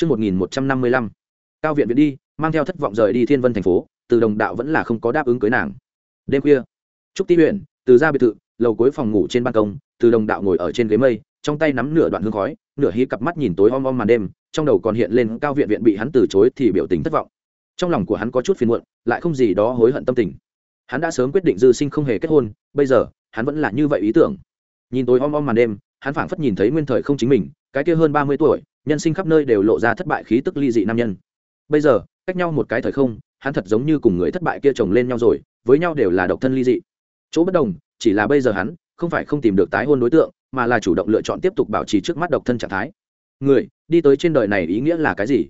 Trước 1155, cao viện viện đi, mang theo thất vọng rời đi Thiên Vân thành phố, từ đồng đạo vẫn là không có đáp ứng cưới nàng. Đêm khuya, Trúc Ti huyện, từ ra biệt thự, lầu cuối phòng ngủ trên ban công, từ đồng đạo ngồi ở trên ghế mây, trong tay nắm nửa đoạn hương khói, nửa hí cặp mắt nhìn tối om om màn đêm, trong đầu còn hiện lên cao viện viện bị hắn từ chối thì biểu tình thất vọng. Trong lòng của hắn có chút phiền muộn, lại không gì đó hối hận tâm tình. Hắn đã sớm quyết định dư sinh không hề kết hôn, bây giờ, hắn vẫn là như vậy ý tưởng. Nhìn tối om om màn đêm, hắn phảng phất nhìn thấy nguyên thời không chính mình, cái kia hơn ba mươi tuổi, nhân sinh khắp nơi đều lộ ra thất bại khí tức ly dị nam nhân. Bây giờ cách nhau một cái thời không hắn thật giống như cùng người thất bại kia chồng lên nhau rồi với nhau đều là độc thân ly dị. Chỗ bất đồng chỉ là bây giờ hắn không phải không tìm được tái hôn đối tượng mà là chủ động lựa chọn tiếp tục bảo trì trước mắt độc thân trạng thái. Người đi tới trên đời này ý nghĩa là cái gì?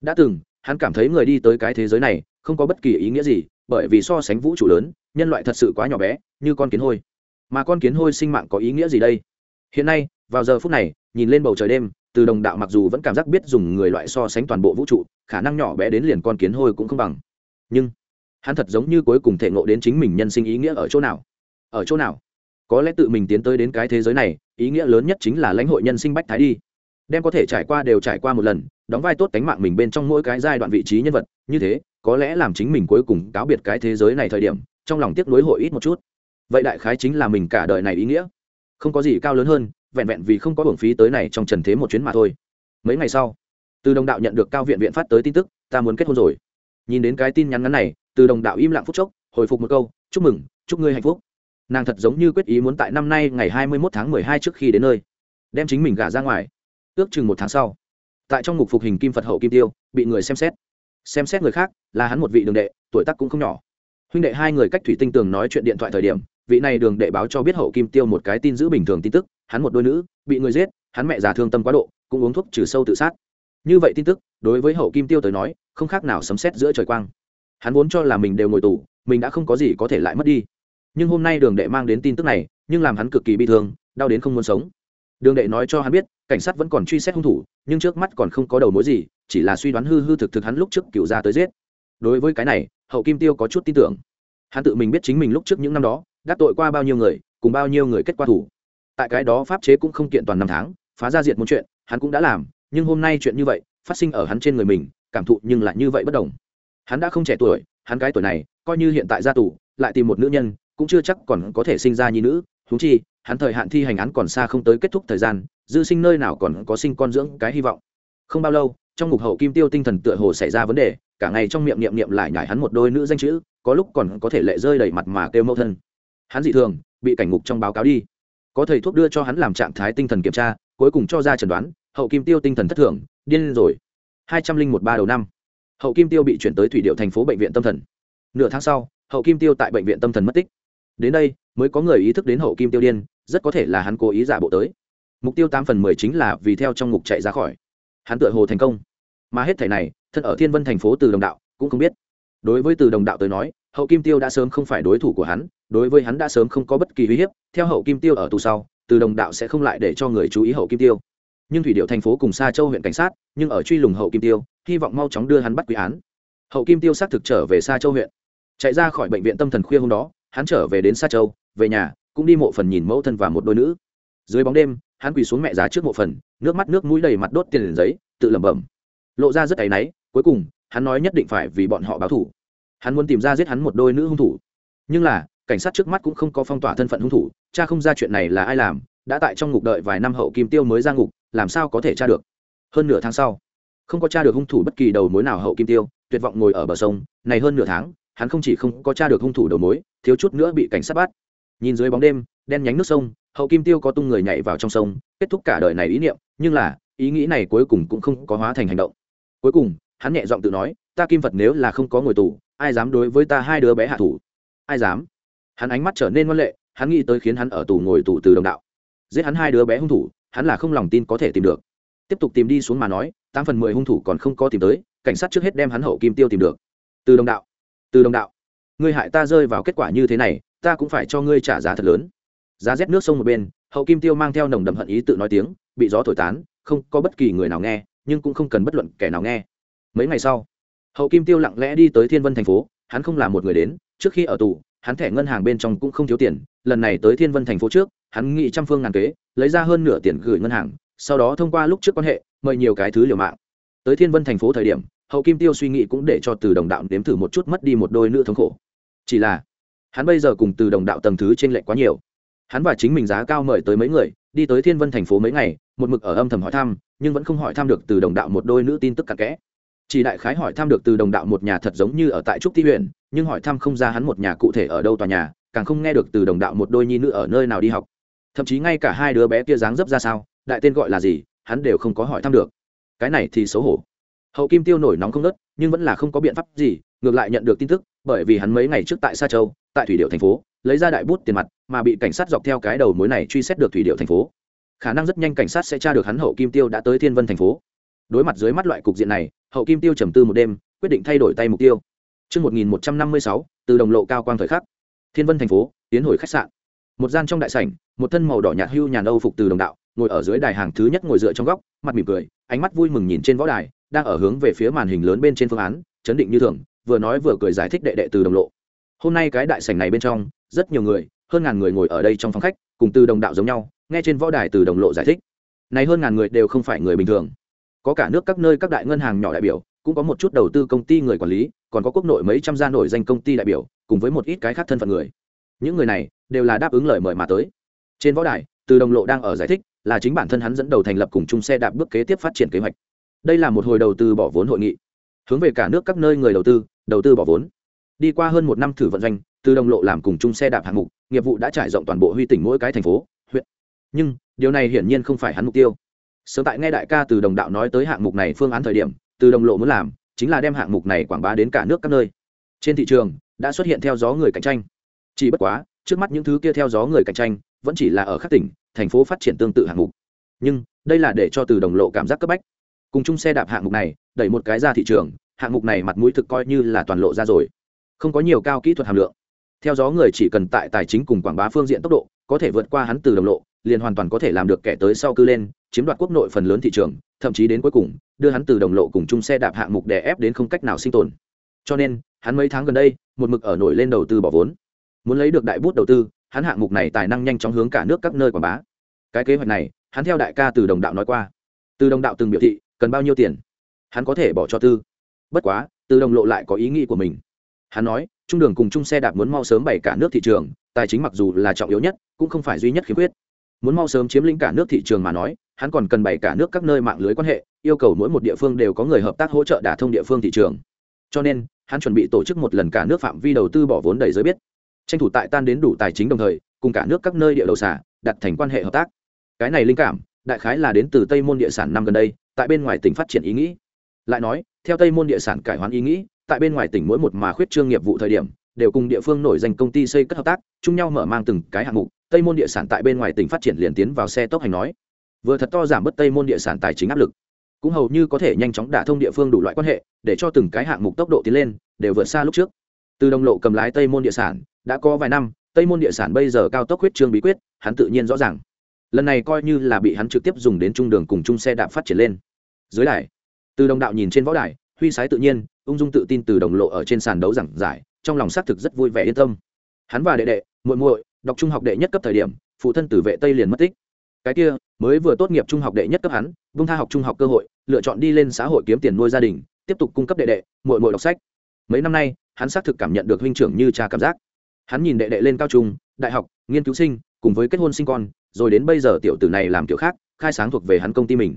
Đã từng hắn cảm thấy người đi tới cái thế giới này không có bất kỳ ý nghĩa gì bởi vì so sánh vũ trụ lớn nhân loại thật sự quá nhỏ bé như con kiến hôi. Mà con kiến hôi sinh mạng có ý nghĩa gì đây? Hiện nay, vào giờ phút này, nhìn lên bầu trời đêm, từ đồng đạo mặc dù vẫn cảm giác biết dùng người loại so sánh toàn bộ vũ trụ, khả năng nhỏ bé đến liền con kiến hôi cũng không bằng. Nhưng, hắn thật giống như cuối cùng thể ngộ đến chính mình nhân sinh ý nghĩa ở chỗ nào? Ở chỗ nào? Có lẽ tự mình tiến tới đến cái thế giới này, ý nghĩa lớn nhất chính là lãnh hội nhân sinh bách thái đi. Đem có thể trải qua đều trải qua một lần, đóng vai tốt cánh mạng mình bên trong mỗi cái giai đoạn vị trí nhân vật, như thế, có lẽ làm chính mình cuối cùng cáo biệt cái thế giới này thời điểm, trong lòng tiếc nuối hội ít một chút. Vậy đại khái chính là mình cả đời này ý nghĩa không có gì cao lớn hơn, vẹn vẹn vì không có hưởng phí tới này trong trần thế một chuyến mà thôi. Mấy ngày sau, từ đồng đạo nhận được cao viện viện phát tới tin tức, ta muốn kết hôn rồi. Nhìn đến cái tin nhắn ngắn này, từ đồng đạo im lặng phút chốc, hồi phục một câu, chúc mừng, chúc ngươi hạnh phúc. Nàng thật giống như quyết ý muốn tại năm nay, ngày hai mươi một tháng mười hai trước khi đến nơi, đem chính mình gả ra ngoài. Ước chừng một tháng sau, tại trong ngục phục hình kim phật hậu kim tiêu, bị người xem xét. Xem xét người khác, là hắn một vị đường đệ, tuổi tác cũng không nhỏ. Huynh đệ hai người cách thủy tinh tường nói chuyện điện thoại thời điểm vị này đường đệ báo cho biết hậu kim tiêu một cái tin giữ bình thường tin tức, hắn một đôi nữ, bị người giết, hắn mẹ già thương tâm quá độ, cũng uống thuốc trừ sâu tự sát. Như vậy tin tức, đối với hậu kim tiêu tới nói, không khác nào sấm xét giữa trời quang. Hắn vốn cho là mình đều ngồi tù, mình đã không có gì có thể lại mất đi. Nhưng hôm nay đường đệ mang đến tin tức này, nhưng làm hắn cực kỳ bị thương, đau đến không muốn sống. Đường đệ nói cho hắn biết, cảnh sát vẫn còn truy xét hung thủ, nhưng trước mắt còn không có đầu mối gì, chỉ là suy đoán hư hư thực thực hắn lúc trước cựu ra tới giết. Đối với cái này, hậu kim tiêu có chút tin tưởng. Hắn tự mình biết chính mình lúc trước những năm đó đắc tội qua bao nhiêu người, cùng bao nhiêu người kết quả thủ. Tại cái đó pháp chế cũng không kiện toàn năm tháng, phá ra diệt một chuyện, hắn cũng đã làm, nhưng hôm nay chuyện như vậy, phát sinh ở hắn trên người mình, cảm thụ nhưng lại như vậy bất đồng. Hắn đã không trẻ tuổi, hắn cái tuổi này, coi như hiện tại ra tù, lại tìm một nữ nhân, cũng chưa chắc còn có thể sinh ra nhi nữ. Húng chi, hắn thời hạn thi hành án còn xa không tới kết thúc thời gian, dư sinh nơi nào còn có sinh con dưỡng cái hy vọng. Không bao lâu, trong ngục hậu kim tiêu tinh thần tựa hồ xảy ra vấn đề, cả ngày trong miệng niệm niệm lại nhải hắn một đôi nữ danh chữ, có lúc còn có thể lệ rơi đầy mặt mà kêu mẫu thân hắn dị thường, bị cảnh ngục trong báo cáo đi. Có thầy thuốc đưa cho hắn làm trạng thái tinh thần kiểm tra, cuối cùng cho ra chẩn đoán, hậu kim tiêu tinh thần thất thường, điên rồi. hai trăm linh một ba đầu năm. Hậu kim tiêu bị chuyển tới thủy điệu thành phố bệnh viện tâm thần. Nửa tháng sau, hậu kim tiêu tại bệnh viện tâm thần mất tích. Đến đây, mới có người ý thức đến hậu kim tiêu điên, rất có thể là hắn cố ý giả bộ tới. Mục tiêu tám phần mười chính là vì theo trong ngục chạy ra khỏi. Hắn tựa hồ thành công. Mà hết thẻ này, thân ở thiên vân thành phố từ đồng đạo, cũng không biết. Đối với từ đồng đạo tới nói hậu kim tiêu đã sớm không phải đối thủ của hắn, đối với hắn đã sớm không có bất kỳ uy hiếp, theo hậu kim tiêu ở tù sau, từ đồng đạo sẽ không lại để cho người chú ý hậu kim tiêu. Nhưng thủy điệu thành phố cùng xa châu huyện cảnh sát, nhưng ở truy lùng hậu kim tiêu, hy vọng mau chóng đưa hắn bắt quý án. Hậu kim tiêu xác thực trở về xa châu huyện. Chạy ra khỏi bệnh viện tâm thần khuya hôm đó, hắn trở về đến xa châu, về nhà, cũng đi mộ phần nhìn mẫu thân và một đôi nữ. Dưới bóng đêm, hắn quỳ xuống mẹ giá trước mộ phần, nước mắt nước mũi đầy mặt đốt tiền giấy, tự lẩm bẩm. Lộ ra rất áy náy, cuối cùng, hắn nói nhất định phải vì bọn họ báo thủ hắn muốn tìm ra giết hắn một đôi nữ hung thủ. Nhưng là, cảnh sát trước mắt cũng không có phong tỏa thân phận hung thủ, cha không ra chuyện này là ai làm, đã tại trong ngục đợi vài năm hậu kim tiêu mới ra ngục, làm sao có thể tra được? Hơn nửa tháng sau, không có tra được hung thủ bất kỳ đầu mối nào hậu kim tiêu, tuyệt vọng ngồi ở bờ sông, này hơn nửa tháng, hắn không chỉ không có tra được hung thủ đầu mối, thiếu chút nữa bị cảnh sát bắt. Nhìn dưới bóng đêm, đen nhánh nước sông, hậu kim tiêu có tung người nhảy vào trong sông, kết thúc cả đời này ý niệm, nhưng là, ý nghĩ này cuối cùng cũng không có hóa thành hành động. Cuối cùng, hắn nhẹ giọng tự nói, ta kim phật nếu là không có ngồi tù ai dám đối với ta hai đứa bé hạ thủ? Ai dám? Hắn ánh mắt trở nên ngoan lệ, hắn nghĩ tới khiến hắn ở tù ngồi tù từ đồng đạo. Giết hắn hai đứa bé hung thủ, hắn là không lòng tin có thể tìm được. Tiếp tục tìm đi xuống mà nói, tám phần mười hung thủ còn không có tìm tới, cảnh sát trước hết đem hắn hậu kim tiêu tìm được. Từ đồng đạo, từ đồng đạo. Ngươi hại ta rơi vào kết quả như thế này, ta cũng phải cho ngươi trả giá thật lớn. Giá rét nước sông một bên, hậu kim tiêu mang theo nồng đậm hận ý tự nói tiếng, bị gió thổi tán, không có bất kỳ người nào nghe, nhưng cũng không cần bất luận kẻ nào nghe. Mấy ngày sau hậu kim tiêu lặng lẽ đi tới thiên vân thành phố, hắn không là một người đến, trước khi ở tù, hắn thẻ ngân hàng bên trong cũng không thiếu tiền, lần này tới thiên vân thành phố trước, hắn nghĩ trăm phương ngàn kế, lấy ra hơn nửa tiền gửi ngân hàng, sau đó thông qua lúc trước quan hệ, mời nhiều cái thứ liều mạng. Tới thiên vân thành phố thời điểm, hậu kim tiêu suy nghĩ cũng để cho từ đồng đạo nếm thử một chút mất đi một đôi nữ thống khổ. Chỉ là, hắn bây giờ cùng từ đồng đạo tầng thứ trên lệch quá nhiều. Hắn và chính mình giá cao mời tới mấy người, đi tới thiên vân thành phố mấy ngày, một mực ở âm thầm hỏi thăm, nhưng vẫn không hỏi thăm được từ đồng đạo một đôi nữ tin tức cặn kẽ chỉ đại khái hỏi thăm được từ đồng đạo một nhà thật giống như ở tại trúc ti huyện, nhưng hỏi thăm không ra hắn một nhà cụ thể ở đâu tòa nhà, càng không nghe được từ đồng đạo một đôi nhi nữ ở nơi nào đi học. Thậm chí ngay cả hai đứa bé kia dáng dấp ra sao, đại tên gọi là gì, hắn đều không có hỏi thăm được. Cái này thì xấu hổ. Hậu kim tiêu nổi nóng không nớt nhưng vẫn là không có biện pháp gì, ngược lại nhận được tin tức, bởi vì hắn mấy ngày trước tại sa châu, tại thủy điệu thành phố, lấy ra đại bút tiền mặt, mà bị cảnh sát dọc theo cái đầu mối này truy xét được thủy điệu thành phố. Khả năng rất nhanh cảnh sát sẽ tra được hắn hậu kim tiêu đã tới thiên vân thành phố. Đối mặt dưới mắt loại cục diện này hậu kim tiêu trầm tư một đêm quyết định thay đổi tay mục tiêu Trước 1156, từ đồng lộ cao quang thời khắc. Thiên vân thành phố, tiến hồi khách sạn. Một gian trong đại sảnh, một thân màu đỏ nhạt hưu nhàn âu phục từ đồng đạo, ngồi ở dưới đài hàng thứ nhất ngồi dựa trong góc, mặt mỉm cười, ánh mắt vui mừng nhìn trên võ đài, đang ở hướng về phía màn hình lớn bên trên phương án, chấn định như thường, vừa nói vừa cười giải thích đệ đệ từ đồng lộ. Hôm nay cái đại sảnh này bên trong, rất nhiều người, hơn ngàn người ngồi ở đây trong phòng khách, cùng từ đồng đạo giống nhau, nghe trên võ đài từ đồng lộ giải thích. Này hơn ngàn người đều không phải người bình thường có cả nước các nơi các đại ngân hàng nhỏ đại biểu, cũng có một chút đầu tư công ty người quản lý, còn có quốc nội mấy trăm gia nổi danh công ty đại biểu, cùng với một ít cái khác thân phận người. Những người này đều là đáp ứng lời mời mà tới. Trên võ đài, từ đồng lộ đang ở giải thích là chính bản thân hắn dẫn đầu thành lập cùng chung xe đạp bước kế tiếp phát triển kế hoạch. Đây là một hồi đầu tư bỏ vốn hội nghị. Hướng về cả nước các nơi người đầu tư đầu tư bỏ vốn. Đi qua hơn một năm thử vận doanh, từ đồng lộ làm cùng chung xe đạp hạng mục, nghiệp vụ đã trải rộng toàn bộ huy tỉnh mỗi cái thành phố, huyện. Nhưng, điều này hiển nhiên không phải hắn mục tiêu sớm tại nghe đại ca từ đồng đạo nói tới hạng mục này phương án thời điểm, từ đồng lộ muốn làm chính là đem hạng mục này quảng bá đến cả nước các nơi. Trên thị trường đã xuất hiện theo gió người cạnh tranh. Chỉ bất quá, trước mắt những thứ kia theo gió người cạnh tranh vẫn chỉ là ở các tỉnh, thành phố phát triển tương tự hạng mục. Nhưng đây là để cho từ đồng lộ cảm giác cấp bách. Cùng chung xe đạp hạng mục này, đẩy một cái ra thị trường, hạng mục này mặt mũi thực coi như là toàn lộ ra rồi. Không có nhiều cao kỹ thuật hàm lượng. Theo gió người chỉ cần tại tài chính cùng quảng bá phương diện tốc độ, có thể vượt qua hắn từ đồng lộ liền hoàn toàn có thể làm được kẻ tới sau cư lên, chiếm đoạt quốc nội phần lớn thị trường, thậm chí đến cuối cùng, đưa hắn từ đồng lộ cùng chung xe đạp hạng mục đè ép đến không cách nào sinh tồn. Cho nên, hắn mấy tháng gần đây, một mực ở nổi lên đầu tư bỏ vốn. Muốn lấy được đại bút đầu tư, hắn hạng mục này tài năng nhanh chóng hướng cả nước các nơi quảng bá. Cái kế hoạch này, hắn theo đại ca từ đồng đạo nói qua. Từ đồng đạo từng biểu thị, cần bao nhiêu tiền? Hắn có thể bỏ cho tư. Bất quá, từ đồng lộ lại có ý nghĩ của mình. Hắn nói trung đường cùng chung xe đạp muốn mau sớm bày cả nước thị trường, tài chính mặc dù là trọng yếu nhất, cũng không phải duy nhất khiếm khuyết muốn mau sớm chiếm lĩnh cả nước thị trường mà nói, hắn còn cần bày cả nước các nơi mạng lưới quan hệ, yêu cầu mỗi một địa phương đều có người hợp tác hỗ trợ đả thông địa phương thị trường. Cho nên, hắn chuẩn bị tổ chức một lần cả nước phạm vi đầu tư bỏ vốn đầy giới biết. Tranh thủ tại tan đến đủ tài chính đồng thời, cùng cả nước các nơi địa đầu xả, đặt thành quan hệ hợp tác. Cái này linh cảm, đại khái là đến từ tây môn địa sản năm gần đây, tại bên ngoài tỉnh phát triển ý nghĩ. Lại nói, theo tây môn địa sản cải hoán ý nghĩ, tại bên ngoài tỉnh mỗi một mà khuyết trương nghiệp vụ thời điểm đều cùng địa phương nổi danh công ty xây cất hợp tác, chung nhau mở mang từng cái hạng mục, tây môn địa sản tại bên ngoài tỉnh phát triển liền tiến vào xe tốc hành nói. Vừa thật to giảm bớt tây môn địa sản tài chính áp lực. Cũng hầu như có thể nhanh chóng đả thông địa phương đủ loại quan hệ, để cho từng cái hạng mục tốc độ tiến lên, đều vượt xa lúc trước. Từ đồng lộ cầm lái tây môn địa sản, đã có vài năm, tây môn địa sản bây giờ cao tốc huyết trương bí quyết, hắn tự nhiên rõ ràng. Lần này coi như là bị hắn trực tiếp dùng đến trung đường cùng chung xe đạp phát triển lên. Dưới đài, từ đồng đạo nhìn trên võ đài, huy sái tự nhiên, ung dung tự tin từ đồng lộ ở trên sàn đấu giảng giải trong lòng xác thực rất vui vẻ yên tâm. Hắn và đệ đệ, muội muội, đọc trung học đệ nhất cấp thời điểm, phụ thân tử vệ tây liền mất tích. Cái kia, mới vừa tốt nghiệp trung học đệ nhất cấp hắn, vung tha học trung học cơ hội, lựa chọn đi lên xã hội kiếm tiền nuôi gia đình, tiếp tục cung cấp đệ đệ, muội muội đọc sách. Mấy năm nay, hắn xác thực cảm nhận được huynh trưởng như cha cảm giác. Hắn nhìn đệ đệ lên cao trung, đại học, nghiên cứu sinh, cùng với kết hôn sinh con, rồi đến bây giờ tiểu tử này làm kiểu khác, khai sáng thuộc về hắn công ty mình.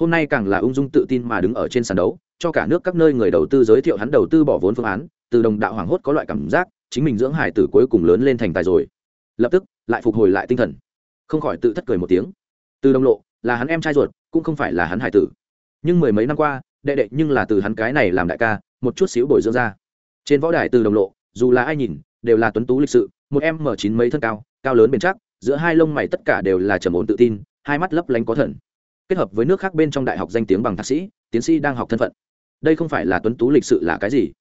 Hôm nay càng là ung dung tự tin mà đứng ở trên sàn đấu, cho cả nước các nơi người đầu tư giới thiệu hắn đầu tư bỏ vốn phương án từ đồng đạo hoảng hốt có loại cảm giác, chính mình dưỡng hải tử cuối cùng lớn lên thành tài rồi. Lập tức, lại phục hồi lại tinh thần. Không khỏi tự thất cười một tiếng. Từ đồng lộ, là hắn em trai ruột, cũng không phải là hắn hải tử. Nhưng mười mấy năm qua, đệ đệ nhưng là từ hắn cái này làm đại ca, một chút xíu bồi dưỡng ra. Trên võ đài từ đồng lộ, dù là ai nhìn, đều là tuấn tú lịch sự, một em m chín mấy thân cao cao lớn bền chắc, giữa hai lông mày tất cả đều là trầm ổn tự tin, hai mắt lấp lánh có thần. Kết hợp với nước khác bên trong đại học danh tiếng bằng thạc sĩ, tiến sĩ đang học thân phận. Đây không phải là tuấn tú lịch sự là cái gì?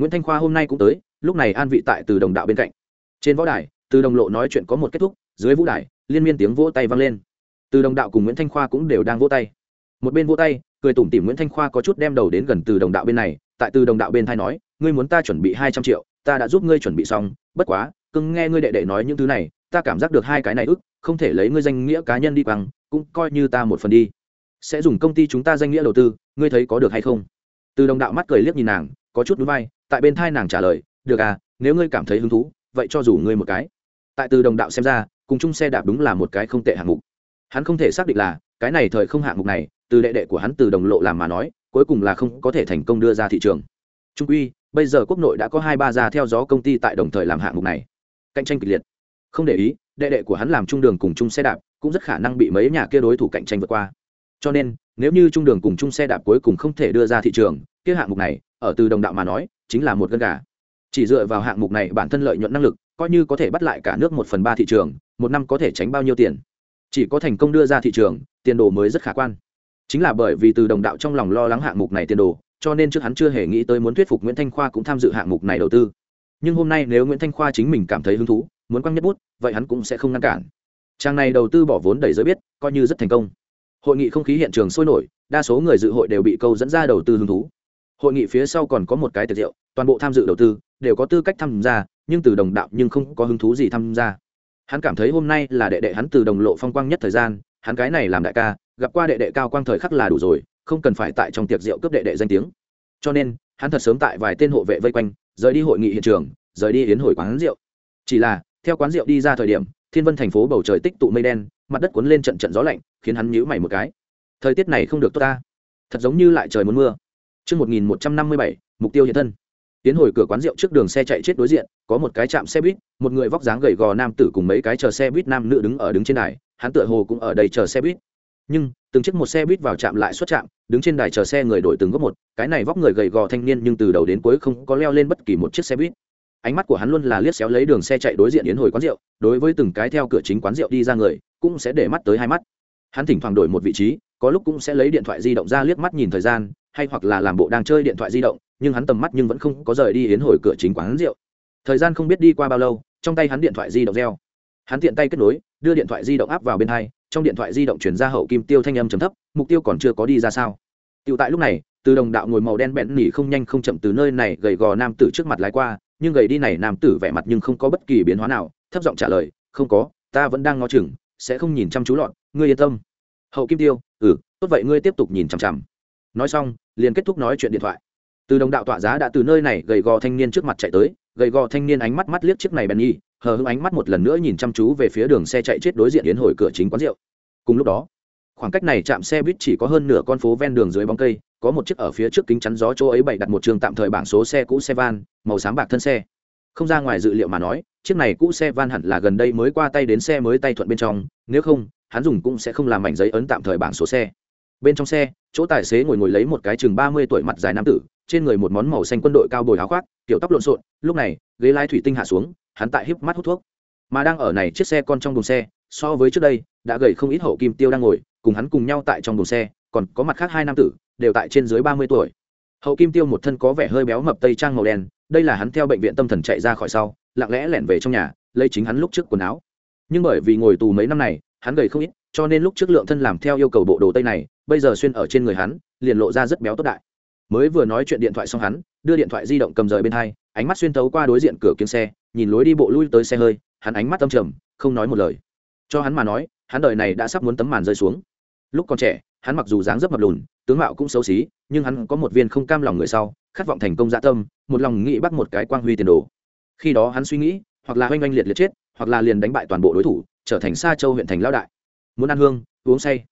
Nguyễn thanh khoa hôm nay cũng tới lúc này an vị tại từ đồng đạo bên cạnh. Trên võ đài từ đồng lộ nói chuyện có một kết thúc dưới vũ đài liên miên tiếng vỗ tay vang lên. Từ đồng đạo cùng nguyễn thanh khoa cũng đều đang vỗ tay. Một bên vỗ tay cười tủm tỉm nguyễn thanh khoa có chút đem đầu đến gần từ đồng đạo bên này tại từ đồng đạo bên thai nói ngươi muốn ta chuẩn bị hai trăm triệu ta đã giúp ngươi chuẩn bị xong bất quá cưng nghe ngươi đệ đệ nói những thứ này ta cảm giác được hai cái này ức không thể lấy ngươi danh nghĩa cá nhân đi bằng, cũng coi như ta một phần đi. Sẽ dùng công ty chúng ta danh nghĩa đầu tư ngươi thấy có được hay không? Từ đồng đạo mắt cười liếc nhìn nàng có chút núi vai tại bên thai nàng trả lời, được à nếu ngươi cảm thấy hứng thú, vậy cho dù ngươi một cái. Tại từ đồng đạo xem ra, cùng chung xe đạp đúng là một cái không tệ hạng mục. Hắn không thể xác định là, cái này thời không hạng mục này, từ đệ đệ của hắn từ đồng lộ làm mà nói, cuối cùng là không có thể thành công đưa ra thị trường. Trung quy, bây giờ quốc nội đã có hai ba gia theo gió công ty tại đồng thời làm hạng mục này. Cạnh tranh kịch liệt. Không để ý, đệ đệ của hắn làm trung đường cùng chung xe đạp, cũng rất khả năng bị mấy nhà kia đối thủ cạnh tranh vượt qua. Cho nên, nếu như trung đường cùng chung xe đạp cuối cùng không thể đưa ra thị trường, kia hạng mục này, ở từ đồng đạo mà nói chính là một gân gà. Chỉ dựa vào hạng mục này bản thân lợi nhuận năng lực, coi như có thể bắt lại cả nước một phần ba thị trường, một năm có thể tránh bao nhiêu tiền? Chỉ có thành công đưa ra thị trường, tiền đồ mới rất khả quan. Chính là bởi vì từ đồng đạo trong lòng lo lắng hạng mục này tiền đồ, cho nên trước hắn chưa hề nghĩ tới muốn thuyết phục nguyễn thanh khoa cũng tham dự hạng mục này đầu tư. Nhưng hôm nay nếu nguyễn thanh khoa chính mình cảm thấy hứng thú, muốn quăng nhất bút, vậy hắn cũng sẽ không ngăn cản. Trang này đầu tư bỏ vốn đầy giới biết, coi như rất thành công. Hội nghị không khí hiện trường sôi nổi, đa số người dự hội đều bị câu dẫn ra đầu tư hứng thú hội nghị phía sau còn có một cái tiệc rượu, toàn bộ tham dự đầu tư đều có tư cách tham gia, nhưng từ đồng đạo nhưng không có hứng thú gì tham gia. Hắn cảm thấy hôm nay là đệ đệ hắn từ đồng lộ phong quang nhất thời gian, hắn cái này làm đại ca, gặp qua đệ đệ cao quang thời khắc là đủ rồi, không cần phải tại trong tiệc rượu cướp đệ đệ danh tiếng. Cho nên, hắn thật sớm tại vài tên hộ vệ vây quanh, rời đi hội nghị hiện trường, rời đi hiến hồi quán rượu. Chỉ là, theo quán rượu đi ra thời điểm, thiên vân thành phố bầu trời tích tụ mây đen, mặt đất cuốn lên trận trận gió lạnh, khiến hắn nhíu mày một cái. Thời tiết này không được tốt ta. Thật giống như lại trời muốn mưa. Trước 1157, mục tiêu hiện thân. Tiến hồi cửa quán rượu trước đường xe chạy chết đối diện, có một cái trạm xe buýt, một người vóc dáng gầy gò nam tử cùng mấy cái chờ xe buýt nam nữ đứng ở đứng trên đài, hắn tựa hồ cũng ở đây chờ xe buýt. Nhưng, từng chiếc một xe buýt vào trạm lại xuất trạm, đứng trên đài chờ xe người đổi từng góc một, cái này vóc người gầy gò thanh niên nhưng từ đầu đến cuối không có leo lên bất kỳ một chiếc xe buýt. Ánh mắt của hắn luôn là liếc xéo lấy đường xe chạy đối diện yến hồi quán rượu, đối với từng cái theo cửa chính quán rượu đi ra người, cũng sẽ để mắt tới hai mắt. Hắn thỉnh thoảng đổi một vị trí, có lúc cũng sẽ lấy điện thoại di động ra liếc mắt nhìn thời gian, hay hoặc là làm bộ đang chơi điện thoại di động, nhưng hắn tầm mắt nhưng vẫn không có rời đi hiến hồi cửa chính quán rượu. Thời gian không biết đi qua bao lâu, trong tay hắn điện thoại di động reo. Hắn tiện tay kết nối, đưa điện thoại di động áp vào bên hai, trong điện thoại di động chuyển ra hậu kim tiêu thanh âm trầm thấp, mục tiêu còn chưa có đi ra sao. Tựu tại lúc này, từ đồng đạo ngồi màu đen bẹn nỉ không nhanh không chậm từ nơi này gầy gò nam tử trước mặt lái qua, nhưng gầy đi này nam tử vẻ mặt nhưng không có bất kỳ biến hóa nào, thấp giọng trả lời, không có, ta vẫn đang ngó chừng, sẽ không nhìn chăm chú lọn ngươi yên tâm. Hậu kim tiêu ừ tốt vậy ngươi tiếp tục nhìn chằm chằm nói xong, liền kết thúc nói chuyện điện thoại. Từ đồng đạo tọa giá đã từ nơi này gầy gò thanh niên trước mặt chạy tới, gầy gò thanh niên ánh mắt mắt liếc chiếc này bèn nhi hờ hững ánh mắt một lần nữa nhìn chăm chú về phía đường xe chạy chết đối diện đến hồi cửa chính quán rượu. Cùng lúc đó, khoảng cách này chạm xe buýt chỉ có hơn nửa con phố ven đường dưới bóng cây, có một chiếc ở phía trước kính chắn gió chỗ ấy bày đặt một trường tạm thời bảng số xe cũ xe van, màu sáng bạc thân xe. Không ra ngoài dự liệu mà nói, chiếc này cũ xe van hẳn là gần đây mới qua tay đến xe mới tay thuận bên trong, nếu không, hắn dùng cũng sẽ không làm mảnh giấy ấn tạm thời bảng số xe bên trong xe, chỗ tài xế ngồi ngồi lấy một cái chừng ba mươi tuổi mặt dài nam tử, trên người một món màu xanh quân đội cao bồi áo khoác, kiểu tóc lộn xộn, lúc này, ghế lái thủy tinh hạ xuống, hắn tại híp mắt hút thuốc. Mà đang ở này chiếc xe con trong đồn xe, so với trước đây, đã gầy không ít hậu kim tiêu đang ngồi, cùng hắn cùng nhau tại trong đồn xe, còn có mặt khác hai nam tử, đều tại trên dưới ba mươi tuổi. Hậu kim tiêu một thân có vẻ hơi béo mập tây trang màu đen, đây là hắn theo bệnh viện tâm thần chạy ra khỏi sau, lặng lẽ lẻn về trong nhà, lấy chính hắn lúc trước quần áo. Nhưng bởi vì ngồi tù mấy năm này, hắn gầy không ít, cho nên lúc trước lượng thân làm theo yêu cầu bộ đồ tây này bây giờ xuyên ở trên người hắn, liền lộ ra rất béo tốt đại. Mới vừa nói chuyện điện thoại xong hắn, đưa điện thoại di động cầm rời bên hai, ánh mắt xuyên tấu qua đối diện cửa kiếm xe, nhìn lối đi bộ lui tới xe hơi, hắn ánh mắt tâm trầm, không nói một lời. Cho hắn mà nói, hắn đời này đã sắp muốn tấm màn rơi xuống. Lúc còn trẻ, hắn mặc dù dáng rất mập lùn, tướng mạo cũng xấu xí, nhưng hắn có một viên không cam lòng người sau, khát vọng thành công dạ tâm, một lòng nghĩ bắt một cái quang huy tiền đồ. Khi đó hắn suy nghĩ, hoặc là oanh oanh liệt liệt chết, hoặc là liền đánh bại toàn bộ đối thủ, trở thành xa châu huyện thành lao đại. Muốn ăn hương, uống say.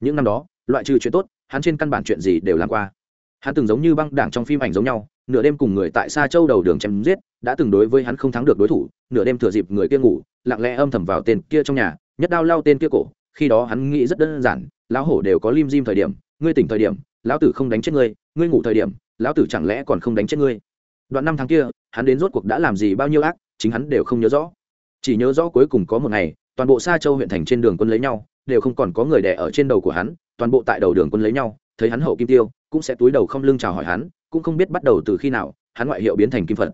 Những năm đó loại trừ chuyện tốt, hắn trên căn bản chuyện gì đều làm qua. Hắn từng giống như băng đảng trong phim ảnh giống nhau, nửa đêm cùng người tại xa châu đầu đường chém giết, đã từng đối với hắn không thắng được đối thủ, nửa đêm thừa dịp người kia ngủ, lặng lẽ âm thầm vào tên kia trong nhà, nhất đao lao tên kia cổ, khi đó hắn nghĩ rất đơn giản, lão hổ đều có lim dim thời điểm, ngươi tỉnh thời điểm, lão tử không đánh chết ngươi ngươi ngủ thời điểm, lão tử chẳng lẽ còn không đánh chết ngươi? Đoạn năm tháng kia, hắn đến rốt cuộc đã làm gì bao nhiêu ác, chính hắn đều không nhớ rõ. Chỉ nhớ rõ cuối cùng có một ngày, toàn bộ xa châu huyện thành trên đường quân lấy nhau đều không còn có người đẻ ở trên đầu của hắn, toàn bộ tại đầu đường quân lấy nhau, thấy hắn hậu kim tiêu, cũng sẽ túi đầu không lưng chào hỏi hắn, cũng không biết bắt đầu từ khi nào, hắn ngoại hiệu biến thành kim phật.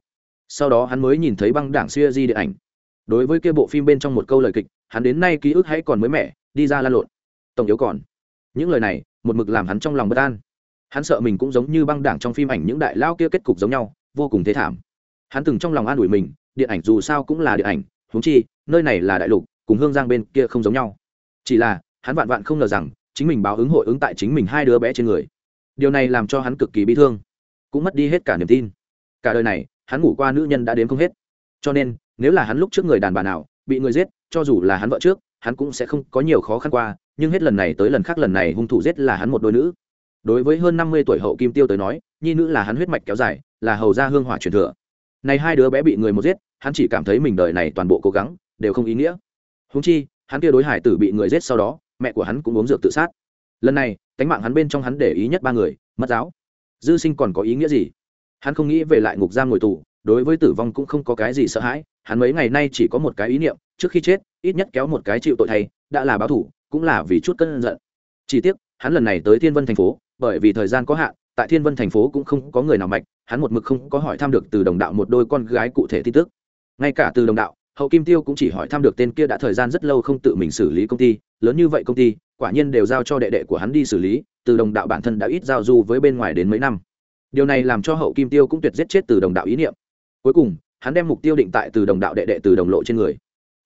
Sau đó hắn mới nhìn thấy băng đảng xuya di điện ảnh. Đối với kia bộ phim bên trong một câu lời kịch, hắn đến nay ký ức hãy còn mới mẻ, đi ra lan lộn. Tổng yếu còn, những lời này, một mực làm hắn trong lòng bất an. Hắn sợ mình cũng giống như băng đảng trong phim ảnh những đại lao kia kết cục giống nhau, vô cùng thế thảm. Hắn từng trong lòng an ủi mình, điện ảnh dù sao cũng là điện ảnh, huống chi, nơi này là đại lục, cùng hương giang bên kia không giống nhau chỉ là, hắn vạn vạn không ngờ rằng, chính mình báo ứng hội ứng tại chính mình hai đứa bé trên người. Điều này làm cho hắn cực kỳ bi thương. Cũng mất đi hết cả niềm tin. Cả đời này, hắn ngủ qua nữ nhân đã đến không hết. Cho nên, nếu là hắn lúc trước người đàn bà nào, bị người giết, cho dù là hắn vợ trước, hắn cũng sẽ không có nhiều khó khăn qua, nhưng hết lần này tới lần khác lần này hung thủ giết là hắn một đôi nữ. Đối với hơn năm mươi tuổi hậu kim tiêu tới nói, nhi nữ là hắn huyết mạch kéo dài, là hầu gia hương hỏa truyền thừa. Này hai đứa bé bị người một giết, hắn chỉ cảm thấy mình đời này toàn bộ cố gắng, đều không ý nghĩa. Húng chi hắn kia đối hải tử bị người giết sau đó, mẹ của hắn cũng uống dược tự sát. Lần này, cánh mạng hắn bên trong hắn để ý nhất ba người, mất giáo. Dư sinh còn có ý nghĩa gì? Hắn không nghĩ về lại ngục giam ngồi tù, đối với tử vong cũng không có cái gì sợ hãi, hắn mấy ngày nay chỉ có một cái ý niệm, trước khi chết, ít nhất kéo một cái chịu tội thay, đã là báo thủ, cũng là vì chút cân giận. Chỉ tiếc, hắn lần này tới thiên vân thành phố, bởi vì thời gian có hạn, tại thiên vân thành phố cũng không có người nào mạch, hắn một mực không có hỏi thăm được từ đồng đạo một đôi con gái cụ thể tin tức. Ngay cả từ đồng đạo hậu kim tiêu cũng chỉ hỏi thăm được tên kia đã thời gian rất lâu không tự mình xử lý công ty, lớn như vậy công ty, quả nhiên đều giao cho đệ đệ của hắn đi xử lý, từ đồng đạo bản thân đã ít giao du với bên ngoài đến mấy năm. Điều này làm cho hậu kim tiêu cũng tuyệt giết chết từ đồng đạo ý niệm. Cuối cùng, hắn đem mục tiêu định tại từ đồng đạo đệ đệ từ đồng lộ trên người.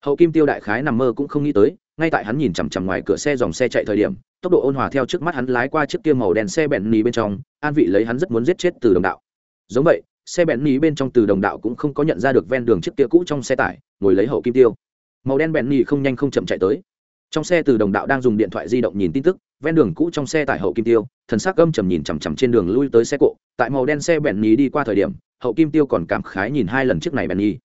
Hậu kim tiêu đại khái nằm mơ cũng không nghĩ tới, ngay tại hắn nhìn chằm chằm ngoài cửa xe dòng xe chạy thời điểm, tốc độ ôn hòa theo trước mắt hắn lái qua chiếc kia màu đen xe bẹn nì bên trong, an vị lấy hắn rất muốn giết chết từ đồng đạo. Giống vậy xe bẹn nhì bên trong từ đồng đạo cũng không có nhận ra được ven đường chiếc kia cũ trong xe tải, ngồi lấy hậu kim tiêu. Màu đen bẹn nhì không nhanh không chậm chạy tới. Trong xe từ đồng đạo đang dùng điện thoại di động nhìn tin tức, ven đường cũ trong xe tải hậu kim tiêu, thần sắc gâm trầm nhìn chằm chằm trên đường lui tới xe cộ. Tại màu đen xe bẹn nhì đi qua thời điểm, hậu kim tiêu còn cảm khái nhìn hai lần chiếc này bẹn nhì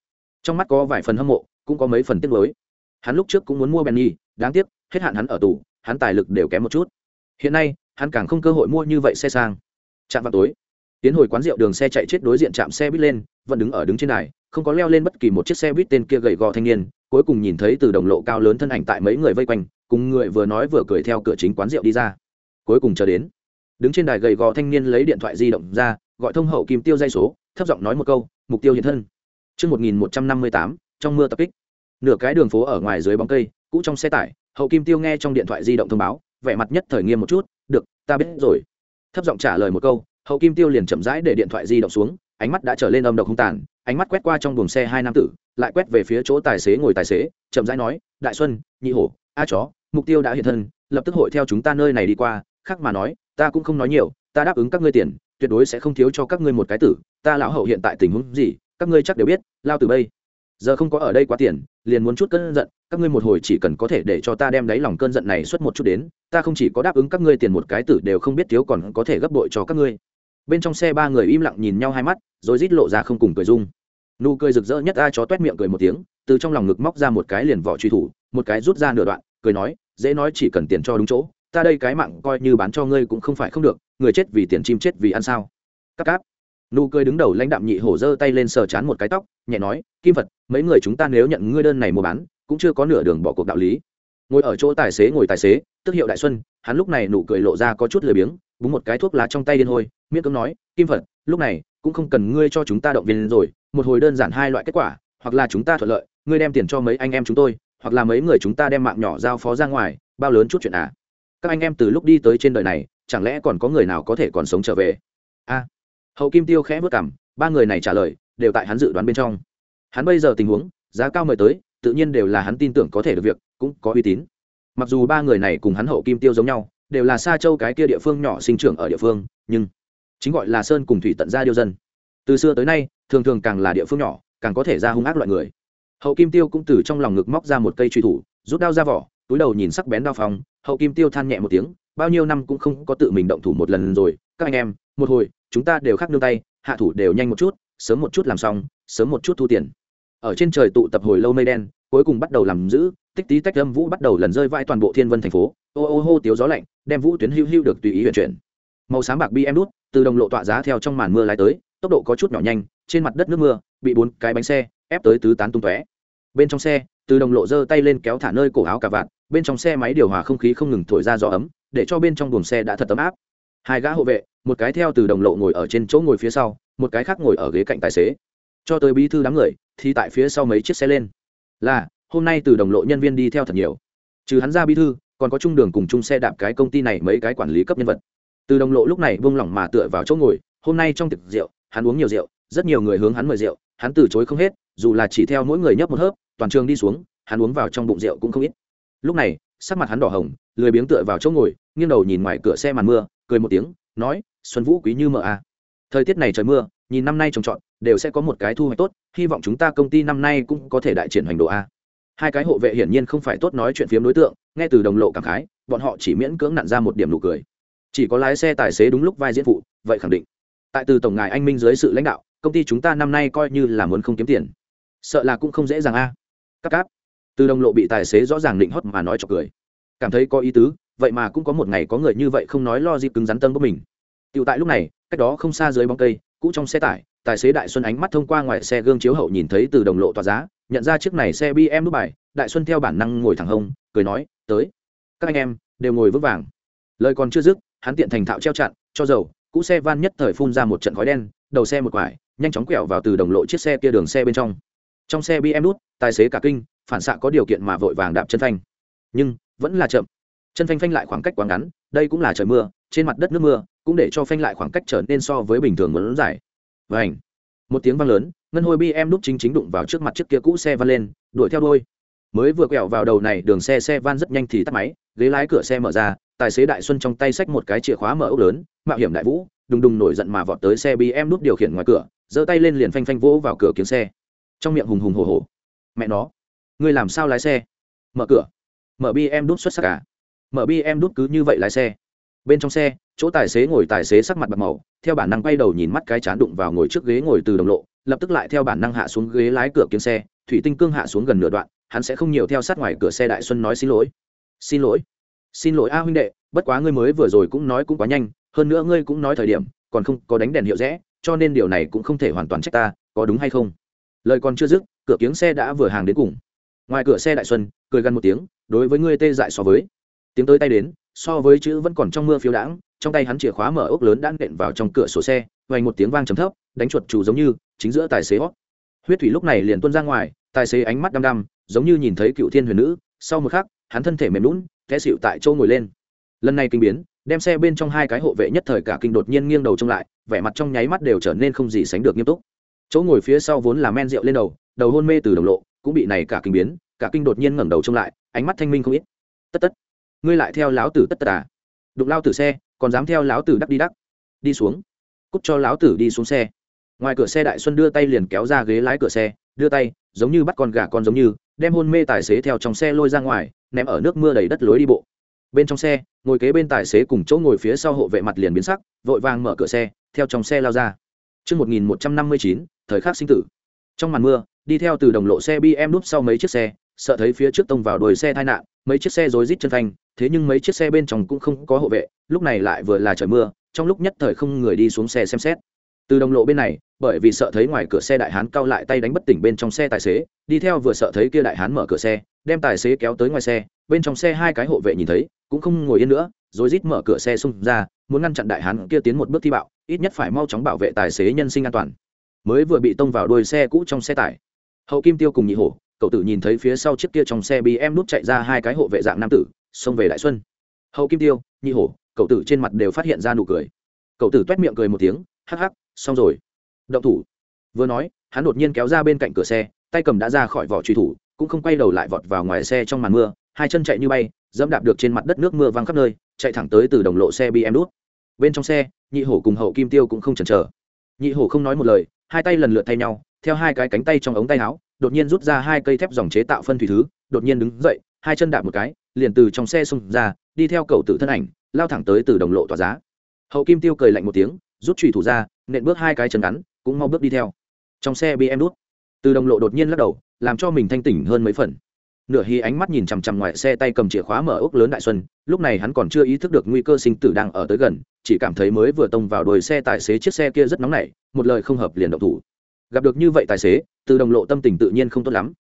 trong mắt có vài phần hâm mộ, cũng có mấy phần tiếc nuối. Hắn lúc trước cũng muốn mua bẹn nhì đáng tiếc, hết hạn hắn ở tù, hắn tài lực đều kém một chút. Hiện nay, hắn càng không cơ hội mua như vậy xe sang. Chạm vào tối tiến hồi quán rượu đường xe chạy chết đối diện chạm xe buýt lên vẫn đứng ở đứng trên này không có leo lên bất kỳ một chiếc xe buýt tên kia gầy gò thanh niên cuối cùng nhìn thấy từ đồng lộ cao lớn thân ảnh tại mấy người vây quanh cùng người vừa nói vừa cười theo cửa chính quán rượu đi ra cuối cùng chờ đến đứng trên đài gầy gò thanh niên lấy điện thoại di động ra gọi thông hậu kim tiêu dây số thấp giọng nói một câu mục tiêu hiện thân Trước 1158, trong mưa tập kích. Nửa cái đường phố ở ngoài dưới bóng cây, cũ trong xe tải, hậu kim tiêu nghe trong điện thoại di động thông báo, vẻ mặt nhất thời nghiêm một chút, được, ta biết rồi. Thấp giọng trả lời một câu, hậu kim tiêu liền chậm rãi để điện thoại di động xuống, ánh mắt đã trở lên âm độc hung tàn, ánh mắt quét qua trong buồng xe hai nam tử, lại quét về phía chỗ tài xế ngồi tài xế, chậm rãi nói, đại xuân, nhị hổ, a chó, mục tiêu đã hiện thân, lập tức hội theo chúng ta nơi này đi qua, khác mà nói, ta cũng không nói nhiều, ta đáp ứng các ngươi tiền, tuyệt đối sẽ không thiếu cho các ngươi một cái tử, ta lão hậu hiện tại tình huống gì, các ngươi chắc đều biết, lao từ bây giờ không có ở đây quá tiền liền muốn chút cơn giận các ngươi một hồi chỉ cần có thể để cho ta đem đáy lòng cơn giận này xuất một chút đến ta không chỉ có đáp ứng các ngươi tiền một cái tử đều không biết thiếu còn có thể gấp bội cho các ngươi bên trong xe ba người im lặng nhìn nhau hai mắt, rồi rít lộ ra không cùng cười dung nụ cười rực rỡ nhất a chó toét miệng cười một tiếng, từ trong lòng ngực móc ra một cái liền vỏ truy thủ, một cái rút ra nửa đoạn, cười nói, dễ nói chỉ cần tiền cho đúng chỗ, ta đây cái mạng coi như bán cho ngươi cũng không phải không được, người chết vì tiền chim chết vì ăn sao? Các cáp. Nụ cười đứng đầu lãnh đạm nhị hổ giơ tay lên sờ chán một cái tóc, nhẹ nói, kim phật, mấy người chúng ta nếu nhận ngươi đơn này mua bán, cũng chưa có nửa đường bỏ cuộc đạo lý ngồi ở chỗ tài xế ngồi tài xế, tức hiệu đại xuân, hắn lúc này nụ cười lộ ra có chút lười biếng, búng một cái thuốc lá trong tay điên hôi, miễn cưỡng nói, kim phật, lúc này cũng không cần ngươi cho chúng ta động viên rồi, một hồi đơn giản hai loại kết quả, hoặc là chúng ta thuận lợi, ngươi đem tiền cho mấy anh em chúng tôi, hoặc là mấy người chúng ta đem mạng nhỏ giao phó ra ngoài, bao lớn chút chuyện à? Các anh em từ lúc đi tới trên đời này, chẳng lẽ còn có người nào có thể còn sống trở về? A, hậu kim tiêu khẽ vất cảm ba người này trả lời, đều tại hắn dự đoán bên trong. Hắn bây giờ tình huống, giá cao mời tới, tự nhiên đều là hắn tin tưởng có thể được việc cũng có uy tín. Mặc dù ba người này cùng hắn hậu kim tiêu giống nhau, đều là xa châu cái kia địa phương nhỏ sinh trưởng ở địa phương, nhưng chính gọi là sơn cùng thủy tận ra điêu dân. Từ xưa tới nay, thường thường càng là địa phương nhỏ, càng có thể ra hung ác loại người. Hậu kim tiêu cũng từ trong lòng ngực móc ra một cây truy thủ, rút đao ra vỏ, túi đầu nhìn sắc bén đao phòng hậu kim tiêu than nhẹ một tiếng, bao nhiêu năm cũng không có tự mình động thủ một lần rồi, các anh em, một hồi, chúng ta đều khác nương tay, hạ thủ đều nhanh một chút, sớm một chút làm xong, sớm một chút thu tiền ở trên trời tụ tập hồi lâu mây đen, cuối cùng bắt đầu làm giữ tích tí tách âm vũ bắt đầu lần rơi vãi toàn bộ thiên vân thành phố. Ô ô hô tiếu gió lạnh, đem vũ tuyến hưu hưu được tùy ý vận chuyển. Màu sáng bạc bi em đút từ đồng lộ tọa giá theo trong màn mưa lái tới, tốc độ có chút nhỏ nhanh, trên mặt đất nước mưa, bị bốn cái bánh xe ép tới tứ tán tung tóe. Bên trong xe, từ đồng lộ giơ tay lên kéo thả nơi cổ áo cả vạt, bên trong xe máy điều hòa không khí không ngừng thổi ra gió ấm, để cho bên trong buồng xe đã thật ấm áp. Hai gã hộ vệ, một cái theo từ đồng lộ ngồi ở trên chỗ ngồi phía sau, một cái khác ngồi ở ghế cạnh tài xế cho tới bí thư đám người, thì tại phía sau mấy chiếc xe lên. Là, hôm nay từ đồng lộ nhân viên đi theo thật nhiều. Trừ hắn ra bí thư, còn có trung đường cùng chung xe đạp cái công ty này mấy cái quản lý cấp nhân vật. Từ đồng lộ lúc này buông lỏng mà tựa vào chỗ ngồi, hôm nay trong tiệc rượu, hắn uống nhiều rượu, rất nhiều người hướng hắn mời rượu, hắn từ chối không hết, dù là chỉ theo mỗi người nhấp một hớp, toàn trường đi xuống, hắn uống vào trong bụng rượu cũng không ít. Lúc này, sắc mặt hắn đỏ hồng, lười biếng tựa vào chỗ ngồi, nghiêng đầu nhìn ngoài cửa xe màn mưa, cười một tiếng, nói, xuân vũ quý như mờ à? thời tiết này trời mưa nhìn năm nay trồng trọt, đều sẽ có một cái thu hoạch tốt, hy vọng chúng ta công ty năm nay cũng có thể đại triển hoành độ a. Hai cái hộ vệ hiển nhiên không phải tốt nói chuyện phiếm đối tượng, nghe từ đồng lộ cảm khái, bọn họ chỉ miễn cưỡng nặn ra một điểm nụ cười. Chỉ có lái xe tài xế đúng lúc vai diễn phụ, vậy khẳng định. Tại từ tổng ngài anh minh dưới sự lãnh đạo, công ty chúng ta năm nay coi như là muốn không kiếm tiền. Sợ là cũng không dễ dàng a. À. cáp cáp. Từ đồng lộ bị tài xế rõ ràng định hót mà nói cho cười. Cảm thấy có ý tứ, vậy mà cũng có một ngày có người như vậy không nói lo gì cứng rắn tân của mình. Tựu tại lúc này, cách đó không xa dưới bóng cây cũ trong xe tải, tài xế đại xuân ánh mắt thông qua ngoài xe gương chiếu hậu nhìn thấy từ đồng lộ tỏa giá, nhận ra chiếc này xe bm nút bài, đại xuân theo bản năng ngồi thẳng hông, cười nói, tới, các anh em, đều ngồi vững vàng. Lời còn chưa dứt, hắn tiện thành thạo treo chặn, cho dầu, cũ xe van nhất thời phun ra một trận khói đen, đầu xe một quải, nhanh chóng quẹo vào từ đồng lộ chiếc xe kia đường xe bên trong. Trong xe bm nút, tài xế cả kinh, phản xạ có điều kiện mà vội vàng đạp chân phanh. Nhưng, vẫn là chậm. Chân phanh phanh lại khoảng cách quá ngắn, đây cũng là trời mưa, trên mặt đất nước mưa cũng để cho phanh lại khoảng cách trở nên so với bình thường muốn dài. Và ảnh một tiếng vang lớn, ngân hôi bm đúc chính chính đụng vào trước mặt chiếc kia cũ xe van lên, đuổi theo đôi. Mới vừa quẹo vào đầu này, đường xe xe van rất nhanh thì tắt máy, ghế lái cửa xe mở ra, tài xế đại xuân trong tay xách một cái chìa khóa mở ốc lớn, mạo hiểm đại vũ, đùng đùng nổi giận mà vọt tới xe bm đúc điều khiển ngoài cửa, giơ tay lên liền phanh phanh vỗ vào cửa kiếm xe. Trong miệng hùng hùng hồ hồ mẹ nó, ngươi làm sao lái xe? Mở cửa. Mở bm đút xuất sắc cả mở mở bm đút cứ như vậy lái xe. Bên trong xe chỗ tài xế ngồi tài xế sắc mặt bạc màu, theo bản năng quay đầu nhìn mắt cái chán đụng vào ngồi trước ghế ngồi từ đồng lộ, lập tức lại theo bản năng hạ xuống ghế lái cửa kiếm xe, thủy tinh cương hạ xuống gần nửa đoạn, hắn sẽ không nhiều theo sát ngoài cửa xe đại xuân nói xin lỗi. Xin lỗi. Xin lỗi a huynh đệ, bất quá ngươi mới vừa rồi cũng nói cũng quá nhanh, hơn nữa ngươi cũng nói thời điểm, còn không có đánh đèn hiệu rẽ, cho nên điều này cũng không thể hoàn toàn trách ta, có đúng hay không? Lời còn chưa dứt, cửa kiếng xe đã vừa hàng đến cùng. Ngoài cửa xe đại xuân, cười gần một tiếng, đối với ngươi tê dại so với. Tiếng tới tay đến, so với chữ vẫn còn trong mưa phiếu đãng trong tay hắn chìa khóa mở ốc lớn đã nện vào trong cửa sổ xe vành một tiếng vang trầm thấp, đánh chuột chủ giống như, chính giữa tài xế hót huyết thủy lúc này liền tuôn ra ngoài, tài xế ánh mắt đăm đăm, giống như nhìn thấy cựu thiên huyền nữ. Sau một khắc, hắn thân thể mềm lún té xịu tại châu ngồi lên. Lần này kinh biến, đem xe bên trong hai cái hộ vệ nhất thời cả kinh đột nhiên nghiêng đầu trông lại, vẻ mặt trong nháy mắt đều trở nên không gì sánh được nghiêm túc. Chỗ ngồi phía sau vốn là men rượu lên đầu đầu hôn mê từ đồng lộ, cũng bị này cả kinh biến, cả kinh đột nhiên ngẩng đầu trông lại, ánh mắt thanh minh không ít. Tất tất, ngươi lại theo láo tử tất tất à? Đụng lao tử xe còn dám theo láo tử đắc đi đắc. Đi xuống. Cút cho láo tử đi xuống xe. Ngoài cửa xe đại xuân đưa tay liền kéo ra ghế lái cửa xe đưa tay giống như bắt con gà con giống như đem hôn mê tài xế theo trong xe lôi ra ngoài ném ở nước mưa đầy đất lối đi bộ. Bên trong xe ngồi kế bên tài xế cùng chỗ ngồi phía sau hộ vệ mặt liền biến sắc vội vàng mở cửa xe theo trong xe lao ra. Trước 1159, thời khắc sinh tử. Trong màn mưa, đi theo từ đồng lộ xe BM núp sau mấy chiếc xe, sợ thấy phía trước tông vào đuôi xe tai nạn, mấy chiếc xe rối rít chân thành thế nhưng mấy chiếc xe bên trong cũng không có hộ vệ, lúc này lại vừa là trời mưa, trong lúc nhất thời không người đi xuống xe xem xét. Từ đồng lộ bên này, bởi vì sợ thấy ngoài cửa xe đại hán cao lại tay đánh bất tỉnh bên trong xe tài xế, đi theo vừa sợ thấy kia đại hán mở cửa xe, đem tài xế kéo tới ngoài xe, bên trong xe hai cái hộ vệ nhìn thấy, cũng không ngồi yên nữa, rồi rít mở cửa xe xung ra, muốn ngăn chặn đại hán kia tiến một bước thi bạo, ít nhất phải mau chóng bảo vệ tài xế nhân sinh an toàn. Mới vừa bị tông vào đuôi xe cũ trong xe tải. Hậu kim tiêu cùng nhị hổ cậu tử nhìn thấy phía sau chiếc kia trong xe bm nút chạy ra hai cái hộ vệ dạng nam tử xông về đại xuân. Hậu kim tiêu nhị hổ cậu tử trên mặt đều phát hiện ra nụ cười. Cậu tử t u é t miệng cười một tiếng, hắc hắc, xong rồi. Động thủ. Vừa nói, hắn đột nhiên kéo ra bên cạnh cửa xe, tay cầm đã ra khỏi vỏ truy thủ, cũng không quay đầu lại vọt vào ngoài xe trong màn mưa, hai chân chạy như bay, dẫm đạp được trên mặt đất nước mưa văng khắp nơi, chạy thẳng tới từ đồng lộ xe bm đút bên trong xe, nhị hổ cùng hậu kim tiêu cũng không chần chờ. Nhị hổ không nói một lời, hai tay lần lượt thay nhau, theo hai cái cánh tay trong ống tay áo, đột nhiên rút ra hai cây thép dòng chế tạo phân thủy thứ, đột nhiên đứng dậy, hai chân đạp một cái, liền từ trong xe xông ra đi theo cầu tử thân ảnh, lao thẳng tới từ đồng lộ tỏa giá. Hậu kim tiêu cười lạnh một tiếng, rút trùy thủ ra, nện bước hai cái chân ngắn, cũng mau bước đi theo. Trong xe bị em đút, từ đồng lộ đột nhiên lắc đầu, làm cho mình thanh tỉnh hơn mấy phần. Nửa hy ánh mắt nhìn chằm chằm ngoài xe tay cầm chìa khóa mở ốc lớn đại xuân, lúc này hắn còn chưa ý thức được nguy cơ sinh tử đang ở tới gần, chỉ cảm thấy mới vừa tông vào đuôi xe tài xế chiếc xe kia rất nóng nảy, một lời không hợp liền động thủ. Gặp được như vậy tài xế, từ đồng lộ tâm tình tự nhiên không tốt lắm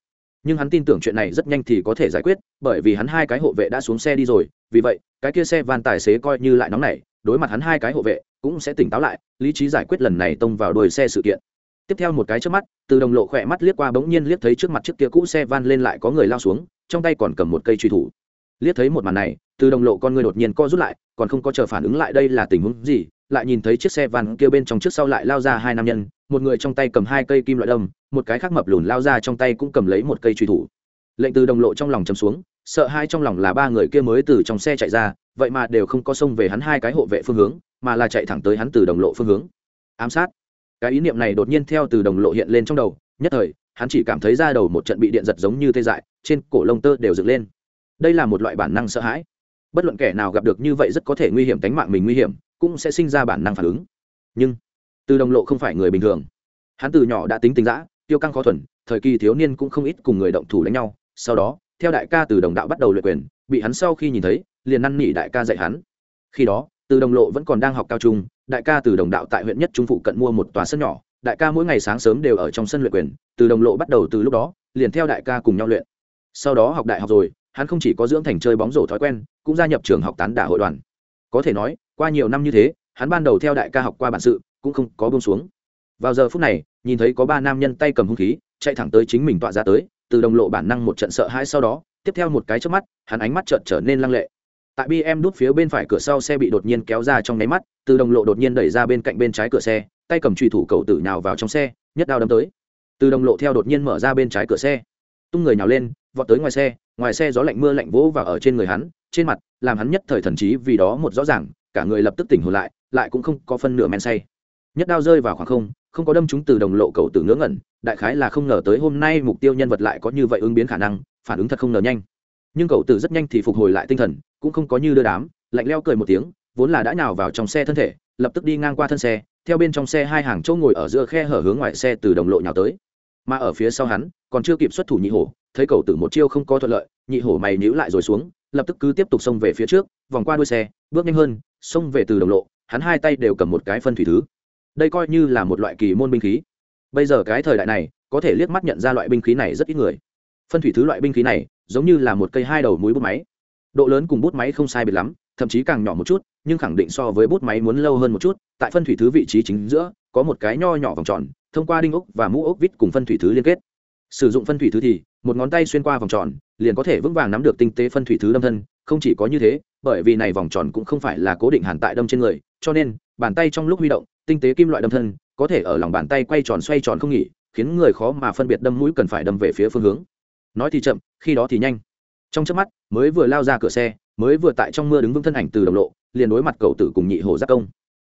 nhưng hắn tin tưởng chuyện này rất nhanh thì có thể giải quyết, bởi vì hắn hai cái hộ vệ đã xuống xe đi rồi, vì vậy, cái kia xe van tài xế coi như lại nóng nảy, đối mặt hắn hai cái hộ vệ, cũng sẽ tỉnh táo lại, lý trí giải quyết lần này tông vào đuôi xe sự kiện. Tiếp theo một cái trước mắt, từ đồng lộ khỏe mắt liếc qua bỗng nhiên liếc thấy trước mặt chiếc kia cũ xe van lên lại có người lao xuống, trong tay còn cầm một cây truy thủ. Liếc thấy một màn này, từ đồng lộ con người đột nhiên co rút lại, còn không có chờ phản ứng lại đây là tình huống gì, lại nhìn thấy chiếc xe van kia bên trong trước sau lại lao ra hai nam nhân một người trong tay cầm hai cây kim loại đâm, một cái khác mập lùn lao ra trong tay cũng cầm lấy một cây truy thủ. Lệnh từ đồng lộ trong lòng chấm xuống, sợ hai trong lòng là ba người kia mới từ trong xe chạy ra, vậy mà đều không có xông về hắn hai cái hộ vệ phương hướng, mà là chạy thẳng tới hắn từ đồng lộ phương hướng. Ám sát. Cái ý niệm này đột nhiên theo từ đồng lộ hiện lên trong đầu, nhất thời, hắn chỉ cảm thấy ra đầu một trận bị điện giật giống như tê dại, trên cổ lông tơ đều dựng lên. Đây là một loại bản năng sợ hãi. Bất luận kẻ nào gặp được như vậy rất có thể nguy hiểm tính mạng mình nguy hiểm, cũng sẽ sinh ra bản năng phản ứng. Nhưng từ đồng lộ không phải người bình thường. Hắn từ nhỏ đã tính tình giã tiêu căng khó thuần, thời kỳ thiếu niên cũng không ít cùng người động thủ đánh nhau. Sau đó, theo đại ca từ đồng đạo bắt đầu luyện quyền, bị hắn sau khi nhìn thấy, liền năn nỉ đại ca dạy hắn. Khi đó, từ đồng lộ vẫn còn đang học cao trung, đại ca từ đồng đạo tại huyện nhất trung phụ cận mua một tòa sân nhỏ. Đại ca mỗi ngày sáng sớm đều ở trong sân luyện quyền, từ đồng lộ bắt đầu từ lúc đó, liền theo đại ca cùng nhau luyện. Sau đó học đại học rồi, hắn không chỉ có dưỡng thành chơi bóng rổ thói quen, cũng gia nhập trường học tán đả hội đoàn. Có thể nói, qua nhiều năm như thế, hắn ban đầu theo đại ca học qua bản sự cũng không có buông xuống. Vào giờ phút này, nhìn thấy có ba nam nhân tay cầm hung khí, chạy thẳng tới chính mình tọa ra tới, từ đồng lộ bản năng một trận sợ hãi sau đó, tiếp theo một cái trước mắt, hắn ánh mắt trợn trở nên lăng lệ. Tại bm đút phía bên phải cửa sau xe bị đột nhiên kéo ra trong nháy mắt, từ đồng lộ đột nhiên đẩy ra bên cạnh bên trái cửa xe, tay cầm trùy thủ cầu tử nhào vào trong xe, nhất đao đâm tới. Từ đồng lộ theo đột nhiên mở ra bên trái cửa xe, tung người nhào lên, vọt tới ngoài xe ngoài xe gió lạnh mưa lạnh vỗ và ở trên người hắn, trên mặt, làm hắn nhất thời thần trí vì đó một rõ ràng, cả người lập tức tỉnh hồn lại lại cũng không có phân nửa men say nhất đao rơi vào khoảng không không có đâm chúng từ đồng lộ cầu tử ngớ ngẩn, đại khái là không ngờ tới hôm nay mục tiêu nhân vật lại có như vậy ứng biến khả năng, phản ứng thật không ngờ nhanh. Nhưng cầu tử rất nhanh thì phục hồi lại tinh thần, cũng không có như đưa đám, lạnh leo cười một tiếng, vốn là đã nhào vào trong xe thân thể, lập tức đi ngang qua thân xe, theo bên trong xe hai hàng chỗ ngồi ở giữa khe hở hướng ngoài xe từ đồng lộ nhào tới. Mà ở phía sau hắn, còn chưa kịp xuất thủ nhị hổ, thấy cầu tử một chiêu không có thuận lợi, nhị hổ mày nhíu lại rồi xuống, lập tức cứ tiếp tục xông về phía trước, vòng qua đuôi xe, bước nhanh hơn, xông về từ đồng lộ, hắn hai tay đều cầm một cái phân thủy thứ đây coi như là một loại kỳ môn binh khí. Bây giờ cái thời đại này, có thể liếc mắt nhận ra loại binh khí này rất ít người. Phân thủy thứ loại binh khí này, giống như là một cây hai đầu mũi bút máy. Độ lớn cùng bút máy không sai biệt lắm, thậm chí càng nhỏ một chút, nhưng khẳng định so với bút máy muốn lâu hơn một chút. Tại phân thủy thứ vị trí chính giữa, có một cái nho nhỏ vòng tròn, thông qua đinh ốc và mũ ốc vít cùng phân thủy thứ liên kết. Sử dụng phân thủy thứ thì, một ngón tay xuyên qua vòng tròn, liền có thể vững vàng nắm được tinh tế phân thủy thứ đâm thân. Không chỉ có như thế, bởi vì này vòng tròn cũng không phải là cố định hàn tại đâm trên người, cho nên bàn tay trong lúc huy động, tinh tế kim loại đâm thân, có thể ở lòng bàn tay quay tròn xoay tròn không nghỉ, khiến người khó mà phân biệt đâm mũi cần phải đâm về phía phương hướng. Nói thì chậm, khi đó thì nhanh. Trong chớp mắt, mới vừa lao ra cửa xe, mới vừa tại trong mưa đứng vững thân ảnh từ đồng lộ, liền đối mặt cậu tử cùng nhị hổ giác công.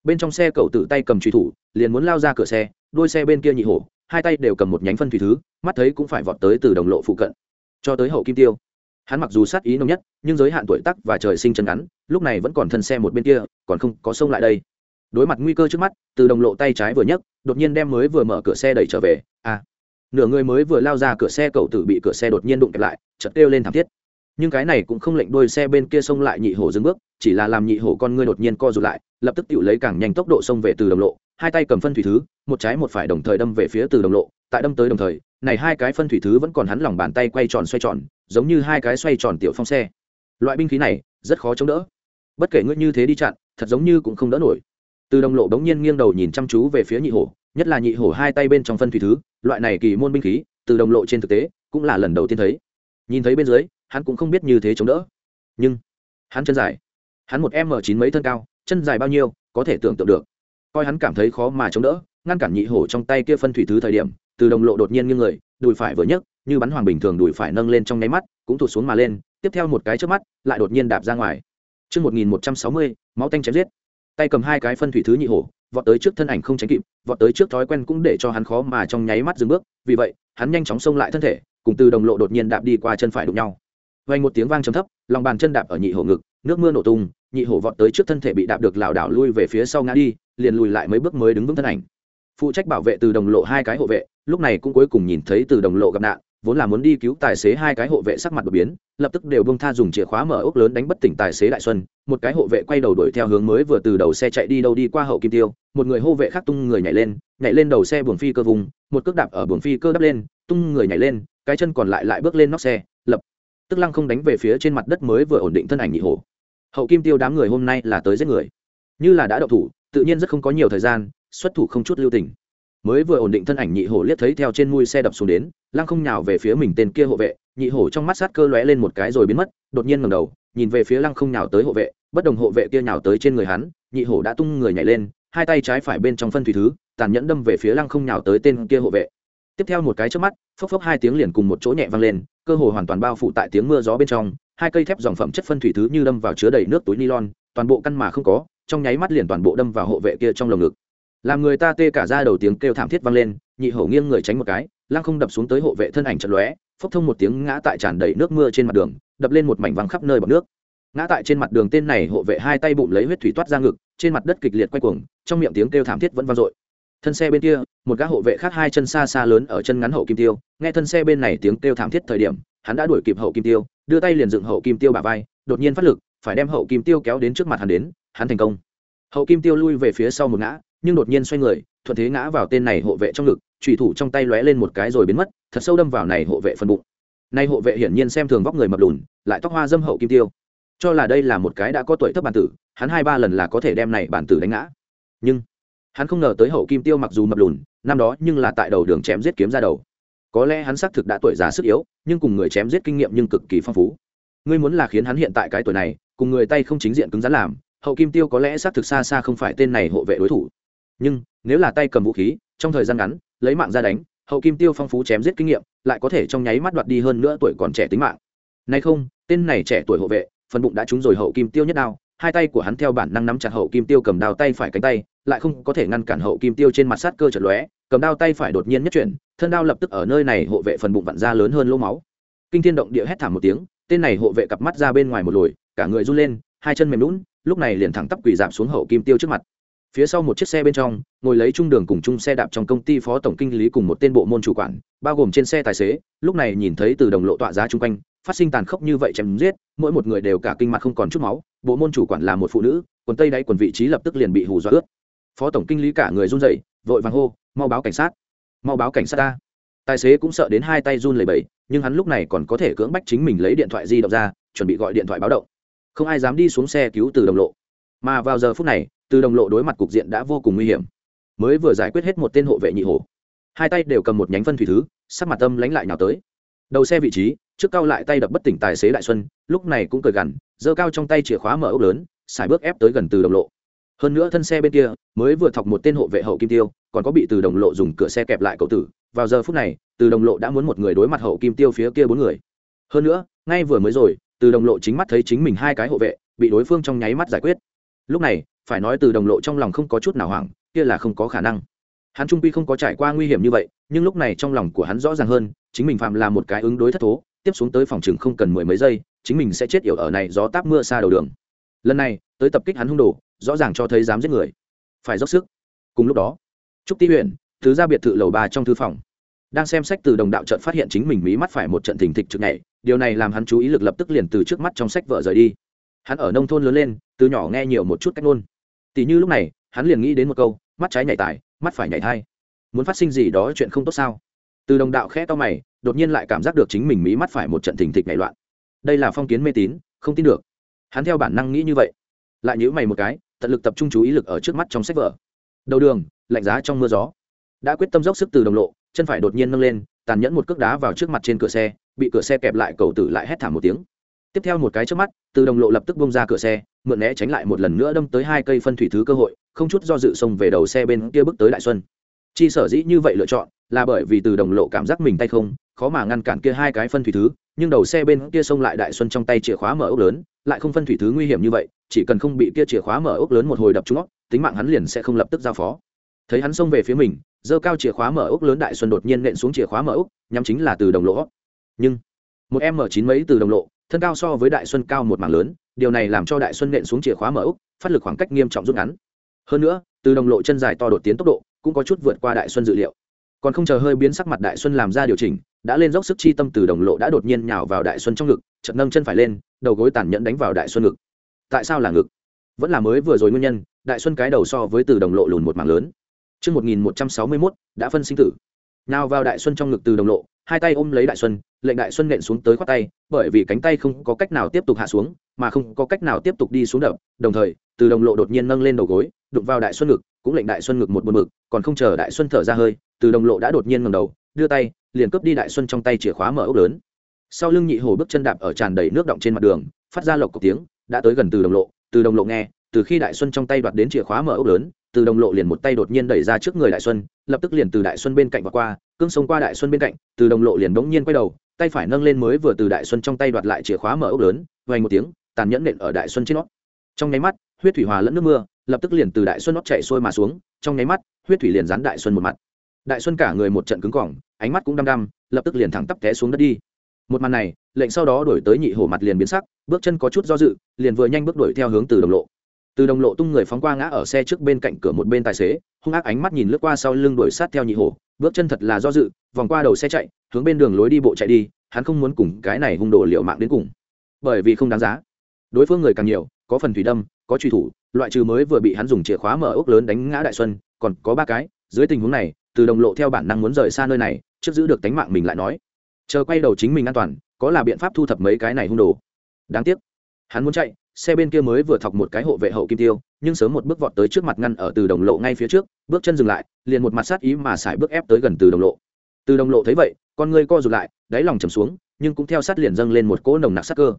Bên trong xe cậu tử tay cầm truy thủ, liền muốn lao ra cửa xe đuôi xe bên kia nhị hổ, hai tay đều cầm một nhánh phân thủy thứ, mắt thấy cũng phải vọt tới từ đồng lộ phụ cận. Cho tới hậu kim tiêu. Hắn mặc dù sát ý nồng nhất, nhưng giới hạn tuổi tắc và trời sinh chân ngắn, lúc này vẫn còn thân xe một bên kia, còn không có sông lại đây đối mặt nguy cơ trước mắt, từ đồng lộ tay trái vừa nhấc, đột nhiên đem mới vừa mở cửa xe đẩy trở về. À nửa người mới vừa lao ra cửa xe cậu tử bị cửa xe đột nhiên đụng kẹp lại chật kêu lên thảm thiết. Nhưng cái này cũng không lệnh đôi xe bên kia xông lại nhị hổ dừng bước, chỉ là làm nhị hổ con ngươi đột nhiên co rụt lại, lập tức tự lấy càng nhanh tốc độ xông về từ đồng lộ, hai tay cầm phân thủy thứ, một trái một phải đồng thời đâm về phía từ đồng lộ, tại đâm tới đồng thời, này hai cái phân thủy thứ vẫn còn hắn lòng bàn tay quay tròn xoay tròn, giống như hai cái xoay tròn tiểu phong xe. Loại binh khí này rất khó chống đỡ. Bất kể ngươi như thế đi chặn, thật giống như cũng không đỡ nổi từ đồng lộ đống nhiên nghiêng đầu nhìn chăm chú về phía nhị hổ nhất là nhị hổ hai tay bên trong phân thủy thứ loại này kỳ môn binh khí từ đồng lộ trên thực tế cũng là lần đầu tiên thấy. Nhìn thấy bên dưới hắn cũng không biết như thế chống đỡ. Nhưng hắn chân dài. Hắn một m chín mấy thân cao chân dài bao nhiêu có thể tưởng tượng được. Coi hắn cảm thấy khó mà chống đỡ ngăn cản nhị hổ trong tay kia phân thủy thứ thời điểm từ đồng lộ đột nhiên nghiêng người đùi phải vừa nhấc như bắn hoàng bình thường đùi phải nâng lên trong nháy mắt cũng thụt xuống mà lên tiếp theo một cái trước mắt lại đột nhiên đạp ra ngoài. Trước 1160, máu tanh chém giết. Tay cầm hai cái phân thủy thứ nhị hổ, vọt tới trước thân ảnh không tránh kịp, vọt tới trước thói quen cũng để cho hắn khó mà trong nháy mắt dừng bước, vì vậy, hắn nhanh chóng xông lại thân thể, cùng từ đồng lộ đột nhiên đạp đi qua chân phải đụng nhau. Vang một tiếng vang trầm thấp, lòng bàn chân đạp ở nhị hổ ngực, nước mưa nổ tung, nhị hổ vọt tới trước thân thể bị đạp được lảo đảo lui về phía sau ngã đi, liền lùi lại mấy bước mới đứng vững thân ảnh. Phụ trách bảo vệ từ đồng lộ hai cái hộ vệ, lúc này cũng cuối cùng nhìn thấy từ đồng lộ gặp nạn, vốn là muốn đi cứu tài xế hai cái hộ vệ sắc mặt đột biến, lập tức đều bông tha dùng chìa khóa mở ốc lớn đánh bất tỉnh tài xế đại xuân. Một cái hộ vệ quay đầu đuổi theo hướng mới vừa từ đầu xe chạy đi đâu đi qua hậu kim tiêu. Một người hộ vệ khác tung người nhảy lên nhảy lên đầu xe buồng phi cơ vùng, một cước đạp ở buồng phi cơ đắp lên, tung người nhảy lên, cái chân còn lại lại bước lên nóc xe, lập tức lăng không đánh về phía trên mặt đất mới vừa ổn định thân ảnh nhị hổ hậu kim tiêu đám người hôm nay là tới giết người. Như là đã đậu thủ, tự nhiên rất không có nhiều thời gian, xuất thủ không chút lưu tình mới vừa ổn định thân ảnh nhị hổ liếc thấy theo trên mui xe đập xuống đến, lăng không nhào về phía mình tên kia hộ vệ, nhị hổ trong mắt sát cơ lóe lên một cái rồi biến mất, đột nhiên ngầm đầu, nhìn về phía lăng không nhào tới hộ vệ, bất đồng hộ vệ kia nhào tới trên người hắn, nhị hổ đã tung người nhảy lên, hai tay trái phải bên trong phân thủy thứ, tàn nhẫn đâm về phía lăng không nhào tới tên kia hộ vệ. Tiếp theo một cái trước mắt, phốc phốc hai tiếng liền cùng một chỗ nhẹ vang lên, cơ hồ hoàn toàn bao phủ tại tiếng mưa gió bên trong, hai cây thép dòng phẩm chất phân thủy thứ như đâm vào chứa đầy nước túi nylon, toàn bộ căn mà không có, trong nháy mắt liền toàn bộ đâm vào hộ vệ kia trong lồng ngực làm người ta tê cả ra đầu tiếng kêu thảm thiết vang lên, nhị hổ nghiêng người tránh một cái, lăng không đập xuống tới hộ vệ thân ảnh trận lóe, phốc thông một tiếng ngã tại tràn đầy nước mưa trên mặt đường, đập lên một mảnh văng khắp nơi bọc nước. Ngã tại trên mặt đường tên này hộ vệ hai tay bụng lấy huyết thủy toát ra ngực, trên mặt đất kịch liệt quay cuồng, trong miệng tiếng kêu thảm thiết vẫn vang dội. Thân xe bên kia, một gã hộ vệ khác hai chân xa xa lớn ở chân ngắn hậu kim tiêu, nghe thân xe bên này tiếng kêu thảm thiết thời điểm, hắn đã đuổi kịp hậu kim tiêu, đưa tay liền dựng hậu kim tiêu bả vai, đột nhiên phát lực, phải đem hậu kim tiêu kéo đến trước mặt hắn đến, hắn thành công. Hậu kim tiêu lui về phía sau một ngã nhưng đột nhiên xoay người, thuận thế ngã vào tên này hộ vệ trong ngực trùy thủ trong tay lóe lên một cái rồi biến mất, thật sâu đâm vào này hộ vệ phần bụng. Nay hộ vệ hiển nhiên xem thường vóc người mập lùn, lại tóc hoa dâm hậu kim tiêu. Cho là đây là một cái đã có tuổi thấp bản tử, hắn hai ba lần là có thể đem này bản tử đánh ngã. Nhưng, hắn không ngờ tới hậu kim tiêu mặc dù mập lùn, năm đó nhưng là tại đầu đường chém giết kiếm ra đầu. Có lẽ hắn xác thực đã tuổi già sức yếu, nhưng cùng người chém giết kinh nghiệm nhưng cực kỳ phong phú. Ngươi muốn là khiến hắn hiện tại cái tuổi này, cùng người tay không chính diện cứng rắn làm, hậu kim tiêu có lẽ xác thực xa xa không phải tên này hộ vệ đối thủ nhưng, nếu là tay cầm vũ khí, trong thời gian ngắn, lấy mạng ra đánh, hậu kim tiêu phong phú chém giết kinh nghiệm, lại có thể trong nháy mắt đoạt đi hơn nữa tuổi còn trẻ tính mạng. Nay không, tên này trẻ tuổi hộ vệ, phần bụng đã trúng rồi hậu kim tiêu nhất đao, hai tay của hắn theo bản năng nắm chặt hậu kim tiêu cầm đao tay phải cánh tay, lại không có thể ngăn cản hậu kim tiêu trên mặt sát cơ chật lóe, cầm đao tay phải đột nhiên nhất chuyển, thân đao lập tức ở nơi này hộ vệ phần bụng vặn ra lớn hơn lỗ máu. Kinh thiên động địa hét thảm một tiếng, tên này hộ vệ cặp mắt ra bên ngoài một lồi, cả người run lên, hai chân mềm lún lúc này liền thẳng tắp quỳ giảm xuống hậu kim tiêu trước mặt phía sau một chiếc xe bên trong, ngồi lấy trung đường cùng chung xe đạp trong công ty phó tổng kinh lý cùng một tên bộ môn chủ quản, bao gồm trên xe tài xế, lúc này nhìn thấy từ đồng lộ tọa giá chung quanh, phát sinh tàn khốc như vậy chém giết, mỗi một người đều cả kinh mặt không còn chút máu, bộ môn chủ quản là một phụ nữ, quần tây đáy quần vị trí lập tức liền bị hù dọa ướt. Phó tổng kinh lý cả người run rẩy, vội vàng hô, mau báo cảnh sát, mau báo cảnh sát ta. Tài xế cũng sợ đến hai tay run lẩy bẩy, nhưng hắn lúc này còn có thể cưỡng bách chính mình lấy điện thoại di động ra, chuẩn bị gọi điện thoại báo động. Không ai dám đi xuống xe cứu từ đồng lộ. Mà vào giờ phút này từ đồng lộ đối mặt cục diện đã vô cùng nguy hiểm, mới vừa giải quyết hết một tên hộ vệ nhị hổ. Hai tay đều cầm một nhánh phân thủy thứ, sắc mặt tâm lánh lại nhào tới. Đầu xe vị trí, trước cao lại tay đập bất tỉnh tài xế đại xuân, lúc này cũng cười gằn, giơ cao trong tay chìa khóa mở ốc lớn, xài bước ép tới gần từ đồng lộ. Hơn nữa thân xe bên kia, mới vừa thọc một tên hộ vệ hậu kim tiêu, còn có bị từ đồng lộ dùng cửa xe kẹp lại cậu tử. Vào giờ phút này, từ đồng lộ đã muốn một người đối mặt hậu kim tiêu phía kia bốn người. Hơn nữa, ngay vừa mới rồi, từ đồng lộ chính mắt thấy chính mình hai cái hộ vệ, bị đối phương trong nháy mắt giải quyết lúc này, phải nói từ đồng lộ trong lòng không có chút nào hoảng, kia là không có khả năng. Hắn trung pi không có trải qua nguy hiểm như vậy, nhưng lúc này trong lòng của hắn rõ ràng hơn, chính mình phạm là một cái ứng đối thất thố, tiếp xuống tới phòng chừng không cần mười mấy giây, chính mình sẽ chết yểu ở này gió táp mưa xa đầu đường. Lần này, tới tập kích hắn hung đồ, rõ ràng cho thấy dám giết người. Phải dốc sức. Cùng lúc đó, trúc ti huyện thứ ra biệt thự lầu ba trong thư phòng, đang xem sách từ đồng đạo trận phát hiện chính mình mí mắt phải một trận thình thịch trực này điều này làm hắn chú ý lực lập tức liền từ trước mắt trong sách vợ rời đi. Hắn ở nông thôn lớn lên từ nhỏ nghe nhiều một chút cách ngôn. Tỷ như lúc này, hắn liền nghĩ đến một câu, mắt trái nhảy tài, mắt phải nhảy thai. Muốn phát sinh gì đó chuyện không tốt sao? Từ đồng đạo khẽ to mày, đột nhiên lại cảm giác được chính mình mí mắt phải một trận thình thịch nhảy loạn. Đây là phong kiến mê tín, không tin được. Hắn theo bản năng nghĩ như vậy. Lại nhữ mày một cái, tận lực tập trung chú ý lực ở trước mắt trong sách vở. Đầu đường, lạnh giá trong mưa gió. Đã quyết tâm dốc sức từ đồng lộ, chân phải đột nhiên nâng lên, tàn nhẫn một cước đá vào trước mặt trên cửa xe, bị cửa xe kẹp lại, cầu tử lại hét thảm một tiếng tiếp theo một cái trước mắt, từ đồng lộ lập tức bông ra cửa xe, mượn né tránh lại một lần nữa đâm tới hai cây phân thủy thứ cơ hội, không chút do dự xông về đầu xe bên kia bước tới đại xuân. Chi sở dĩ như vậy lựa chọn, là bởi vì từ đồng lộ cảm giác mình tay không, khó mà ngăn cản kia hai cái phân thủy thứ, nhưng đầu xe bên kia xông lại đại xuân trong tay chìa khóa mở ốc lớn, lại không phân thủy thứ nguy hiểm như vậy, chỉ cần không bị kia chìa khóa mở ốc lớn một hồi đập trúng óc, tính mạng hắn liền sẽ không lập tức giao phó. Thấy hắn xông về phía mình, giơ cao chìa khóa mở ốc lớn đại xuân đột nhiên nện xuống chìa khóa mở ốc, nhắm chính là từ đồng lộ. Nhưng, một em mở chín mấy từ đồng lộ thân cao so với đại xuân cao một mảng lớn điều này làm cho đại xuân nện xuống chìa khóa mở úc phát lực khoảng cách nghiêm trọng rút ngắn. Hơn nữa từ đồng lộ chân dài to đột tiến tốc độ cũng có chút vượt qua đại xuân dự liệu. Còn không chờ hơi biến sắc mặt đại xuân làm ra điều chỉnh đã lên dốc sức chi tâm từ đồng lộ đã đột nhiên nhào vào đại xuân trong ngực chật nâng chân phải lên đầu gối tàn nhẫn đánh vào đại xuân ngực. Tại sao là ngực? Vẫn là mới vừa rồi nguyên nhân đại xuân cái đầu so với từ đồng lộ lùn một mảng lớn. Trước 1161, đã phân sinh tử. Nào vào đại xuân trong ngực từ đồng lộ, hai tay ôm lấy đại xuân, lệnh đại xuân nện xuống tới khoát tay, bởi vì cánh tay không có cách nào tiếp tục hạ xuống, mà không có cách nào tiếp tục đi xuống đập, đồng thời, từ đồng lộ đột nhiên nâng lên đầu gối, đụng vào đại xuân ngực, cũng lệnh đại xuân ngực một buồn mực, còn không chờ đại xuân thở ra hơi, từ đồng lộ đã đột nhiên ngẩng đầu, đưa tay, liền cướp đi đại xuân trong tay chìa khóa mở ốc lớn. Sau lưng nhị hổ bước chân đạp ở tràn đầy nước động trên mặt đường, phát ra lộc cục tiếng, đã tới gần từ đồng lộ, từ đồng lộ nghe, từ khi đại xuân trong tay đoạt đến chìa khóa mở ốc lớn từ đồng lộ liền một tay đột nhiên đẩy ra trước người đại xuân, lập tức liền từ đại xuân bên cạnh và qua, cương xông qua đại xuân bên cạnh, từ đồng lộ liền đống nhiên quay đầu, tay phải nâng lên mới vừa từ đại xuân trong tay đoạt lại chìa khóa mở ốc lớn vay một tiếng, tàn nhẫn nện ở đại xuân trên nót trong nháy mắt, huyết thủy hòa lẫn nước mưa, lập tức liền từ đại xuân nót chạy xuôi mà xuống, trong nháy mắt, huyết thủy liền dán đại xuân một mặt. Đại xuân cả người một trận cứng cỏng, ánh mắt cũng đăm đăm, lập tức liền thẳng tắp té xuống đất đi. Một màn này, lệnh sau đó đổi tới nhị hổ mặt liền biến sắc, bước chân có chút do dự, liền vừa nhanh bước đuổi theo hướng từ đồng lộ từ đồng lộ tung người phóng qua ngã ở xe trước bên cạnh cửa một bên tài xế, hung ác ánh mắt nhìn lướt qua sau lưng đuổi sát theo nhị hổ, bước chân thật là do dự, vòng qua đầu xe chạy, hướng bên đường lối đi bộ chạy đi, hắn không muốn cùng cái này hung đồ liệu mạng đến cùng. Bởi vì không đáng giá. Đối phương người càng nhiều, có phần thủy đâm, có truy thủ, loại trừ mới vừa bị hắn dùng chìa khóa mở ốc lớn đánh ngã đại xuân, còn có ba cái, dưới tình huống này, từ đồng lộ theo bản năng muốn rời xa nơi này, trước giữ được tánh mạng mình lại nói. Chờ quay đầu chính mình an toàn, có là biện pháp thu thập mấy cái này hung đồ? Đáng tiếc. Hắn muốn chạy xe bên kia mới vừa thọc một cái hộ vệ hậu kim tiêu, nhưng sớm một bước vọt tới trước mặt ngăn ở từ đồng lộ ngay phía trước, bước chân dừng lại, liền một mặt sát ý mà xài bước ép tới gần từ đồng lộ. Từ đồng lộ thấy vậy, con ngươi co rụt lại, đáy lòng chầm xuống, nhưng cũng theo sát liền dâng lên một cỗ nồng nặc sắc cơ.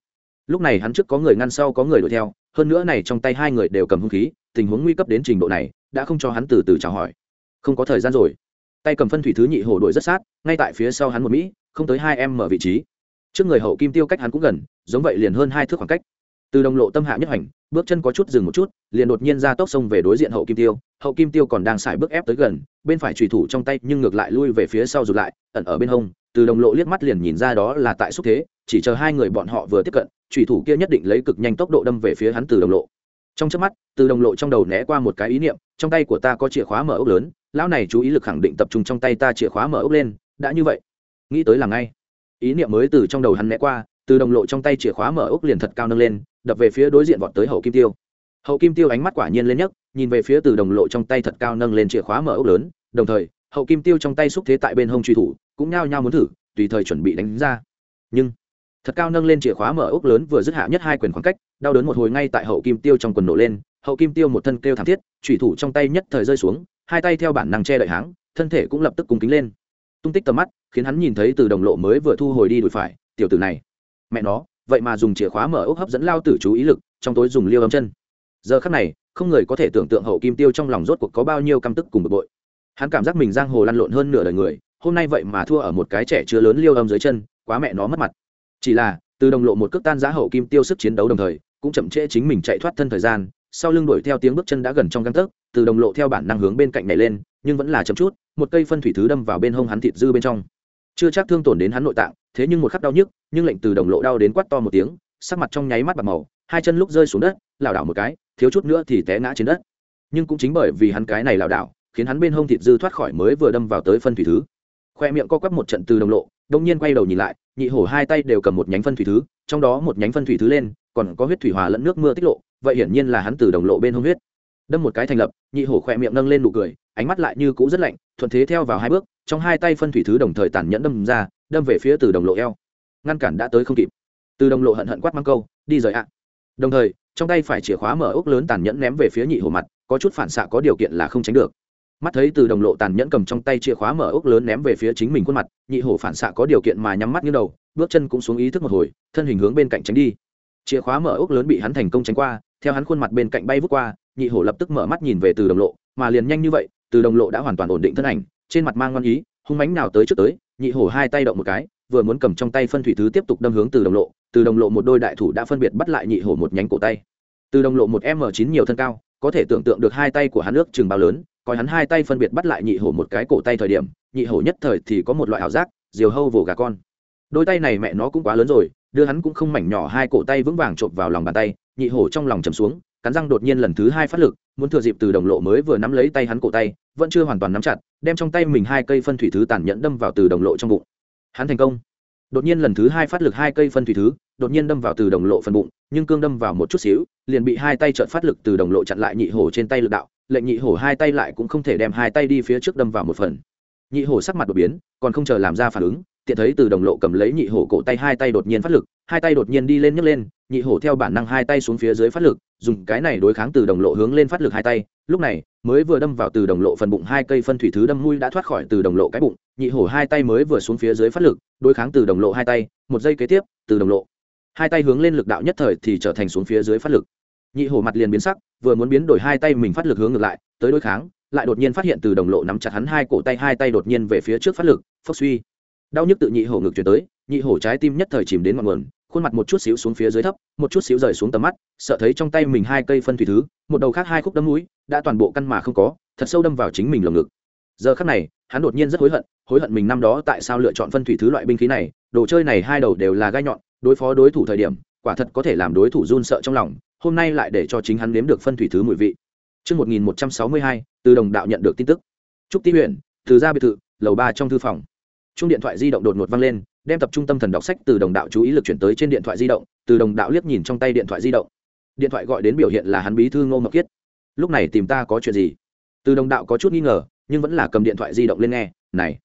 Lúc này hắn trước có người ngăn sau có người đuổi theo, hơn nữa này trong tay hai người đều cầm hung khí, tình huống nguy cấp đến trình độ này, đã không cho hắn từ từ chào hỏi. Không có thời gian rồi. Tay cầm phân thủy thứ nhị hổ đuổi rất sát, ngay tại phía sau hắn một mỹ, không tới hai em mở vị trí. Trước người hậu kim tiêu cách hắn cũng gần, giống vậy liền hơn hai thước khoảng cách từ đồng lộ tâm hạ nhất hành, bước chân có chút dừng một chút, liền đột nhiên ra tốc sông về đối diện hậu kim tiêu. Hậu kim tiêu còn đang xài bước ép tới gần, bên phải trùy thủ trong tay nhưng ngược lại lui về phía sau rụt lại, ẩn ở bên hông. Từ đồng lộ liếc mắt liền nhìn ra đó là tại xúc thế, chỉ chờ hai người bọn họ vừa tiếp cận trùy thủ kia nhất định lấy cực nhanh tốc độ đâm về phía hắn từ đồng lộ. Trong chớp mắt, từ đồng lộ trong đầu né qua một cái ý niệm, trong tay của ta có chìa khóa mở ốc lớn, lão này chú ý lực khẳng định tập trung trong tay ta chìa khóa mở ốc lên, đã như vậy. Nghĩ tới là ngay. Ý niệm mới từ trong đầu hắn né qua từ đồng lộ trong tay chìa khóa mở ốc liền thật cao nâng lên, đập về phía đối diện vọt tới hậu kim tiêu. Hậu kim tiêu ánh mắt quả nhiên lên nhấc, nhìn về phía từ đồng lộ trong tay thật cao nâng lên chìa khóa mở ốc lớn, đồng thời, hậu kim tiêu trong tay xúc thế tại bên hông truy thủ, cũng nhao nhao muốn thử, tùy thời chuẩn bị đánh ra. Nhưng, thật cao nâng lên chìa khóa mở ốc lớn vừa dứt hạ nhất hai quyền khoảng cách, đau đớn một hồi ngay tại hậu kim tiêu trong quần nổ lên, hậu kim tiêu một thân kêu thảm thiết truy thủ trong tay nhất thời rơi xuống, hai tay theo bản năng che đợi háng, thân thể cũng lập tức cung kính lên. Tung tích tầm mắt, khiến hắn nhìn thấy từ đồng lộ mới vừa thu hồi đi đùi phải, tiểu tử này mẹ nó, vậy mà dùng chìa khóa mở ốc hấp dẫn lao tử chú ý lực, trong tối dùng liêu âm chân. Giờ khắc này, không người có thể tưởng tượng hậu kim tiêu trong lòng rốt cuộc có bao nhiêu căm tức cùng bực bội. Hắn cảm giác mình giang hồ lăn lộn hơn nửa đời người, hôm nay vậy mà thua ở một cái trẻ chưa lớn liêu âm dưới chân, quá mẹ nó mất mặt. Chỉ là, từ đồng lộ một cước tan giá hậu kim tiêu sức chiến đấu đồng thời, cũng chậm trễ chính mình chạy thoát thân thời gian, sau lưng đuổi theo tiếng bước chân đã gần trong găng tấc, từ đồng lộ theo bản năng hướng bên cạnh này lên, nhưng vẫn là chậm chút, một cây phân thủy thứ đâm vào bên hông hắn thịt dư bên trong chưa chắc thương tổn đến hắn nội tạng, thế nhưng một khắc đau nhức, nhưng lệnh từ đồng lộ đau đến quát to một tiếng, sắc mặt trong nháy mắt bạc màu, hai chân lúc rơi xuống đất, lảo đảo một cái, thiếu chút nữa thì té ngã trên đất. Nhưng cũng chính bởi vì hắn cái này lảo đảo, khiến hắn bên hông thịt dư thoát khỏi mới vừa đâm vào tới phân thủy thứ. Khoe miệng co quắp một trận từ đồng lộ, đông nhiên quay đầu nhìn lại, nhị hổ hai tay đều cầm một nhánh phân thủy thứ, trong đó một nhánh phân thủy thứ lên, còn có huyết thủy hòa lẫn nước mưa tiết lộ, vậy hiển nhiên là hắn từ đồng lộ bên hông huyết đâm một cái thành lập, nhị hổ khỏe miệng nâng lên nụ cười, ánh mắt lại như cũ rất lạnh, thuận thế theo vào hai bước, trong hai tay phân thủy thứ đồng thời tàn nhẫn đâm ra, đâm về phía từ đồng lộ eo. Ngăn cản đã tới không kịp. Từ đồng lộ hận hận quát mang câu, đi rời ạ. Đồng thời, trong tay phải chìa khóa mở ốc lớn tàn nhẫn ném về phía nhị hổ mặt, có chút phản xạ có điều kiện là không tránh được. Mắt thấy từ đồng lộ tàn nhẫn cầm trong tay chìa khóa mở ốc lớn ném về phía chính mình khuôn mặt, nhị hổ phản xạ có điều kiện mà nhắm mắt như đầu, bước chân cũng xuống ý thức một hồi, thân hình hướng bên cạnh tránh đi. Chìa khóa mở ốc lớn bị hắn thành công tránh qua theo hắn khuôn mặt bên cạnh bay vút qua, nhị hổ lập tức mở mắt nhìn về từ đồng lộ, mà liền nhanh như vậy, từ đồng lộ đã hoàn toàn ổn định thân ảnh, trên mặt mang ngon ý, hung mánh nào tới trước tới, nhị hổ hai tay động một cái, vừa muốn cầm trong tay phân thủy thứ tiếp tục đâm hướng từ đồng lộ, từ đồng lộ một đôi đại thủ đã phân biệt bắt lại nhị hổ một nhánh cổ tay. Từ đồng lộ một m chín nhiều thân cao, có thể tưởng tượng được hai tay của hắn nước chừng bao lớn, coi hắn hai tay phân biệt bắt lại nhị hổ một cái cổ tay thời điểm, nhị hổ nhất thời thì có một loại ảo giác, diều hâu vồ gà con. Đôi tay này mẹ nó cũng quá lớn rồi, đưa hắn cũng không mảnh nhỏ hai cổ tay vững vàng chộp vào lòng bàn tay nhị hổ trong lòng chầm xuống, cắn răng đột nhiên lần thứ hai phát lực, muốn thừa dịp từ đồng lộ mới vừa nắm lấy tay hắn cổ tay, vẫn chưa hoàn toàn nắm chặt, đem trong tay mình hai cây phân thủy thứ tàn nhẫn đâm vào từ đồng lộ trong bụng. Hắn thành công. Đột nhiên lần thứ hai phát lực hai cây phân thủy thứ, đột nhiên đâm vào từ đồng lộ phần bụng, nhưng cương đâm vào một chút xíu, liền bị hai tay trợn phát lực từ đồng lộ chặn lại nhị hổ trên tay lực đạo, lệnh nhị hổ hai tay lại cũng không thể đem hai tay đi phía trước đâm vào một phần. Nhị hổ sắc mặt đột biến, còn không chờ làm ra phản ứng, tiện thấy từ đồng lộ cầm lấy nhị hổ cổ tay hai tay đột nhiên phát lực hai tay đột nhiên đi lên nhấc lên, nhị hổ theo bản năng hai tay xuống phía dưới phát lực, dùng cái này đối kháng từ đồng lộ hướng lên phát lực hai tay. Lúc này, mới vừa đâm vào từ đồng lộ phần bụng hai cây phân thủy thứ đâm mũi đã thoát khỏi từ đồng lộ cái bụng, nhị hổ hai tay mới vừa xuống phía dưới phát lực, đối kháng từ đồng lộ hai tay, một giây kế tiếp, từ đồng lộ. Hai tay hướng lên lực đạo nhất thời thì trở thành xuống phía dưới phát lực. Nhị hổ mặt liền biến sắc, vừa muốn biến đổi hai tay mình phát lực hướng ngược lại, tới đối kháng, lại đột nhiên phát hiện từ đồng lộ nắm chặt hắn hai cổ tay, hai tay đột nhiên về phía trước phát lực, phốc suy. Đau nhức tự nhị hổ ngực chuyển tới, nhị hổ trái tim nhất thời chìm đến ngọn nguồn khuôn mặt một chút xíu xuống phía dưới thấp một chút xíu rời xuống tầm mắt sợ thấy trong tay mình hai cây phân thủy thứ một đầu khác hai khúc đâm núi đã toàn bộ căn mà không có thật sâu đâm vào chính mình lồng ngực giờ khắc này hắn đột nhiên rất hối hận hối hận mình năm đó tại sao lựa chọn phân thủy thứ loại binh khí này đồ chơi này hai đầu đều là gai nhọn đối phó đối thủ thời điểm quả thật có thể làm đối thủ run sợ trong lòng hôm nay lại để cho chính hắn nếm được phân thủy thứ mùi vị Trước 1162, từ đồng đạo nhận được tin tức. Trúc Ti huyện, từ ra biệt thự, lầu ba trong thư phòng. Chung điện thoại di động đột ngột vang lên, đem tập trung tâm thần đọc sách từ đồng đạo chú ý lực chuyển tới trên điện thoại di động, từ đồng đạo liếc nhìn trong tay điện thoại di động. Điện thoại gọi đến biểu hiện là hắn bí thư Ngô Ngọc Kiết. Lúc này tìm ta có chuyện gì? Từ đồng đạo có chút nghi ngờ, nhưng vẫn là cầm điện thoại di động lên nghe, "Này,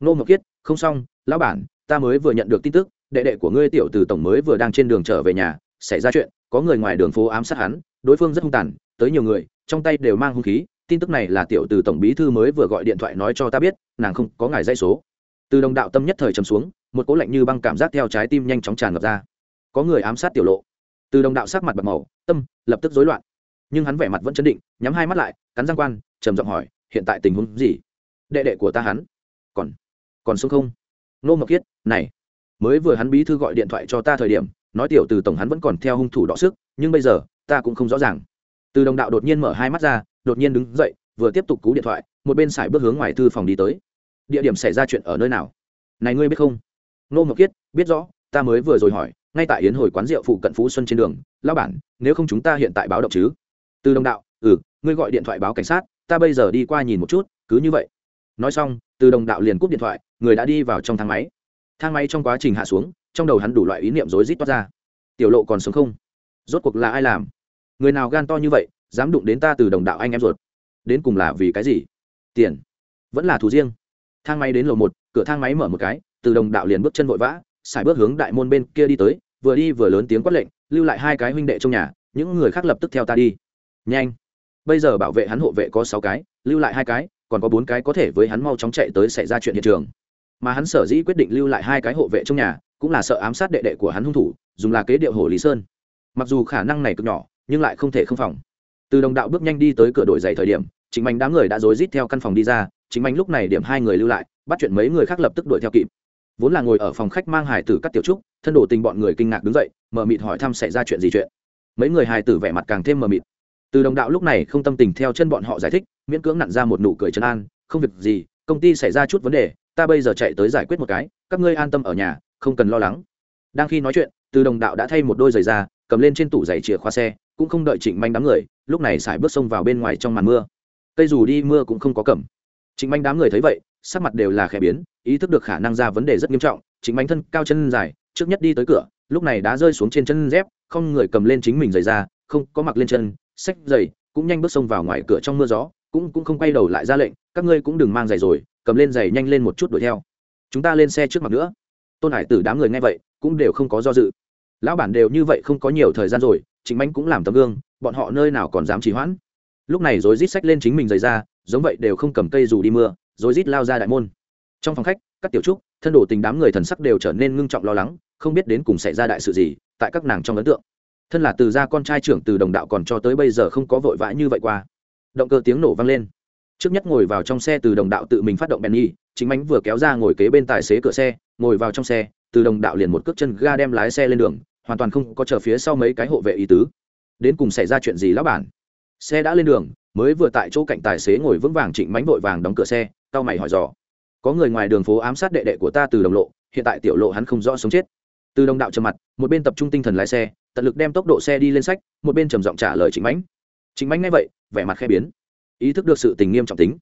Ngô Ngọc Kiết, không xong, lão bản, ta mới vừa nhận được tin tức, đệ đệ của ngươi tiểu từ tổng mới vừa đang trên đường trở về nhà, xảy ra chuyện, có người ngoài đường phố ám sát hắn, đối phương rất hung tàn, tới nhiều người, trong tay đều mang hung khí tin tức này là tiểu từ tổng bí thư mới vừa gọi điện thoại nói cho ta biết nàng không có ngài dây số từ đồng đạo tâm nhất thời trầm xuống một cỗ lạnh như băng cảm giác theo trái tim nhanh chóng tràn ngập ra. Có người ám sát tiểu lộ. Từ đồng đạo sắc mặt bật màu, tâm lập tức rối loạn. Nhưng hắn vẻ mặt vẫn chấn định, nhắm hai mắt lại, cắn răng quan, trầm giọng hỏi, hiện tại tình huống gì? Đệ đệ của ta hắn. Còn còn sống không? Nô mộc kiết này, mới vừa hắn bí thư gọi điện thoại cho ta thời điểm, nói tiểu từ tổng hắn vẫn còn theo hung thủ đọ sức, nhưng bây giờ, ta cũng không rõ ràng. Từ đồng đạo đột nhiên mở hai mắt ra, đột nhiên đứng dậy, vừa tiếp tục cú điện thoại, một bên sải bước hướng ngoài thư phòng đi tới. Địa điểm xảy ra chuyện ở nơi nào? Này ngươi biết không? Nô ngọc kiết, biết rõ, ta mới vừa rồi hỏi, ngay tại yến hồi quán rượu phụ cận phú xuân trên đường lao bản, nếu không chúng ta hiện tại báo động chứ? Từ đồng đạo ừ ngươi gọi điện thoại báo cảnh sát, ta bây giờ đi qua nhìn một chút, cứ như vậy. Nói xong, từ đồng đạo liền cúp điện thoại, người đã đi vào trong thang máy. Thang máy trong quá trình hạ xuống, trong đầu hắn đủ loại ý niệm rối rít toát ra. Tiểu lộ còn sống không? Rốt cuộc là ai làm? Người nào gan to như vậy, dám đụng đến ta từ đồng đạo anh em ruột? Đến cùng là vì cái gì? Tiền. Vẫn là thù riêng. Thang máy đến lầu một, cửa thang máy mở một cái từ đồng đạo liền bước chân vội vã xài bước hướng đại môn bên kia đi tới, vừa đi vừa lớn tiếng quát lệnh, lưu lại hai cái huynh đệ trong nhà, những người khác lập tức theo ta đi. Nhanh, bây giờ bảo vệ hắn hộ vệ có sáu cái, lưu lại hai cái, còn có bốn cái có thể với hắn mau chóng chạy tới xảy ra chuyện hiện trường. Mà hắn sở dĩ quyết định lưu lại hai cái hộ vệ trong nhà, cũng là sợ ám sát đệ đệ của hắn hung thủ, dùng là kế điệu hồ lý sơn. Mặc dù khả năng này cực nhỏ, nhưng lại không thể không phòng. Từ đồng đạo bước nhanh đi tới cửa đổi giày thời điểm chính mạnh đám người đã rối rít theo căn phòng đi ra chính mạnh lúc này điểm hai người lưu lại, bắt chuyện mấy người khác lập tức đuổi theo kịp vốn là ngồi ở phòng khách mang hải tử các tiểu trúc, thân đồ tình bọn người kinh ngạc đứng dậy mờ mịt hỏi thăm xảy ra chuyện gì chuyện. Mấy người hài tử vẻ mặt càng thêm mờ mịt. Từ đồng đạo lúc này không tâm tình theo chân bọn họ giải thích, miễn cưỡng nặn ra một nụ cười chân an, không việc gì, công ty xảy ra chút vấn đề, ta bây giờ chạy tới giải quyết một cái, các ngươi an tâm ở nhà, không cần lo lắng. Đang khi nói chuyện, từ đồng đạo đã thay một đôi giày ra, cầm lên trên tủ giày chìa khóa xe, cũng không đợi trịnh manh đám người, lúc này xài bước xông vào bên ngoài trong màn mưa. Cây dù đi mưa cũng không có cầm. Trịnh manh đám người thấy vậy sắc mặt đều là khẽ biến, ý thức được khả năng ra vấn đề rất nghiêm trọng trịnh bánh thân cao chân dài, trước nhất đi tới cửa, lúc này đã rơi xuống trên chân dép, không người cầm lên chính mình giày ra, không có mặc lên chân, xách giày, cũng nhanh bước xông vào ngoài cửa trong mưa gió, cũng cũng không quay đầu lại ra lệnh, các ngươi cũng đừng mang giày rồi, cầm lên giày nhanh lên một chút đuổi theo. Chúng ta lên xe trước mặt nữa. Tôn hải tử đám người nghe vậy, cũng đều không có do dự. Lão bản đều như vậy không có nhiều thời gian rồi, chính bánh cũng làm tấm gương, bọn họ nơi nào còn dám trì hoãn. Lúc này rồi rít sách lên chính mình giày ra, giống vậy đều không cầm cây dù đi mưa rồi rít lao ra đại môn. Trong phòng khách, các tiểu trúc, thân đổ tình đám người thần sắc đều trở nên ngưng trọng lo lắng, không biết đến cùng xảy ra đại sự gì tại các nàng trong ấn tượng. Thân là từ gia con trai trưởng từ đồng đạo còn cho tới bây giờ không có vội vã như vậy qua. Động cơ tiếng nổ vang lên. Trước nhất ngồi vào trong xe từ đồng đạo tự mình phát động bèn nhi chính mánh vừa kéo ra ngồi kế bên tài xế cửa xe, ngồi vào trong xe, từ đồng đạo liền một cước chân ga đem lái xe lên đường, hoàn toàn không có chờ phía sau mấy cái hộ vệ ý tứ. Đến cùng xảy ra chuyện gì lão bản? Xe đã lên đường, mới vừa tại chỗ cạnh tài xế ngồi vững vàng trịnh mánh vội vàng đóng cửa xe tao mày hỏi dò. Có người ngoài đường phố ám sát đệ đệ của ta từ đồng lộ, hiện tại tiểu lộ hắn không rõ sống chết. Từ đồng đạo trầm mặt, một bên tập trung tinh thần lái xe, tận lực đem tốc độ xe đi lên sách, một bên trầm giọng trả lời chính mãnh. Chính mãnh nghe vậy, vẻ mặt khe biến. Ý thức được sự tình nghiêm trọng tính.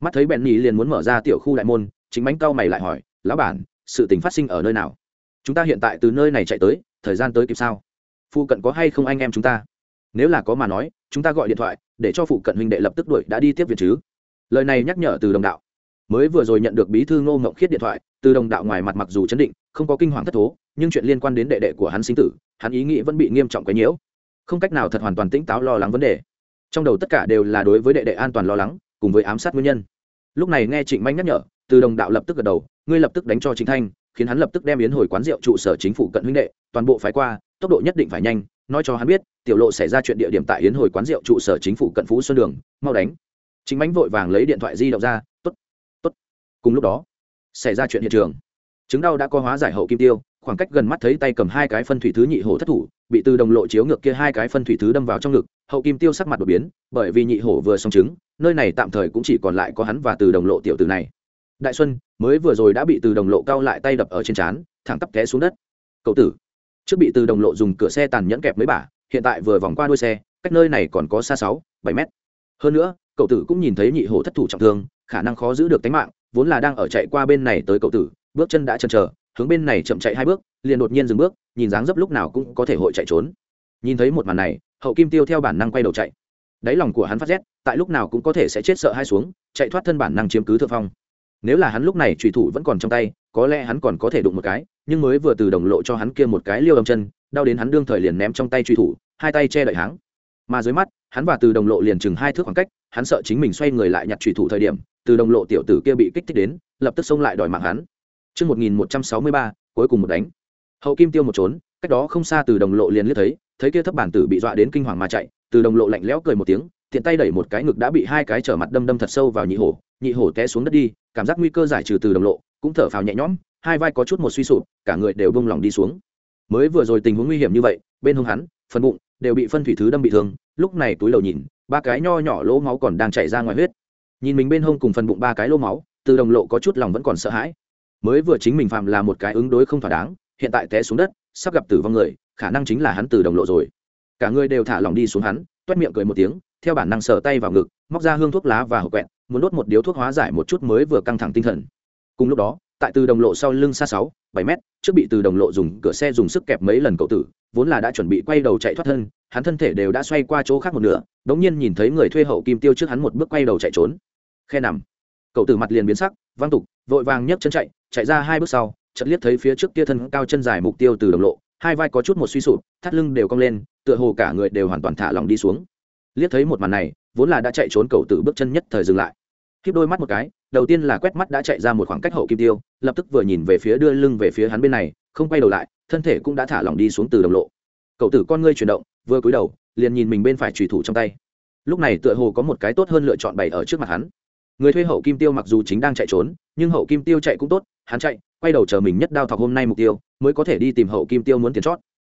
Mắt thấy bèn nhì liền muốn mở ra tiểu khu đại môn chính mãnh cao mày lại hỏi, lão bản, sự tình phát sinh ở nơi nào? Chúng ta hiện tại từ nơi này chạy tới, thời gian tới kịp sao? Phụ cận có hay không anh em chúng ta? Nếu là có mà nói, chúng ta gọi điện thoại, để cho phụ cận huynh đệ lập tức đuổi đã đi tiếp viện chứ. Lời này nhắc nhở từ đồng đạo mới vừa rồi nhận được bí thư ngô ngộng khiết điện thoại, từ đồng đạo ngoài mặt mặc dù chấn định, không có kinh hoàng thất thố, nhưng chuyện liên quan đến đệ đệ của hắn sinh tử, hắn ý nghĩ vẫn bị nghiêm trọng quấy nhiễu. Không cách nào thật hoàn toàn tỉnh táo lo lắng vấn đề. Trong đầu tất cả đều là đối với đệ đệ an toàn lo lắng, cùng với ám sát nguyên nhân. Lúc này nghe trịnh manh nhắc nhở, từ đồng đạo lập tức gật đầu, ngươi lập tức đánh cho chính thanh, khiến hắn lập tức đem yến hồi quán rượu trụ sở chính phủ cận huynh đệ, toàn bộ phái qua, tốc độ nhất định phải nhanh, nói cho hắn biết, tiểu lộ xảy ra chuyện địa điểm tại yến hồi quán rượu trụ sở chính phủ cận phú xuân đường, mau đánh. Chính mánh vội vàng lấy điện thoại di động ra, tốt. t ố t cùng lúc đó, xảy ra chuyện hiện trường. Chứng đau đã có hóa giải hậu kim tiêu, khoảng cách gần mắt thấy tay cầm hai cái phân thủy thứ nhị hổ thất thủ, bị từ đồng lộ chiếu ngược kia hai cái phân thủy thứ đâm vào trong ngực, hậu kim tiêu sắc mặt đột biến, bởi vì nhị hổ vừa xong chứng, nơi này tạm thời cũng chỉ còn lại có hắn và từ đồng lộ tiểu tử này. Đại xuân, mới vừa rồi đã bị từ đồng lộ cao lại tay đập ở trên trán, thẳng tắp té xuống đất. Cậu tử, trước bị từ đồng lộ dùng cửa xe tàn nhẫn kẹp mấy bả hiện tại vừa vòng qua đuôi xe, cách nơi này còn có xa sáu, bảy mét. Hơn nữa, cậu tử cũng nhìn thấy nhị hổ thất thủ trọng thương, khả năng khó giữ được tính mạng vốn là đang ở chạy qua bên này tới cậu tử, bước chân đã chần chờ, hướng bên này chậm chạy hai bước, liền đột nhiên dừng bước, nhìn dáng dấp lúc nào cũng có thể hội chạy trốn. Nhìn thấy một màn này, hậu kim tiêu theo bản năng quay đầu chạy. Đáy lòng của hắn phát rét, tại lúc nào cũng có thể sẽ chết sợ hai xuống, chạy thoát thân bản năng chiếm cứ thượng phong. Nếu là hắn lúc này trùy thủ vẫn còn trong tay, có lẽ hắn còn có thể đụng một cái, nhưng mới vừa từ đồng lộ cho hắn kia một cái liêu âm chân, đau đến hắn đương thời liền ném trong tay trùy thủ, hai tay che đậy háng. Mà dưới mắt, hắn và từ đồng lộ liền chừng hai thước khoảng cách, hắn sợ chính mình xoay người lại nhặt trùy thủ thời điểm từ đồng lộ tiểu tử kia bị kích thích đến lập tức xông lại đòi mạng hắn Trước 1163, cuối cùng một đánh. Hậu kim tiêu một trốn, cách đó không xa từ đồng lộ liền liếc thấy, thấy kia thấp bản tử bị dọa đến kinh hoàng mà chạy, từ đồng lộ lạnh lẽo cười một tiếng, tiện tay đẩy một cái ngực đã bị hai cái trở mặt đâm đâm thật sâu vào nhị hổ, nhị hổ té xuống đất đi, cảm giác nguy cơ giải trừ từ đồng lộ, cũng thở phào nhẹ nhõm, hai vai có chút một suy sụp, cả người đều bông lòng đi xuống. Mới vừa rồi tình huống nguy hiểm như vậy, bên hông hắn, phần bụng đều bị phân thủy thứ đâm bị thương, lúc này túi lầu nhìn, ba cái nho nhỏ lỗ máu còn đang chảy ra ngoài huyết. Nhìn mình bên hông cùng phần bụng ba cái lỗ máu, từ đồng lộ có chút lòng vẫn còn sợ hãi. Mới vừa chính mình phạm là một cái ứng đối không thỏa đáng, hiện tại té xuống đất, sắp gặp tử vong người, khả năng chính là hắn từ đồng lộ rồi. Cả người đều thả lòng đi xuống hắn, toét miệng cười một tiếng, theo bản năng sờ tay vào ngực, móc ra hương thuốc lá và hộp quẹt, muốn đốt một điếu thuốc hóa giải một chút mới vừa căng thẳng tinh thần. Cùng lúc đó, tại từ đồng lộ sau lưng xa sáu bảy mét trước bị từ đồng lộ dùng cửa xe dùng sức kẹp mấy lần cậu tử vốn là đã chuẩn bị quay đầu chạy thoát thân hắn thân thể đều đã xoay qua chỗ khác một nửa đống nhiên nhìn thấy người thuê hậu kim tiêu trước hắn một bước quay đầu chạy trốn khe nằm. Cậu tử mặt liền biến sắc, văng tục, vội vàng nhấc chân chạy chạy ra hai bước sau, chợt liếc thấy phía trước kia thân cao chân dài mục tiêu từ đồng lộ, hai vai có chút một suy sụp, thắt lưng đều cong lên, tựa hồ cả người đều hoàn toàn thả lỏng đi xuống. Liếc thấy một màn này, vốn là đã chạy trốn cậu tử bước chân nhất thời dừng lại. Khiếp đôi mắt một cái, đầu tiên là quét mắt đã chạy ra một khoảng cách hậu kim tiêu, lập tức vừa nhìn về phía đưa lưng về phía hắn bên này, không quay đầu lại, thân thể cũng đã thả lỏng đi xuống từ đồng lộ. Cậu tử con ngươi chuyển động, vừa cúi đầu, liền nhìn mình bên phải trùy thủ trong tay. Lúc này tựa hồ có một cái tốt hơn lựa chọn bày ở trước mặt hắn người thuê hậu kim tiêu mặc dù chính đang chạy trốn, nhưng hậu kim tiêu chạy cũng tốt, hắn chạy, quay đầu chờ mình nhất đao thọc hôm nay mục tiêu, mới có thể đi tìm hậu kim tiêu muốn tiền chót.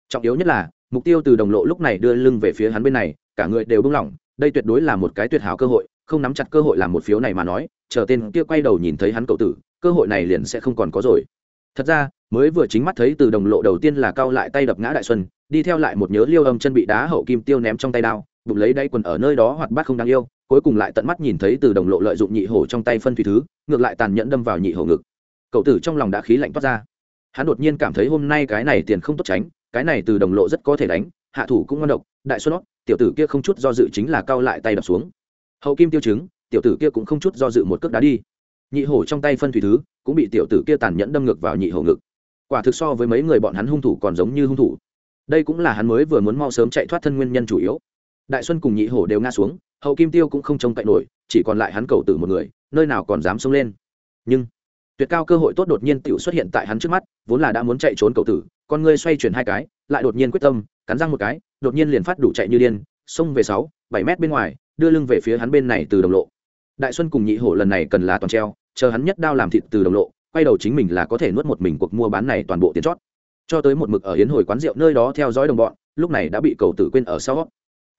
Trọng yếu nhất là, mục tiêu từ đồng lộ lúc này đưa lưng về phía hắn bên này, cả người đều bung lỏng, đây tuyệt đối là một cái tuyệt hảo cơ hội, không nắm chặt cơ hội làm một phiếu này mà nói, chờ tên kia quay đầu nhìn thấy hắn cậu tử, cơ hội này liền sẽ không còn có rồi. Thật ra, mới vừa chính mắt thấy từ đồng lộ đầu tiên là cao lại tay đập ngã đại xuân, đi theo lại một nhớ liêu âm chân bị đá hậu kim tiêu ném trong tay đao bụng lấy đáy quần ở nơi đó hoạt bát không đáng yêu, cuối cùng lại tận mắt nhìn thấy từ đồng lộ lợi dụng nhị hổ trong tay phân thủy thứ, ngược lại tàn nhẫn đâm vào nhị hổ ngực. Cậu tử trong lòng đã khí lạnh toát ra. Hắn đột nhiên cảm thấy hôm nay cái này tiền không tốt tránh, cái này từ đồng lộ rất có thể đánh, hạ thủ cũng ngon độc, đại xuân tiểu tử kia không chút do dự chính là cao lại tay đập xuống. Hậu kim tiêu chứng, tiểu tử kia cũng không chút do dự một cước đá đi. Nhị hổ trong tay phân thủy thứ, cũng bị tiểu tử kia tàn nhẫn đâm ngược vào nhị hổ ngực. Quả thực so với mấy người bọn hắn hung thủ còn giống như hung thủ. Đây cũng là hắn mới vừa muốn mau sớm chạy thoát thân nguyên nhân chủ yếu đại xuân cùng nhị hổ đều ngã xuống, hậu kim tiêu cũng không trông cậy nổi, chỉ còn lại hắn cầu tử một người, nơi nào còn dám xông lên. Nhưng, tuyệt cao cơ hội tốt đột nhiên tiểu xuất hiện tại hắn trước mắt, vốn là đã muốn chạy trốn cầu tử, con ngươi xoay chuyển hai cái, lại đột nhiên quyết tâm, cắn răng một cái, đột nhiên liền phát đủ chạy như điên, xông về sáu, bảy mét bên ngoài, đưa lưng về phía hắn bên này từ đồng lộ. Đại xuân cùng nhị hổ lần này cần là toàn treo, chờ hắn nhất đao làm thịt từ đồng lộ, quay đầu chính mình là có thể nuốt một mình cuộc mua bán này toàn bộ tiền chót. Cho tới một mực ở hiến hồi quán rượu nơi đó theo dõi đồng bọn, lúc này đã bị cầu tử quên ở sau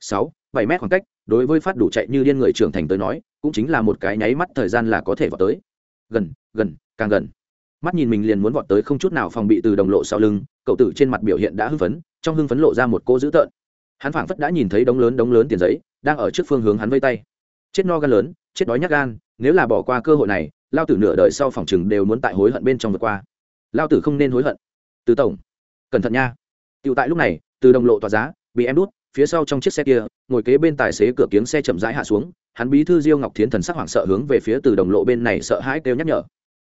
sáu, bảy mét khoảng cách, đối với phát đủ chạy như điên người trưởng thành tới nói, cũng chính là một cái nháy mắt thời gian là có thể vào tới. Gần gần, càng gần. Mắt nhìn mình liền muốn vọt tới không chút nào phòng bị từ đồng lộ sau lưng, cậu tử trên mặt biểu hiện đã hưng phấn, trong hưng phấn lộ ra một cô dữ tợn. Hắn phảng phất đã nhìn thấy đống lớn đống lớn tiền giấy, đang ở trước phương hướng hắn vây tay. Chết no gan lớn, chết đói nhắc gan, nếu là bỏ qua cơ hội này, lao tử nửa đời sau phòng chừng đều muốn tại hối hận bên trong vượt qua. Lao tử không nên hối hận. Từ tổng, cẩn thận nha. Tựu tại lúc này, từ đồng lộ tỏa giá, bị em đút phía sau trong chiếc xe kia, ngồi kế bên tài xế cửa kiếng xe chậm rãi hạ xuống, hắn bí thư diêu ngọc thiến thần sắc hoảng sợ hướng về phía từ đồng lộ bên này sợ hãi kêu nhắc nhở.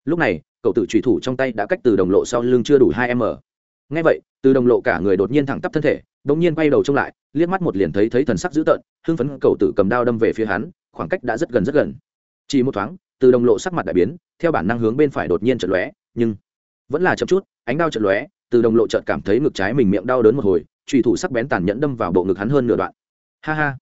Lúc này, cậu tự trùy thủ trong tay đã cách từ đồng lộ sau lưng chưa đủ hai m ngay vậy, từ đồng lộ cả người đột nhiên thẳng tắp thân thể đ ỗ n g nhiên bay đầu trông lại, liếc mắt một liền thấy thấy thần sắc dữ tợn, hưng phấn cậu tử cầm đao đâm về phía hắn, khoảng cách đã rất gần rất gần. Chỉ một thoáng, từ đồng lộ sắc mặt đại biến, theo bản năng hướng bên phải đột nhiên chật lóe, nhưng vẫn là chậm chút, ánh đao chật lóe, từ đồng lộ chợt cảm thấy ngực trái mình miệng đau đớn một hồi trùy thủ sắc bén tàn nhẫn đâm vào bộ ngực hắn hơn nửa đoạn. Ha ha.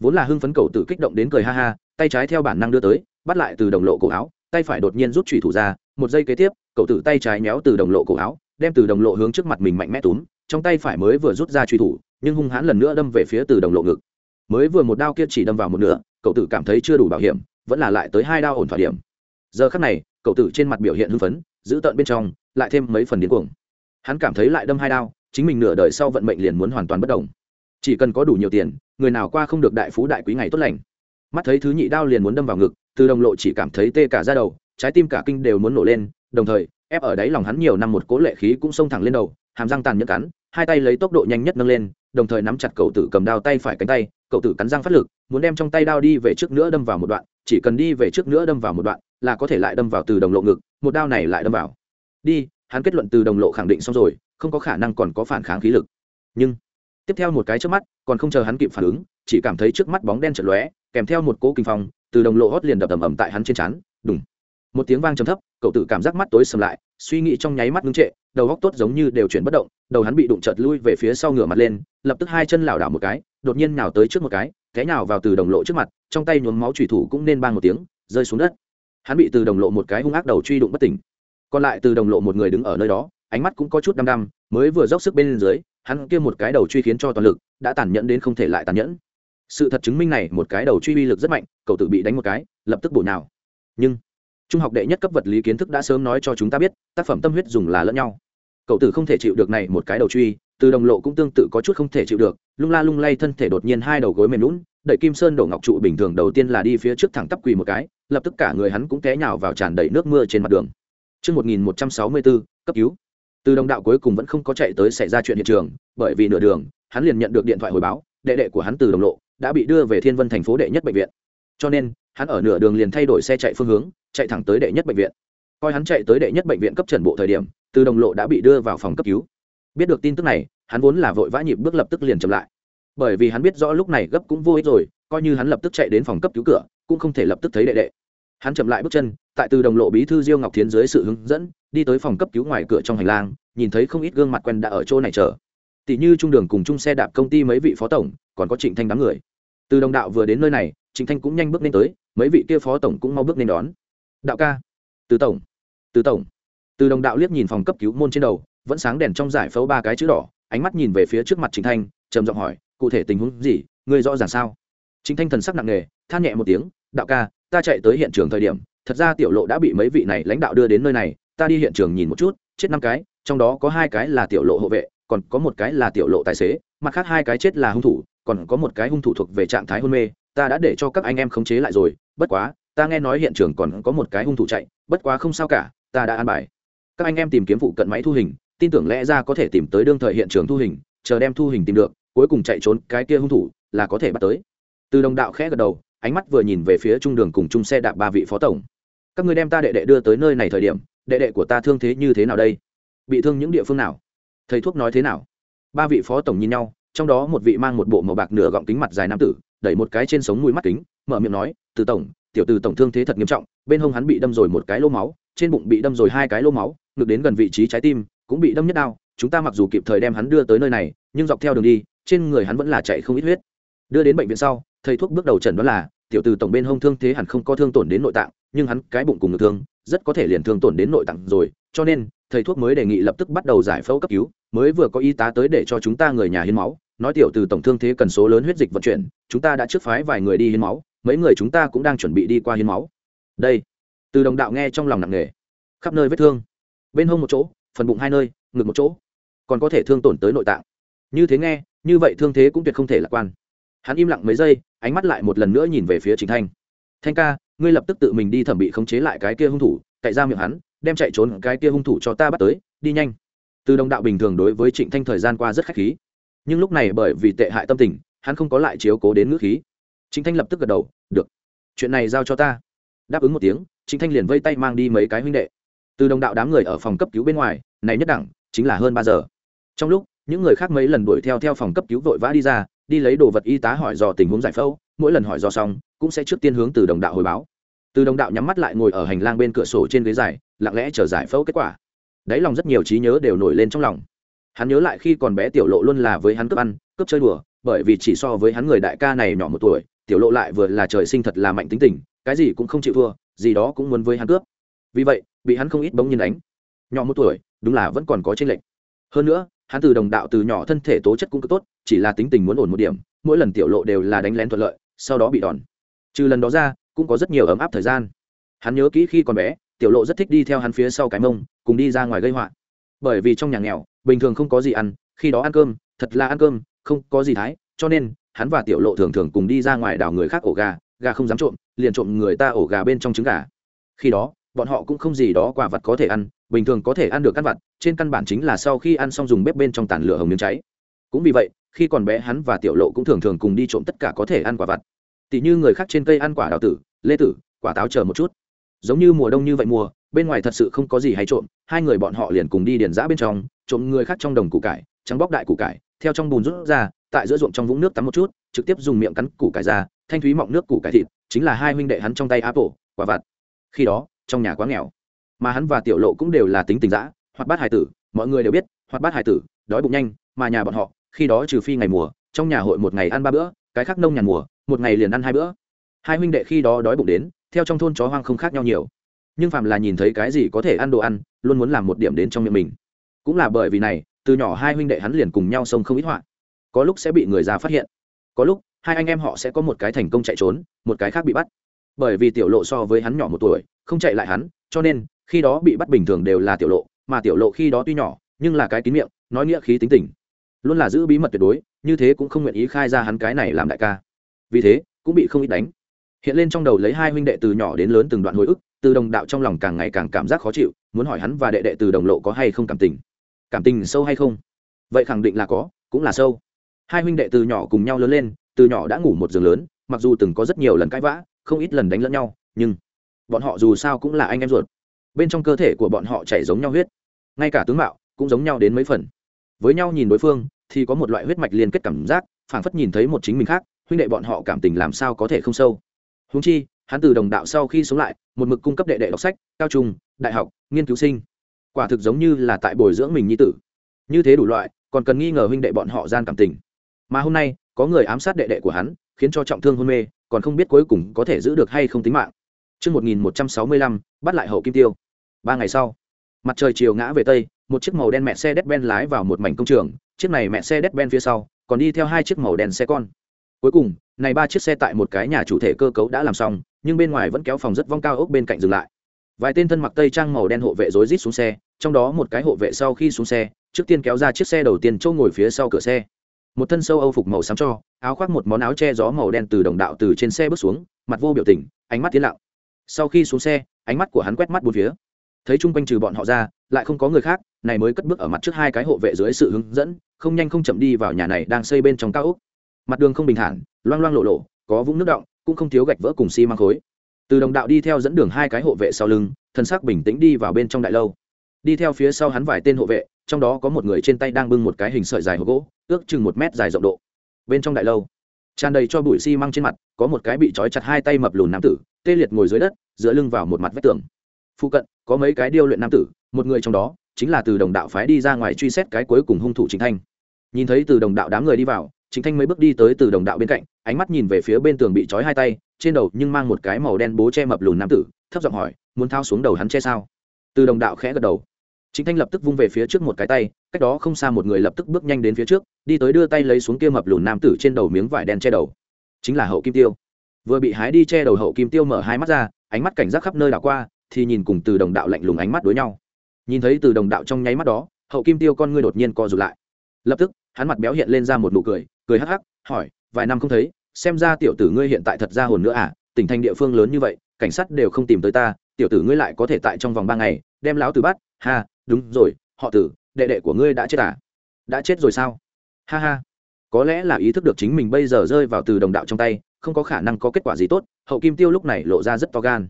Vốn là hưng phấn cầu tử kích động đến cười ha ha, tay trái theo bản năng đưa tới, bắt lại từ đồng lộ cổ áo, tay phải đột nhiên rút trùy thủ ra, một giây kế tiếp cậu tử tay trái méo từ đồng lộ cổ áo, đem từ đồng lộ hướng trước mặt mình mạnh mẽ túm, trong tay phải mới vừa rút ra truy thủ, nhưng hung hãn lần nữa đâm về phía từ đồng lộ ngực. Mới vừa một đao kia chỉ đâm vào một nửa cậu tử cảm thấy chưa đủ bảo hiểm, vẫn là lại tới hai đao ổn thỏa điểm. Giờ khắc này cậu tử trên mặt biểu hiện hưng phấn, giữ tợn bên trong, lại thêm mấy phần điên cuồng. Hắn cảm thấy lại đâm hai đao chính mình nửa đời sau vận mệnh liền muốn hoàn toàn bất đồng. Chỉ cần có đủ nhiều tiền, người nào qua không được đại phú đại quý ngày tốt lành. Mắt thấy thứ nhị đao liền muốn đâm vào ngực, từ đồng lộ chỉ cảm thấy tê cả ra đầu, trái tim cả kinh đều muốn nổ lên, đồng thời, ép ở đáy lòng hắn nhiều năm một cố lệ khí cũng xông thẳng lên đầu, hàm răng tàn nhẫn cắn, hai tay lấy tốc độ nhanh nhất nâng lên, đồng thời nắm chặt cậu tử cầm đao tay phải cánh tay, cậu tử cắn răng phát lực, muốn đem trong tay đao đi về trước nữa đâm vào một đoạn, chỉ cần đi về trước nữa đâm vào một đoạn, là có thể lại đâm vào từ đồng lộ ngực, một đao này lại đâm vào. Đi, hắn kết luận từ đồng lộ khẳng định xong rồi không có khả năng còn có phản kháng khí lực. Nhưng, tiếp theo một cái trước mắt, còn không chờ hắn kịp phản ứng, chỉ cảm thấy trước mắt bóng đen chật lóe, kèm theo một cỗ kinh phong, từ đồng lộ hót liền đập ầm ầm tại hắn trên trán, đùng. Một tiếng vang trầm thấp, cậu tử cảm giác mắt tối sầm lại, suy nghĩ trong nháy mắt ngưng trệ, đầu góc tốt giống như đều chuyển bất động, đầu hắn bị đụng chợt lui về phía sau ngửa mặt lên, lập tức hai chân lảo đảo một cái, đột nhiên nào tới trước một cái, té nhào vào từ đồng lộ trước mặt, trong tay nhuốm máu thủy thủ cũng nên bang một tiếng, rơi xuống đất. Hắn bị từ đồng lộ một cái hung ác đầu truy đụng bất tỉnh. Còn lại từ đồng lộ một người đứng ở nơi đó ánh mắt cũng có chút đăm đăm mới vừa dốc sức bên dưới hắn kia một cái đầu truy khiến cho toàn lực đã tàn nhẫn đến không thể lại tàn nhẫn. Sự thật chứng minh này một cái đầu truy uy lực rất mạnh cậu tự bị đánh một cái lập tức bổ nào nhưng trung học đệ nhất cấp vật lý kiến thức đã sớm nói cho chúng ta biết tác phẩm tâm huyết dùng là lẫn nhau. Cậu tử không thể chịu được này một cái đầu truy từ đồng lộ cũng tương tự có chút không thể chịu được lung la lung lay thân thể đột nhiên hai đầu gối mềm lún đẩy kim sơn đổ ngọc trụ bình thường đầu tiên là đi phía trước thẳng tắp quỳ một cái lập tức cả người hắn cũng té nhào vào tràn đầy nước mưa trên mặt đường. Trước 1164, cấp cứu. Từ đồng đạo cuối cùng vẫn không có chạy tới xảy ra chuyện hiện trường, bởi vì nửa đường, hắn liền nhận được điện thoại hồi báo, đệ đệ của hắn từ đồng lộ đã bị đưa về Thiên Vân thành phố đệ nhất bệnh viện. Cho nên, hắn ở nửa đường liền thay đổi xe chạy phương hướng, chạy thẳng tới đệ nhất bệnh viện. Coi hắn chạy tới đệ nhất bệnh viện cấp trần bộ thời điểm, từ đồng lộ đã bị đưa vào phòng cấp cứu. Biết được tin tức này, hắn vốn là vội vã nhịp bước lập tức liền chậm lại. Bởi vì hắn biết rõ lúc này gấp cũng vô ích rồi, coi như hắn lập tức chạy đến phòng cấp cứu cửa, cũng không thể lập tức thấy đệ đệ hắn chậm lại bước chân, tại từ đồng lộ bí thư diêu ngọc thiến dưới sự hướng dẫn, đi tới phòng cấp cứu ngoài cửa trong hành lang, nhìn thấy không ít gương mặt quen đã ở chỗ này chờ. Tỷ như trung đường cùng chung xe đạp công ty mấy vị phó tổng, còn có trịnh thanh đám người. Từ đồng đạo vừa đến nơi này, trịnh thanh cũng nhanh bước lên tới, mấy vị kia phó tổng cũng mau bước lên đón. Đạo ca. Từ tổng. Từ tổng. Từ đồng đạo liếc nhìn phòng cấp cứu môn trên đầu, vẫn sáng đèn trong giải phẫu ba cái chữ đỏ, ánh mắt nhìn về phía trước mặt trịnh thanh, trầm giọng hỏi, cụ thể tình huống gì ngươi rõ ràng sao? Trịnh thanh thần sắc nặng nề, than nhẹ một tiếng, đạo ca ta chạy tới hiện trường thời điểm, thật ra tiểu lộ đã bị mấy vị này lãnh đạo đưa đến nơi này, ta đi hiện trường nhìn một chút, chết năm cái, trong đó có hai cái là tiểu lộ hộ vệ, còn có một cái là tiểu lộ tài xế, mặt khác hai cái chết là hung thủ, còn có một cái hung thủ thuộc về trạng thái hôn mê, ta đã để cho các anh em khống chế lại rồi, bất quá, ta nghe nói hiện trường còn có một cái hung thủ chạy, bất quá không sao cả, ta đã an bài. Các anh em tìm kiếm phụ cận máy thu hình, tin tưởng lẽ ra có thể tìm tới đương thời hiện trường thu hình, chờ đem thu hình tìm được, cuối cùng chạy trốn cái kia hung thủ là có thể bắt tới. Từ đồng đạo khẽ gật đầu ánh mắt vừa nhìn về phía trung đường cùng chung xe đạp ba vị phó tổng. Các người đem ta đệ đệ đưa tới nơi này thời điểm, đệ đệ của ta thương thế như thế nào đây? Bị thương những địa phương nào? Thầy thuốc nói thế nào? Ba vị phó tổng nhìn nhau, trong đó một vị mang một bộ màu bạc nửa gọng kính mặt dài nam tử, đẩy một cái trên sống mũi mắt kính, mở miệng nói, từ tổng, tiểu từ tổng thương thế thật nghiêm trọng, bên hông hắn bị đâm rồi một cái lô máu, trên bụng bị đâm rồi hai cái lô máu ngược đến gần vị trí trái tim, cũng bị đâm nhất đau. Chúng ta mặc dù kịp thời đem hắn đưa tới nơi này, nhưng dọc theo đường đi, trên người hắn vẫn là chạy không ít huyết đưa đến bệnh viện sau, thầy thuốc bước đầu trần đó là, tiểu từ tổng bên hông thương thế hẳn không có thương tổn đến nội tạng, nhưng hắn cái bụng cùng ngực thương, rất có thể liền thương tổn đến nội tạng rồi, cho nên, thầy thuốc mới đề nghị lập tức bắt đầu giải phẫu cấp cứu, mới vừa có y tá tới để cho chúng ta người nhà hiến máu, nói tiểu từ tổng thương thế cần số lớn huyết dịch vận chuyển, chúng ta đã trước phái vài người đi hiến máu, mấy người chúng ta cũng đang chuẩn bị đi qua hiến máu. Đây, từ đồng đạo nghe trong lòng nặng nề, khắp nơi vết thương, bên hông một chỗ, phần bụng hai nơi, ngực một chỗ, còn có thể thương tổn tới nội tạng. Như thế nghe, như vậy thương thế cũng tuyệt không thể lạc quan hắn im lặng mấy giây, ánh mắt lại một lần nữa nhìn về phía chính thanh. Thanh ca, ngươi lập tức tự mình đi thẩm bị khống chế lại cái kia hung thủ, cậy ra miệng hắn, đem chạy trốn cái kia hung thủ cho ta bắt tới, đi nhanh. Từ đồng đạo bình thường đối với trịnh thanh thời gian qua rất khách khí. Nhưng lúc này bởi vì tệ hại tâm tình, hắn không có lại chiếu cố đến ngữ khí. Trịnh thanh lập tức gật đầu, được, chuyện này giao cho ta. Đáp ứng một tiếng, trịnh thanh liền vây tay mang đi mấy cái huynh đệ. Từ đồng đạo đám người ở phòng cấp cứu bên ngoài, này nhất đẳng, chính là hơn ba giờ. Trong lúc, những người khác mấy lần đuổi theo theo phòng cấp cứu vội vã đi ra đi lấy đồ vật y tá hỏi dò tình huống giải phẫu, mỗi lần hỏi dò xong, cũng sẽ trước tiên hướng từ đồng đạo hồi báo. Từ đồng đạo nhắm mắt lại ngồi ở hành lang bên cửa sổ trên ghế dài, lặng lẽ chờ giải phẫu kết quả. Đáy lòng rất nhiều trí nhớ đều nổi lên trong lòng. Hắn nhớ lại khi còn bé tiểu lộ luôn là với hắn cướp ăn, cướp chơi đùa, bởi vì chỉ so với hắn người đại ca này nhỏ một tuổi, tiểu lộ lại vừa là trời sinh thật là mạnh tính tình, cái gì cũng không chịu thua, gì đó cũng muốn với hắn cướp. Vì vậy, bị hắn không ít bỗng nhiên đánh nhỏ một tuổi, đúng là vẫn còn có tranh lệch. Hơn nữa hắn từ đồng đạo từ nhỏ thân thể tố chất cũng cứ tốt, chỉ là tính tình muốn ổn một điểm, mỗi lần tiểu lộ đều là đánh lén thuận lợi, sau đó bị đòn. Trừ lần đó ra, cũng có rất nhiều ấm áp thời gian. Hắn nhớ kỹ khi còn bé, tiểu lộ rất thích đi theo hắn phía sau cái mông, cùng đi ra ngoài gây họa. Bởi vì trong nhà nghèo, bình thường không có gì ăn, khi đó ăn cơm, thật là ăn cơm, không có gì thái, cho nên, hắn và tiểu lộ thường thường cùng đi ra ngoài đào người khác ổ gà gà không dám trộm, liền trộm người ta ổ gà bên trong trứng gà. Khi đó, bọn họ cũng không gì đó quả vật có thể ăn, bình thường có thể ăn được ăn vặt trên căn bản chính là sau khi ăn xong dùng bếp bên trong tàn lửa hồng miếng cháy. Cũng vì vậy, khi còn bé hắn và tiểu lộ cũng thường thường cùng đi trộm tất cả có thể ăn quả vặt. Tỉ như người khác trên cây ăn quả đào tử, lê tử, quả táo chờ một chút. Giống như mùa đông như vậy mùa, bên ngoài thật sự không có gì hay trộm, hai người bọn họ liền cùng đi điền giã bên trong, trộm người khác trong đồng củ cải, trắng bóc đại củ cải, theo trong bùn rút ra, tại giữa ruộng trong vũng nước tắm một chút, trực tiếp dùng miệng cắn củ cải ra, thanh thúy mọng nước củ cải thịt, chính là hai huynh đệ hắn trong tay áp tổ quả vặt. Khi đó, trong nhà quá nghèo. Mà hắn và tiểu lộ cũng đều là tính tình dã Hoạt bát hải tử, mọi người đều biết, Hoạt bát hải tử, đói bụng nhanh, mà nhà bọn họ, khi đó trừ phi ngày mùa, trong nhà hội một ngày ăn ba bữa, cái khác nông nhàn mùa, một ngày liền ăn hai bữa. Hai huynh đệ khi đó đói bụng đến, theo trong thôn chó hoang không khác nhau nhiều. Nhưng phạm là nhìn thấy cái gì có thể ăn đồ ăn, luôn muốn làm một điểm đến trong miệng mình. Cũng là bởi vì này, từ nhỏ hai huynh đệ hắn liền cùng nhau sông không ít họa. Có lúc sẽ bị người già phát hiện, có lúc hai anh em họ sẽ có một cái thành công chạy trốn, một cái khác bị bắt. Bởi vì tiểu lộ so với hắn nhỏ một tuổi, không chạy lại hắn, cho nên khi đó bị bắt bình thường đều là tiểu lộ mà tiểu lộ khi đó tuy nhỏ, nhưng là cái kín miệng, nói nghĩa khí tính tình. Luôn là giữ bí mật tuyệt đối, như thế cũng không nguyện ý khai ra hắn cái này làm đại ca. Vì thế, cũng bị không ít đánh. Hiện lên trong đầu lấy hai huynh đệ từ nhỏ đến lớn từng đoạn hồi ức, từ đồng đạo trong lòng càng ngày càng cảm giác khó chịu, muốn hỏi hắn và đệ đệ từ đồng lộ có hay không cảm tình. Cảm tình sâu hay không? Vậy khẳng định là có, cũng là sâu. Hai huynh đệ từ nhỏ cùng nhau lớn lên, từ nhỏ đã ngủ một giường lớn, mặc dù từng có rất nhiều lần cãi vã, không ít lần đánh lẫn nhau, nhưng bọn họ dù sao cũng là anh em ruột bên trong cơ thể của bọn họ chảy giống nhau huyết. Ngay cả tướng mạo cũng giống nhau đến mấy phần. Với nhau nhìn đối phương thì có một loại huyết mạch liên kết cảm giác phảng phất nhìn thấy một chính mình khác huynh đệ bọn họ cảm tình làm sao có thể không sâu. Húng chi hắn từ đồng đạo sau khi sống lại một mực cung cấp đệ đệ đọc sách cao trung đại học nghiên cứu sinh. Quả thực giống như là tại bồi dưỡng mình nhi tử. Như thế đủ loại còn cần nghi ngờ huynh đệ bọn họ gian cảm tình. Mà hôm nay có người ám sát đệ đệ của hắn khiến cho trọng thương hôn mê còn không biết cuối cùng có thể giữ được hay không tính mạng. Trước 1165, bắt lại hậu kim tiêu. Ba ngày sau, mặt trời chiều ngã về tây, một chiếc màu đen mẹ xe đét ben lái vào một mảnh công trường, chiếc này mẹ xe đét ben phía sau, còn đi theo hai chiếc màu đen xe con. Cuối cùng, này ba chiếc xe tại một cái nhà chủ thể cơ cấu đã làm xong, nhưng bên ngoài vẫn kéo phòng rất vong cao ốc bên cạnh dừng lại. Vài tên thân mặc tây trang màu đen hộ vệ rối rít xuống xe, trong đó một cái hộ vệ sau khi xuống xe, trước tiên kéo ra chiếc xe đầu tiên trâu ngồi phía sau cửa xe một thân sâu âu phục màu xám cho áo khoác một món áo che gió màu đen từ đồng đạo từ trên xe bước xuống mặt vô biểu tình ánh mắt tiến lặng sau khi xuống xe, ánh mắt của hắn quét mắt bốn phía. Thấy chung quanh trừ bọn họ ra, lại không có người khác, này mới cất bước ở mặt trước hai cái hộ vệ dưới sự hướng dẫn, không nhanh không chậm đi vào nhà này đang xây bên trong cao ốc. Mặt đường không bình thản, loang loang lộ lộ, có vũng nước động, cũng không thiếu gạch vỡ cùng xi、si、măng khối. Từ đồng đạo đi theo dẫn đường hai cái hộ vệ sau lưng, thân xác bình tĩnh đi vào bên trong đại lâu. Đi theo phía sau hắn vài tên hộ vệ, trong đó có một người trên tay đang bưng một cái hình sợi dài hộp gỗ, ước chừng một mét dài rộng độ. Bên trong đại lâu, tràn đầy cho bụi xi măng trên mặt, có một cái bị trói chặt hai tay mập lùn nam tử tê liệt ngồi dưới đất, dựa lưng vào một mặt vách tường. Phụ cận, có mấy cái điêu luyện nam tử, một người trong đó, chính là từ đồng đạo phái đi ra ngoài truy xét cái cuối cùng hung thủ chính thanh. Nhìn thấy từ đồng đạo đám người đi vào chính thanh mấy bước đi tới từ đồng đạo bên cạnh, ánh mắt nhìn về phía bên tường bị trói hai tay, trên đầu nhưng mang một cái màu đen bố che mập lùn nam tử, thấp giọng hỏi, muốn thao xuống đầu hắn che sao? Từ đồng đạo khẽ gật đầu. Chính thanh lập tức vung về phía trước một cái tay, cách đó không xa một người lập tức bước nhanh đến phía trước, đi tới đưa tay lấy xuống kia mập lùn nam tử trên đầu miếng vải đen che đầu. Chính là hậu kim tiêu vừa bị hái đi che đầu hậu kim tiêu mở hai mắt ra, ánh mắt cảnh giác khắp nơi đảo qua, thì nhìn cùng từ đồng đạo lạnh lùng ánh mắt đối nhau. Nhìn thấy từ đồng đạo trong nháy mắt đó, hậu kim tiêu con ngươi đột nhiên co rụt lại. Lập tức, hắn mặt béo hiện lên ra một nụ cười cười hắc hắc, hỏi, vài năm không thấy, xem ra tiểu tử ngươi hiện tại thật ra hồn nữa à? Tỉnh thành địa phương lớn như vậy, cảnh sát đều không tìm tới ta, tiểu tử ngươi lại có thể tại trong vòng ba ngày, đem láo từ bắt, ha, đúng rồi, họ tử, đệ đệ của ngươi đã chết à? Đã chết rồi sao? Ha ha. Có lẽ là ý thức được chính mình bây giờ rơi vào từ đồng đạo trong tay không có khả năng có kết quả gì tốt, hậu kim tiêu lúc này lộ ra rất to gan.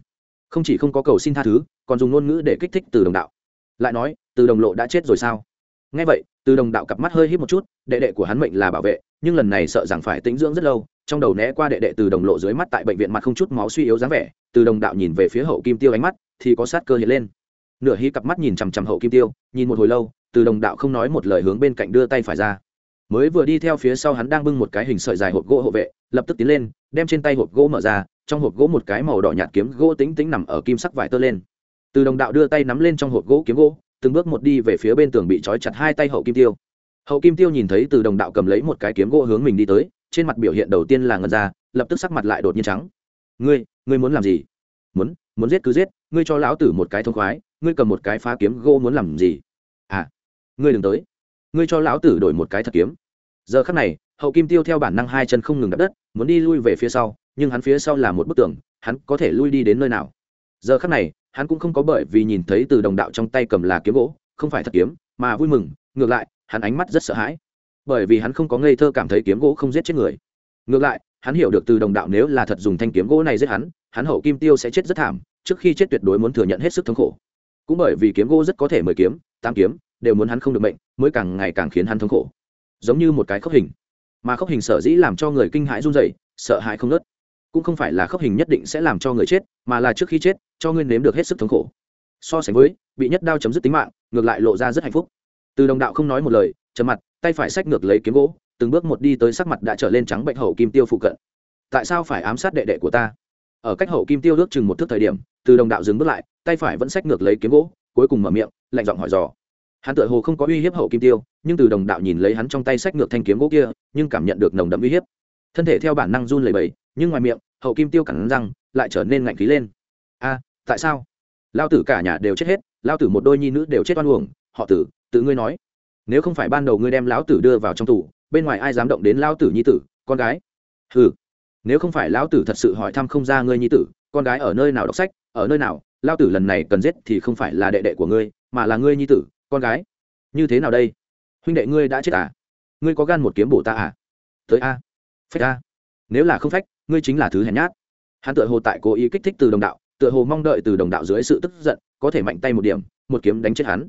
Không chỉ không có cầu xin tha thứ, còn dùng ngôn ngữ để kích thích từ đồng đạo. Lại nói, từ đồng lộ đã chết rồi sao? Ngay vậy, từ đồng đạo cặp mắt hơi hít một chút, đệ đệ của hắn mệnh là bảo vệ, nhưng lần này sợ rằng phải tĩnh dưỡng rất lâu, trong đầu né qua đệ đệ từ đồng lộ dưới mắt tại bệnh viện mặt không chút máu suy yếu dáng vẻ, từ đồng đạo nhìn về phía hậu kim tiêu ánh mắt, thì có sát cơ hiện lên. Nửa hí cặp mắt nhìn chằm chằm hậu kim tiêu, nhìn một hồi lâu, từ đồng đạo không nói một lời hướng bên cạnh đưa tay phải ra mới vừa đi theo phía sau hắn đang bưng một cái hình sợi dài hộp gỗ hộ vệ, lập tức tiến lên, đem trên tay hộp gỗ mở ra, trong hộp gỗ một cái màu đỏ nhạt kiếm gỗ tính tính nằm ở kim sắc vải tơ lên. Từ đồng đạo đưa tay nắm lên trong hộp gỗ kiếm gỗ, từng bước một đi về phía bên tường bị trói chặt hai tay hậu kim tiêu. Hậu kim tiêu nhìn thấy từ đồng đạo cầm lấy một cái kiếm gỗ hướng mình đi tới, trên mặt biểu hiện đầu tiên là ngần ra, lập tức sắc mặt lại đột nhiên trắng. Ngươi ngươi muốn làm gì? Muốn muốn giết cứ giết, ngươi cho lão tử một cái thông khoái, ngươi cầm một cái phá kiếm gỗ muốn làm gì? À ngươi đừng tới. Ngươi cho lão tử đổi một cái thật kiếm giờ khắc này, hậu kim tiêu theo bản năng hai chân không ngừng đập đất, muốn đi lui về phía sau, nhưng hắn phía sau là một bức tường, hắn có thể lui đi đến nơi nào? Giờ khắc này, hắn cũng không có bởi vì nhìn thấy từ đồng đạo trong tay cầm là kiếm gỗ, không phải thật kiếm, mà vui mừng, ngược lại, hắn ánh mắt rất sợ hãi. Bởi vì hắn không có ngây thơ cảm thấy kiếm gỗ không giết chết người. Ngược lại, hắn hiểu được từ đồng đạo nếu là thật dùng thanh kiếm gỗ này giết hắn hắn hậu kim tiêu sẽ chết rất thảm, trước khi chết tuyệt đối muốn thừa nhận hết sức thống khổ. Cũng bởi vì kiếm gỗ rất có thể mười kiếm, tám kiếm, đều muốn hắn không được mệnh, mới càng ngày càng khiến hắn thống khổ giống như một cái khốc hình. Mà khốc hình sở dĩ làm cho người kinh hãi run rẩy, sợ hãi không nớt cũng không phải là khốc hình nhất định sẽ làm cho người chết, mà là trước khi chết, cho ngươi nếm được hết sức thống khổ. So sánh với, bị nhất đao chấm dứt tính mạng, ngược lại lộ ra rất hạnh phúc. Từ đồng đạo không nói một lời trầm mặt, tay phải xách ngược lấy kiếm gỗ, từng bước một đi tới sắc mặt đã trở lên trắng bệnh hậu kim tiêu phụ cận. Tại sao phải ám sát đệ đệ của ta? Ở cách hậu kim tiêu ước chừng một thước thời điểm, từ đồng đạo dừng bước lại, tay phải vẫn xách ngược lấy kiếm gỗ, cuối cùng mở miệng, lạnh giọng hỏi dò. Hắn tự hồ không có uy hiếp hậu kim tiêu nhưng từ đồng đạo nhìn lấy hắn trong tay xách ngược thanh kiếm gỗ kia, nhưng cảm nhận được nồng đậm uy hiếp. Thân thể theo bản năng run lẩy bẩy, nhưng ngoài miệng, hậu kim tiêu cẳng răng, lại trở nên ngạnh khí lên. A, tại sao? Lao tử cả nhà đều chết hết lao tử một đôi nhi nữ đều chết oan uổng. Họ tử, tự ngươi nói. Nếu không phải ban đầu ngươi đem lão tử đưa vào trong tù, bên ngoài ai dám động đến lão tử nhi tử, con gái? Ừ nếu không phải lão tử thật sự hỏi thăm không ra ngươi nhi tử, con gái ở nơi nào đọc sách, ở nơi nào lao tử lần này cần giết thì không phải là đệ đệ của ngươi, mà là ngươi nhi tử, con gái. Như thế nào đây? Huynh đệ ngươi đã chết à? Ngươi có gan một kiếm bổ ta à? Tới a. Phách a. Nếu là không phách, ngươi chính là thứ hèn nhát. Hắn tựa hồ tại cố ý kích thích từ đồng đạo, tựa hồ mong đợi từ đồng đạo dưới sự tức giận, có thể mạnh tay một điểm, một kiếm đánh chết hắn.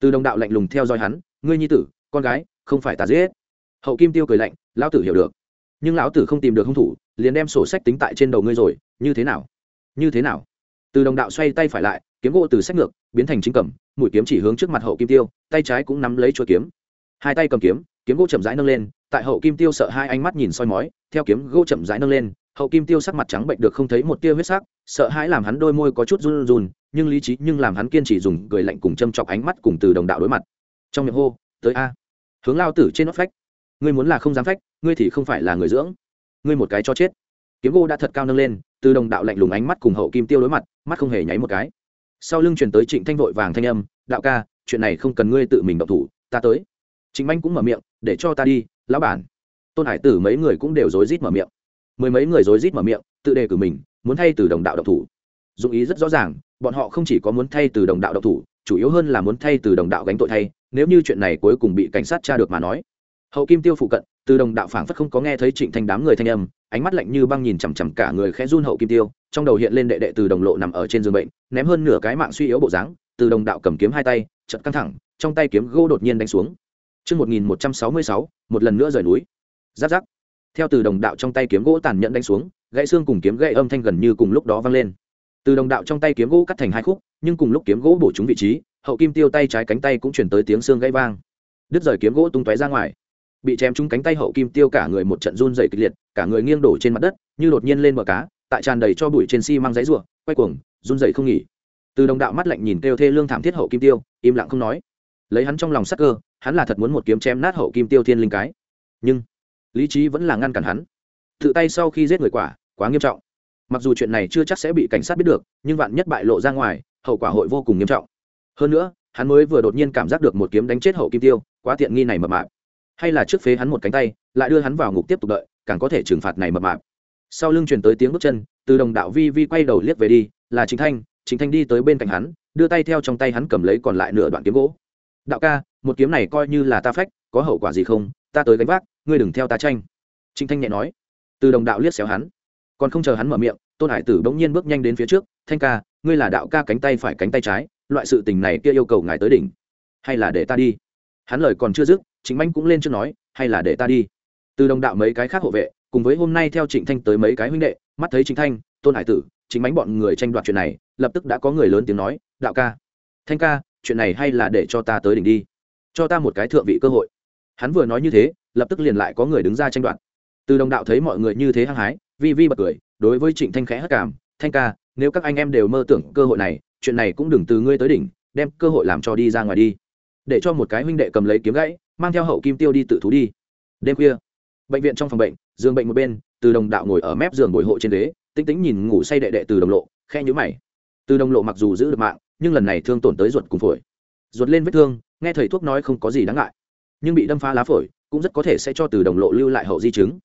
Từ đồng đạo lạnh lùng theo dõi hắn, ngươi nhi tử, con gái, không phải tà giết. Hậu kim tiêu cười lạnh, lão tử hiểu được. Nhưng lão tử không tìm được hung thủ, liền đem sổ sách tính tại trên đầu ngươi rồi, như thế nào? Như thế nào? Từ đồng đạo xoay tay phải lại, kiếm gỗ từ sách ngược, biến thành chính cầm, mũi kiếm chỉ hướng trước mặt hậu kim tiêu, tay trái cũng nắm lấy chuỗi kiếm hai tay cầm kiếm kiếm gỗ chậm rãi nâng lên, tại hậu kim tiêu sợ hai ánh mắt nhìn soi mói, theo kiếm gỗ chậm rãi nâng lên, hậu kim tiêu sắc mặt trắng bệnh được không thấy một tia huyết sắc, sợ hãi làm hắn đôi môi có chút run run, nhưng lý trí, nhưng làm hắn kiên trì dùng cười lạnh cùng châm chọc ánh mắt cùng từ đồng đạo đối mặt. Trong miệng hô, tới a. Hướng lao tử trên nóc phách. Ngươi muốn là không dám phách, ngươi thì không phải là người dưỡng. Ngươi một cái cho chết. Kiếm gỗ đã thật cao nâng lên, từ đồng đạo lạnh lùng ánh mắt cùng hậu kim tiêu đối mặt, mắt không hề nháy một cái. Sau lưng chuyển tới trịnh thanh vội vàng thanh âm, đạo ca, chuyện này không cần ngươi tự mình động thủ, ta tới trịnh Minh cũng mở miệng, để cho ta đi, lão bản. Tôn hải tử mấy người cũng đều rối rít mở miệng. Mười mấy người rối rít mở miệng, tự đề cử mình, muốn thay từ đồng đạo độc thủ. Dụng ý rất rõ ràng, bọn họ không chỉ có muốn thay từ đồng đạo độc thủ, chủ yếu hơn là muốn thay từ đồng đạo gánh tội thay, nếu như chuyện này cuối cùng bị cảnh sát tra được mà nói. Hậu kim tiêu phụ cận, từ đồng đạo phảng phất không có nghe thấy trịnh thanh đám người thanh âm, ánh mắt lạnh như băng nhìn chằm chằm cả người khẽ run hậu kim tiêu, trong đầu hiện lên đệ đệ từ đồng lộ nằm ở trên giường bệnh, ném hơn nửa cái mạng suy yếu bộ dáng, từ đồng đạo cầm kiếm hai tay chật căng thẳng, trong tay kiếm gỗ đột nhiên đánh xuống. Trước 1166, một lần nữa rời núi. Giáp giáp. Theo từ đồng đạo trong tay kiếm gỗ tàn nhẫn đánh xuống, gãy xương cùng kiếm gãy âm thanh gần như cùng lúc đó vang lên. Từ đồng đạo trong tay kiếm gỗ cắt thành hai khúc, nhưng cùng lúc kiếm gỗ bổ trúng vị trí, hậu kim tiêu tay trái cánh tay cũng chuyển tới tiếng xương gãy vang. Đứt rời kiếm gỗ tung tóe ra ngoài bị chém trúng cánh tay hậu kim tiêu cả người một trận run rẩy kịch liệt cả người nghiêng đổ trên mặt đất như đột nhiên lên bờ cá tại tràn đầy cho bụi trên xi măng giấy rùa, quay cuồng run rẩy không nghỉ từ đồng đạo mắt lạnh nhìn kêu thê lương thảm thiết hậu kim tiêu im lặng không nói lấy hắn trong lòng sắc cơ hắn là thật muốn một kiếm chém nát hậu kim tiêu thiên linh cái. Nhưng, lý trí vẫn là ngăn cản hắn. Tự tay sau khi giết người quả, quá nghiêm trọng. Mặc dù chuyện này chưa chắc sẽ bị cảnh sát biết được, nhưng vạn nhất bại lộ ra ngoài, hậu quả hội vô cùng nghiêm trọng. Hơn nữa, hắn mới vừa đột nhiên cảm giác được một kiếm đánh chết hậu kim tiêu, quá tiện nghi này mập mạp. Hay là trước phế hắn một cánh tay, lại đưa hắn vào ngục tiếp tục đợi, càng có thể trừng phạt này mập mạp. Sau lưng truyền tới tiếng bước chân, từ đồng đạo vi vi quay đầu liếc về đi, là chính thanh. Chính thanh đi tới bên cạnh hắn, đưa tay theo trong tay hắn cầm lấy còn lại nửa đoạn kiếm gỗ đạo ca, một kiếm này coi như là ta phách, có hậu quả gì không? Ta tới gánh vác, ngươi đừng theo ta tranh. Trinh thanh nhẹ nói. Từ đồng đạo liếc xéo hắn. Còn không chờ hắn mở miệng, tôn hải tử bỗng nhiên bước nhanh đến phía trước, thanh ca, ngươi là đạo ca cánh tay phải cánh tay trái, loại sự tình này kia yêu cầu ngài tới đỉnh. Hay là để ta đi? Hắn lời còn chưa dứt chính anh cũng lên chưa nói, hay là để ta đi? Từ đồng đạo mấy cái khác hộ vệ, cùng với hôm nay theo trịnh thanh tới mấy cái huynh đệ, mắt thấy chính thanh, tôn hải tử chính bánh bọn người tranh đoạt chuyện này, lập tức đã có người lớn tiếng nói, đạo ca, thanh ca chuyện này hay là để cho ta tới đỉnh đi? Cho ta một cái thượng vị cơ hội. Hắn vừa nói như thế, lập tức liền lại có người đứng ra tranh đoạt. Từ đồng đạo thấy mọi người như thế hăng hái, vi vi bật cười, đối với trịnh thanh khẽ hất cảm, thanh ca, nếu các anh em đều mơ tưởng cơ hội này, chuyện này cũng đừng từ ngươi tới đỉnh, đem cơ hội làm cho đi ra ngoài đi. Để cho một cái huynh đệ cầm lấy kiếm gãy, mang theo hậu kim tiêu đi tự thú đi. Đêm khuya, bệnh viện trong phòng bệnh, giường bệnh một bên, từ đồng đạo ngồi ở mép giường bồi hộ trên ghế, tĩnh tĩnh nhìn ngủ say đệ đệ từ đồng lộ khe nhữ mày. Từ đồng lộ mặc dù giữ được mạng nhưng lần này thương tổn tới ruột cùng phổi. Ruột lên vết thương, nghe thầy thuốc nói không có gì đáng ngại. Nhưng bị đâm phá lá phổi, cũng rất có thể sẽ cho từ đồng lộ lưu lại hậu di chứng.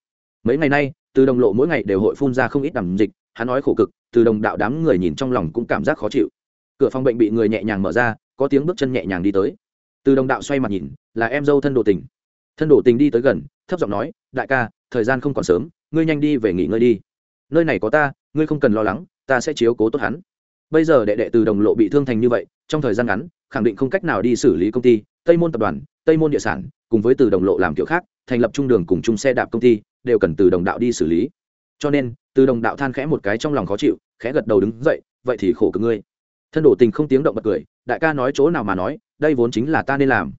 Mấy ngày nay, từ đồng lộ mỗi ngày đều hội phun ra không ít đầm dịch, hắn nói khổ cực, từ đồng đạo đám người nhìn trong lòng cũng cảm giác khó chịu. Cửa phòng bệnh bị người nhẹ nhàng mở ra, có tiếng bước chân nhẹ nhàng đi tới. Từ đồng đạo xoay mặt nhìn, là em dâu thân đồ tình. Thân đồ tình đi tới gần, thấp giọng nói, đại ca, thời gian không còn sớm, ngươi nhanh đi về nghỉ ngơi đi. Nơi này có ta, ngươi không cần lo lắng, ta sẽ chiếu cố tốt hắn bây giờ đệ đệ từ đồng lộ bị thương thành như vậy, trong thời gian ngắn, khẳng định không cách nào đi xử lý công ty, tây môn tập đoàn, tây môn địa sản, cùng với từ đồng lộ làm kiểu khác, thành lập trung đường cùng chung xe đạp công ty, đều cần từ đồng đạo đi xử lý. Cho nên, từ đồng đạo than khẽ một cái trong lòng khó chịu, khẽ gật đầu đứng dậy, vậy thì khổ cực ngươi. Thân đổ tình không tiếng động bật cười, đại ca nói chỗ nào mà nói, đây vốn chính là ta nên làm.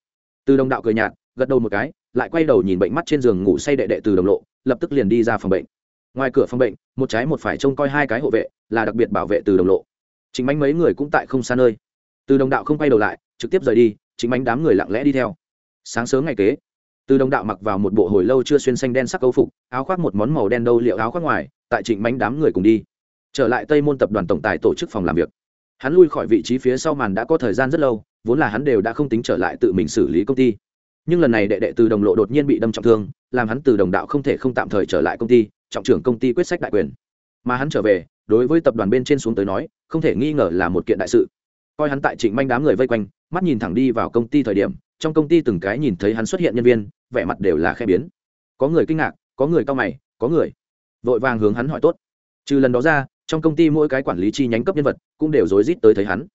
Từ đồng đạo cười nhạt, gật đầu một cái, lại quay đầu nhìn bệnh mắt trên giường ngủ say đệ đệ từ đồng lộ, lập tức liền đi ra phòng bệnh. Ngoài cửa phòng bệnh, một trái một phải trông coi hai cái hộ vệ, là đặc biệt bảo vệ từ đồng lộ chính bánh mấy người cũng tại không xa nơi. Từ đồng đạo không quay đầu lại, trực tiếp rời đi, chính bánh đám người lặng lẽ đi theo. Sáng sớm ngày kế, từ đồng đạo mặc vào một bộ hồi lâu chưa xuyên xanh đen sắc câu phục, áo khoác một món màu đen đâu liệu áo khoác ngoài, tại trịnh bánh đám người cùng đi. Trở lại tây môn tập đoàn tổng tài tổ chức phòng làm việc. Hắn lui khỏi vị trí phía sau màn đã có thời gian rất lâu, vốn là hắn đều đã không tính trở lại tự mình xử lý công ty. Nhưng lần này đệ đệ từ đồng lộ đột nhiên bị đâm trọng thương, làm hắn từ đồng đạo không thể không tạm thời trở lại công ty, trọng trưởng công ty quyết sách đại quyền. Mà hắn trở về đối với tập đoàn bên trên xuống tới nói, không thể nghi ngờ là một kiện đại sự. Coi hắn tại trịnh manh đám người vây quanh, mắt nhìn thẳng đi vào công ty thời điểm, trong công ty từng cái nhìn thấy hắn xuất hiện nhân viên, vẻ mặt đều là khe biến. Có người kinh ngạc, có người cao mày, có người vội vàng hướng hắn hỏi tốt. Trừ lần đó ra, trong công ty mỗi cái quản lý chi nhánh cấp nhân vật cũng đều rối rít tới thấy hắn.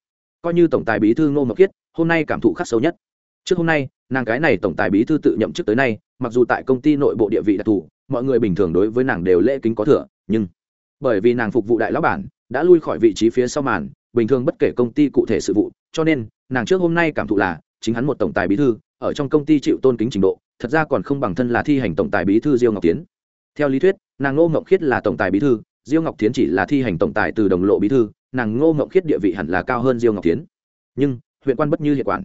Coi như tổng tài bí thư ngô mộc kiết hôm nay cảm thụ khắc sâu nhất. Trước hôm nay, nàng cái này tổng tài bí thư tự nhậm chức tới nay, mặc dù tại công ty nội bộ địa vị đặc thù, mọi người bình thường đối với nàng đều lễ kính có thừa, nhưng bởi vì nàng phục vụ đại lão bản, đã lui khỏi vị trí phía sau màn, bình thường bất kể công ty cụ thể sự vụ, cho nên, nàng trước hôm nay cảm thụ là, chính hắn một tổng tài bí thư, ở trong công ty chịu tôn kính trình độ, thật ra còn không bằng thân là thi hành tổng tài bí thư diêu ngọc tiến theo lý thuyết, nàng ngô ngọc khiết là tổng tài bí thư, diêu ngọc tiến chỉ là thi hành tổng tài từ đồng lộ bí thư, nàng ngô ngọc khiết địa vị hẳn là cao hơn diêu ngọc tiến nhưng, huyện quan bất như hiệu quản.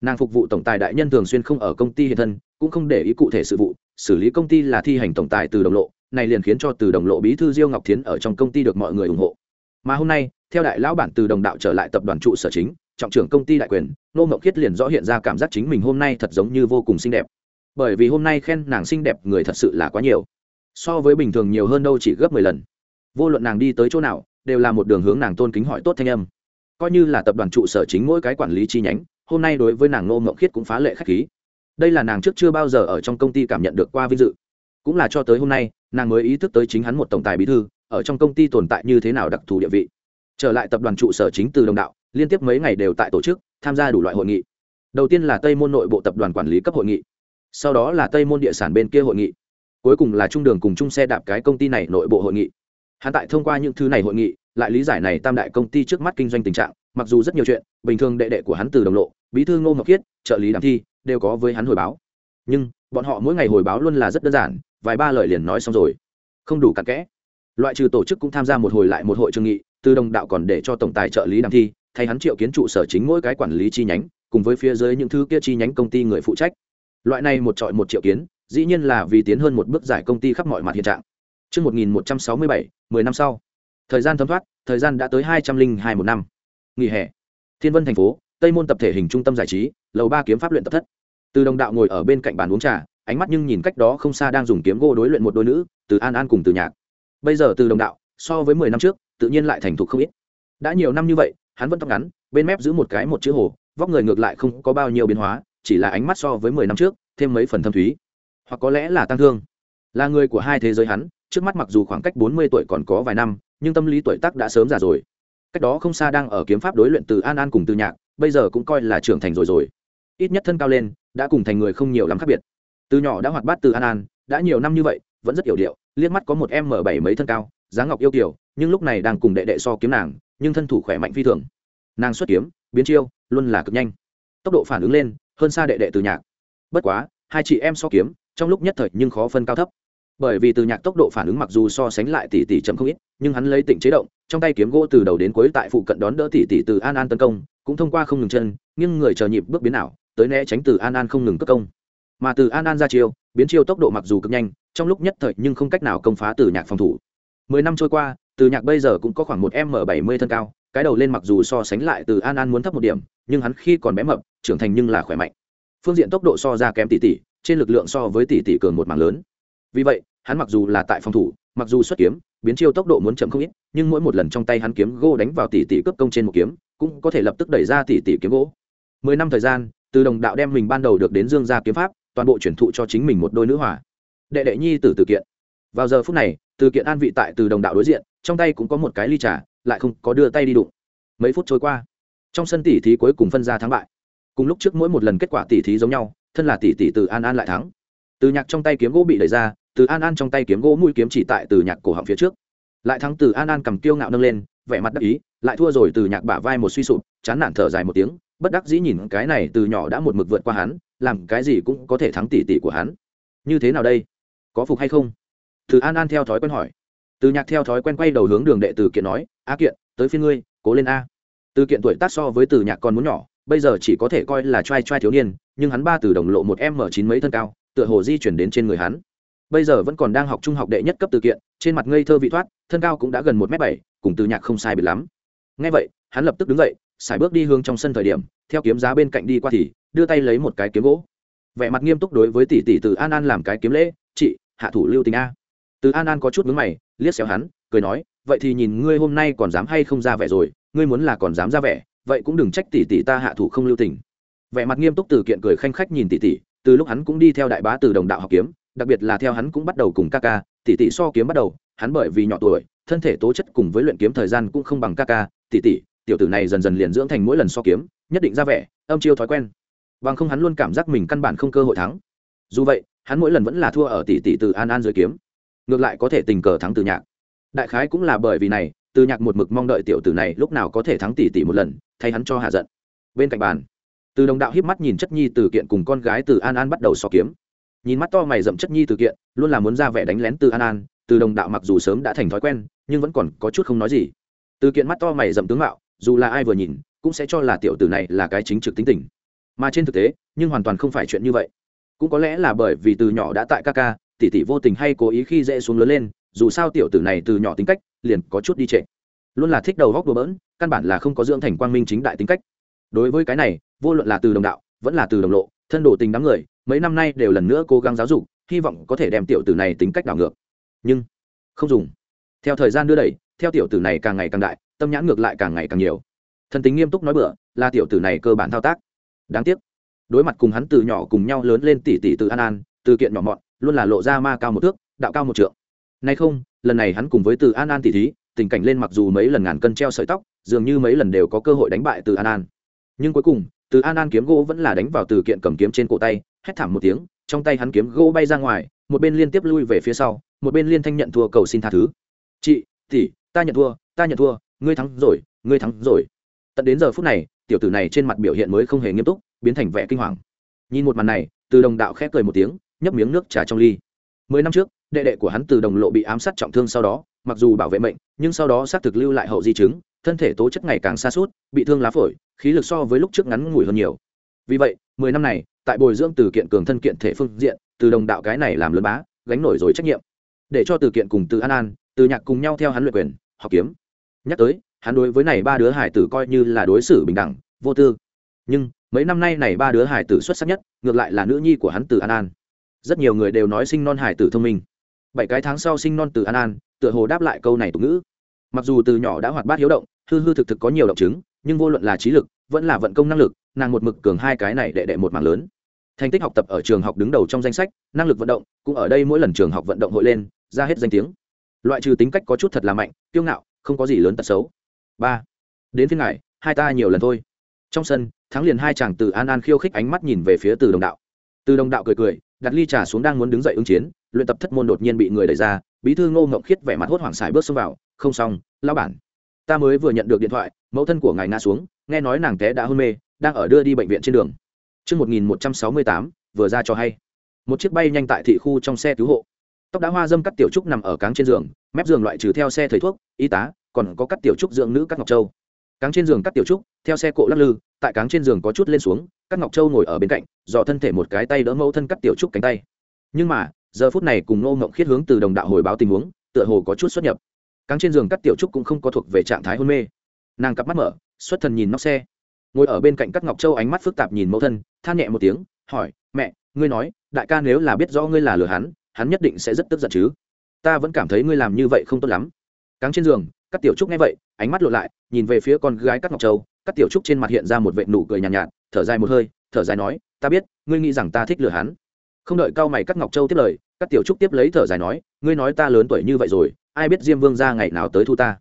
Nàng phục vụ tổng tài đại nhân thường xuyên không ở công ty hiện thân, cũng không để ý cụ thể sự vụ, xử lý công ty là thi hành tổng tài từ đồng lộ này liền khiến cho từ đồng lộ bí thư diêu ngọc thiến ở trong công ty được mọi người ủng hộ. Mà hôm nay, theo đại lão bản từ đồng đạo trở lại tập đoàn trụ sở chính, trọng trưởng công ty đại quyền nô ngọc khiết liền rõ hiện ra cảm giác chính mình hôm nay thật giống như vô cùng xinh đẹp. Bởi vì hôm nay khen nàng xinh đẹp người thật sự là quá nhiều. So với bình thường nhiều hơn đâu chỉ gấp mười lần. Vô luận nàng đi tới chỗ nào, đều là một đường hướng nàng tôn kính hỏi tốt thanh âm. Coi như là tập đoàn trụ sở chính mỗi cái quản lý chi nhánh, hôm nay đối với nàng nô ngọc khiết cũng phá lệ khách khí. Đây là nàng trước chưa bao giờ ở trong công ty cảm nhận được qua vinh dự. Cũng là cho tới hôm nay nàng mới ý thức tới chính hắn một tổng tài bí thư, ở trong công ty tồn tại như thế nào đặc thù địa vị. Trở lại tập đoàn trụ sở chính từ đồng đạo, liên tiếp mấy ngày đều tại tổ chức, tham gia đủ loại hội nghị. Đầu tiên là tây môn nội bộ tập đoàn quản lý cấp hội nghị. Sau đó là tây môn địa sản bên kia hội nghị. Cuối cùng là trung đường cùng chung xe đạp cái công ty này nội bộ hội nghị. Hắn tại thông qua những thứ này hội nghị, lại lý giải này tam đại công ty trước mắt kinh doanh tình trạng, mặc dù rất nhiều chuyện, bình thường đệ đệ của hắn từ đồng lộ, bí thư ngô ngọc khiết, trợ lý đàm thi, đều có với hắn hồi báo. Nhưng bọn họ mỗi ngày hồi báo luôn là rất đơn giản vài ba lời liền nói xong rồi không đủ cặn kẽ loại trừ tổ chức cũng tham gia một hồi lại một hội trường nghị từ đồng đạo còn để cho tổng tài trợ lý đàm thi thay hắn triệu kiến trụ sở chính mỗi cái quản lý chi nhánh cùng với phía dưới những thứ kia chi nhánh công ty người phụ trách loại này một trọi một triệu kiến dĩ nhiên là vì tiến hơn một bước giải công ty khắp mọi mặt hiện trạng Trước 1167, 10 năm sau. Thời gian thấm thoát, thời gian đã tới 202 một năm. Nghỉ hè. Thiên Vân thành phố, Tây môn tập thể hình trung tâm giải trí, lầu ba kiếm pháp luyện tập thất. Từ đồng đạo ngồi ở bên cạnh bàn uống trà, ánh mắt nhưng nhìn cách đó không xa đang dùng kiếm gỗ đối luyện một đôi nữ, từ An An cùng từ Nhạc. Bây giờ từ đồng đạo, so với 10 năm trước, tự nhiên lại thành thục không ít. Đã nhiều năm như vậy, hắn vẫn tóc ngắn, bên mép giữ một cái một chữ hồ, vóc người ngược lại không có bao nhiêu biến hóa, chỉ là ánh mắt so với 10 năm trước, thêm mấy phần thâm thúy. Hoặc có lẽ là tăng thương. Là người của hai thế giới hắn, trước mắt mặc dù khoảng cách 40 tuổi còn có vài năm, nhưng tâm lý tuổi tác đã sớm già rồi. Cách đó không xa đang ở kiếm pháp đối luyện từ An An cùng từ Nhạc, bây giờ cũng coi là trưởng thành rồi rồi. Ít nhất thân cao lên, đã cùng thành người không nhiều lắm khác biệt. Từ nhỏ đã hoạt bát từ An An, đã nhiều năm như vậy, vẫn rất hiểu điệu, liếc mắt có một em m bảy mấy thân cao, dáng ngọc yêu kiều, nhưng lúc này đang cùng đệ đệ so kiếm nàng, nhưng thân thủ khỏe mạnh phi thường nàng xuất kiếm biến chiêu luôn là cực nhanh tốc độ phản ứng lên hơn xa đệ đệ từ nhạc bất quá hai chị em so kiếm trong lúc nhất thời nhưng khó phân cao thấp bởi vì từ nhạc tốc độ phản ứng mặc dù so sánh lại tỷ tỷ chậm không ít nhưng hắn lấy tỉnh chế động trong tay kiếm gỗ từ đầu đến cuối tại phụ cận đón đỡ tỷ tỷ từ an an tấn công cũng thông qua không ngừng chân nhưng người chờ nhịp bước biến ảo tới né tránh từ an an không ngừng cất công. Mà từ an an ra chiêu, biến chiêu tốc độ mặc dù cực nhanh, trong lúc nhất thời nhưng không cách nào công phá từ nhạc phòng thủ. Mười năm trôi qua, từ nhạc bây giờ cũng có khoảng một m bảy mươi thân cao, cái đầu lên mặc dù so sánh lại từ an an muốn thấp một điểm, nhưng hắn khi còn bé mập, trưởng thành nhưng là khỏe mạnh. Phương diện tốc độ so ra kém tỷ tỷ, trên lực lượng so với tỷ tỷ cường một mảng lớn. Vì vậy, hắn mặc dù là tại phòng thủ, mặc dù xuất kiếm, biến chiêu tốc độ muốn chậm không ít, nhưng mỗi một lần trong tay hắn kiếm gỗ đánh vào tỷ tỷ cấp công trên một kiếm, cũng có thể lập tức đẩy ra tỷ tỷ kiếm gỗ. Mười năm thời gian từ đồng đạo đem mình ban đầu được đến dương gia kiếm pháp, toàn bộ chuyển thụ cho chính mình một đôi nữ hỏa đệ đệ nhi tử từ kiện. Vào giờ phút này từ kiện an vị tại từ đồng đạo đối diện, trong tay cũng có một cái ly trà, lại không có đưa tay đi đụng. Mấy phút trôi qua, trong sân tỉ thí cuối cùng phân ra thắng bại. Cùng lúc trước mỗi một lần kết quả tỉ thí giống nhau, thân là tỷ tỷ từ an an lại thắng. Từ nhạc trong tay kiếm gỗ bị đẩy ra từ an an trong tay kiếm gỗ mũi kiếm chỉ tại từ nhạc cổ họng phía trước. Lại thắng từ an an cầm tiêu ngạo nâng lên, vẻ mặt đắc ý, lại thua rồi từ nhạc bả vai một suy sụp, chán nản thở dài một tiếng bất đắc dĩ nhìn cái này từ nhỏ đã một mực vượt qua hắn, làm cái gì cũng có thể thắng tỷ tỷ của hắn. Như thế nào đây? Có phục hay không? Từ an an theo thói quen hỏi. Từ nhạc theo thói quen quay đầu hướng đường đệ từ kiện nói, a kiện, tới phiên ngươi, cố lên a. Từ kiện tuổi tác so với từ nhạc còn muốn nhỏ, bây giờ chỉ có thể coi là trai trai thiếu niên, nhưng hắn ba từ đồng lộ một m chín mấy thân cao, tựa hồ di chuyển đến trên người hắn. Bây giờ vẫn còn đang học trung học đệ nhất cấp từ kiện, trên mặt ngây thơ vị thoát, thân cao cũng đã gần một m bảy, cùng từ nhạc không sai biệt lắm. Ngay vậy, hắn lập tức đứng dậy xài bước đi hướng trong sân thời điểm, theo kiếm giá bên cạnh đi qua thì, đưa tay lấy một cái kiếm gỗ. Vẻ mặt nghiêm túc đối với tỷ tỷ từ an an làm cái kiếm lễ, chị, hạ thủ lưu tình a. Từ an an có chút vướng mày, liếc xéo hắn, cười nói, vậy thì nhìn ngươi hôm nay còn dám hay không ra vẻ rồi, ngươi muốn là còn dám ra vẻ, vậy cũng đừng trách tỷ tỷ ta hạ thủ không lưu tình. Vẻ mặt nghiêm túc từ kiện cười khanh khách nhìn tỷ tỷ, từ lúc hắn cũng đi theo đại bá từ đồng đạo học kiếm, đặc biệt là theo hắn cũng bắt đầu cùng ca ca, tỷ tỷ so kiếm bắt đầu, hắn bởi vì nhỏ tuổi, thân thể tố chất cùng với luyện kiếm thời gian cũng không bằng ca ca, tỷ tỷ tiểu tử này dần dần liền dưỡng thành mỗi lần so kiếm, nhất định ra vẻ, âm chiêu thói quen. Bằng không hắn luôn cảm giác mình căn bản không cơ hội thắng. Dù vậy, hắn mỗi lần vẫn là thua ở tỷ tỷ từ an an dưới kiếm. Ngược lại có thể tình cờ thắng từ nhạc. Đại khái cũng là bởi vì này, từ nhạc một mực mong đợi tiểu tử này lúc nào có thể thắng tỷ tỷ một lần, thay hắn cho hạ giận. Bên cạnh bàn, từ đồng đạo hiếp mắt nhìn chất nhi từ kiện cùng con gái từ an an bắt đầu so kiếm. Nhìn mắt to mày dậm chất nhi từ kiện, luôn là muốn ra vẻ đánh lén từ an an, từ đồng đạo mặc dù sớm đã thành thói quen, nhưng vẫn còn có chút không nói gì. Từ kiện mắt to mày dậm tướng mạo dù là ai vừa nhìn, cũng sẽ cho là tiểu tử này là cái chính trực tính tình. Mà trên thực tế, nhưng hoàn toàn không phải chuyện như vậy. Cũng có lẽ là bởi vì từ nhỏ đã tại ca ca, tỷ tỷ vô tình hay cố ý khi dễ xuống lớn lên, dù sao tiểu tử này từ nhỏ tính cách, liền có chút đi trệ. Luôn là thích đầu góc đùa bỡn, căn bản là không có dưỡng thành quang minh chính đại tính cách. Đối với cái này, vô luận là từ đồng đạo, vẫn là từ đồng lộ, thân đồ tình đám người, mấy năm nay đều lần nữa cố gắng giáo dục, hy vọng có thể đem tiểu tử này tính cách đảo ngược. Nhưng, không dùng. Theo thời gian đưa đẩy, theo tiểu tử này càng ngày càng đại tâm nhãn ngược lại càng ngày càng nhiều. Thần tính nghiêm túc nói bựa là tiểu tử này cơ bản thao tác. Đáng tiếc, đối mặt cùng hắn từ nhỏ cùng nhau lớn lên tỷ tỷ từ an an, từ kiện nhỏ mọn, luôn là lộ ra ma cao một thước, đạo cao một trượng. Nay không, lần này hắn cùng với từ an an tỷ thí, tình cảnh lên mặc dù mấy lần ngàn cân treo sợi tóc, dường như mấy lần đều có cơ hội đánh bại từ an an. Nhưng cuối cùng, từ an an kiếm gỗ vẫn là đánh vào từ kiện cầm kiếm trên cổ tay, hét thảm một tiếng, trong tay hắn kiếm gỗ bay ra ngoài, một bên liên tiếp lui về phía sau, một bên liên thanh nhận thua cầu xin tha thứ. Chị, tỷ, ta nhận thua, ta nhận thua ngươi thắng rồi, ngươi thắng rồi. Tận đến giờ phút này, tiểu tử này trên mặt biểu hiện mới không hề nghiêm túc, biến thành vẻ kinh hoàng. Nhìn một màn này, từ đồng đạo khép cười một tiếng, nhấp miếng nước trà trong ly. Mười năm trước, đệ đệ của hắn từ đồng lộ bị ám sát trọng thương sau đó, mặc dù bảo vệ mệnh, nhưng sau đó xác thực lưu lại hậu di chứng, thân thể tố chất ngày càng xa suốt bị thương lá phổi, khí lực so với lúc trước ngắn ngủi hơn nhiều. Vì vậy, mười năm này, tại bồi dưỡng từ kiện cường thân kiện thể phương diện, từ đồng đạo cái này làm lớn bá, gánh nổi rồi trách nhiệm. Để cho từ kiện cùng từ an an, từ nhạc cùng nhau theo hắn luyện quyền, học kiếm nhắc tới, hắn đối với này ba đứa hải tử coi như là đối xử bình đẳng, vô tư. Nhưng, mấy năm nay này ba đứa hải tử xuất sắc nhất, ngược lại là nữ nhi của hắn từ an an. Rất nhiều người đều nói sinh non hải tử thông minh. Bảy cái tháng sau sinh non từ an an, tựa hồ đáp lại câu này tục ngữ. Mặc dù từ nhỏ đã hoạt bát hiếu động, hư hư thực thực có nhiều động chứng, nhưng vô luận là trí lực, vẫn là vận công năng lực, nàng một mực cường hai cái này đệ đệ một mảng lớn. Thành tích học tập ở trường học đứng đầu trong danh sách, năng lực vận động, cũng ở đây mỗi lần trường học vận động hội lên, ra hết danh tiếng. Loại trừ tính cách có chút thật là mạnh, kiêu ngạo không có gì lớn tật xấu ba đến phiên ngài hai ta nhiều lần thôi trong sân thắng liền hai chàng từ an an khiêu khích ánh mắt nhìn về phía từ đồng đạo từ đồng đạo cười cười đặt ly trà xuống đang muốn đứng dậy ứng chiến luyện tập thất môn đột nhiên bị người đẩy ra bí thư ngô ngộng khiết vẻ mặt hốt hoảng xài bước xông vào không xong lao bản ta mới vừa nhận được điện thoại mẫu thân của ngài ngã xuống nghe nói nàng té đã hôn mê đang ở đưa đi bệnh viện trên đường Trước 1168, vừa ra cho hay. Một chiếc bay nhanh tại thị khu trong xe cứu hộ. Tóc đã hoa dâm cắt tiểu trúc nằm ở cáng trên giường, mép giường loại trừ theo xe thầy thuốc, y tá, còn có các tiểu trúc dưỡng nữ các ngọc châu. Cáng trên giường các tiểu trúc, theo xe cộ lắc lư, tại cáng trên giường có chút lên xuống, các ngọc châu ngồi ở bên cạnh, dò thân thể một cái tay đỡ mẫu thân các tiểu trúc cánh tay. Nhưng mà, giờ phút này cùng nô Ngộng Khiết hướng từ đồng đạo hồi báo tình huống, tựa hồ có chút xuất nhập. Cáng trên giường các tiểu trúc cũng không có thuộc về trạng thái hôn mê. Nàng cặp mắt mở, xuất thần nhìn nóc xe ngồi ở bên cạnh các ngọc châu ánh mắt phức tạp nhìn mẫu thân than nhẹ một tiếng hỏi mẹ ngươi nói đại ca nếu là biết rõ ngươi là lừa hắn hắn nhất định sẽ rất tức giận chứ ta vẫn cảm thấy ngươi làm như vậy không tốt lắm cáng trên giường các tiểu trúc nghe vậy ánh mắt lộ lại nhìn về phía con gái các ngọc châu. Các tiểu trúc trên mặt hiện ra một vệ nụ cười nhàn nhạt, nhạt thở dài một hơi thở dài nói ta biết ngươi nghĩ rằng ta thích lừa hắn. Không đợi cao mày các ngọc châu tiếp lời các tiểu trúc tiếp lấy thở dài nói ngươi nói ta lớn tuổi như vậy rồi ai biết diêm vương ra ngày nào tới thu ta?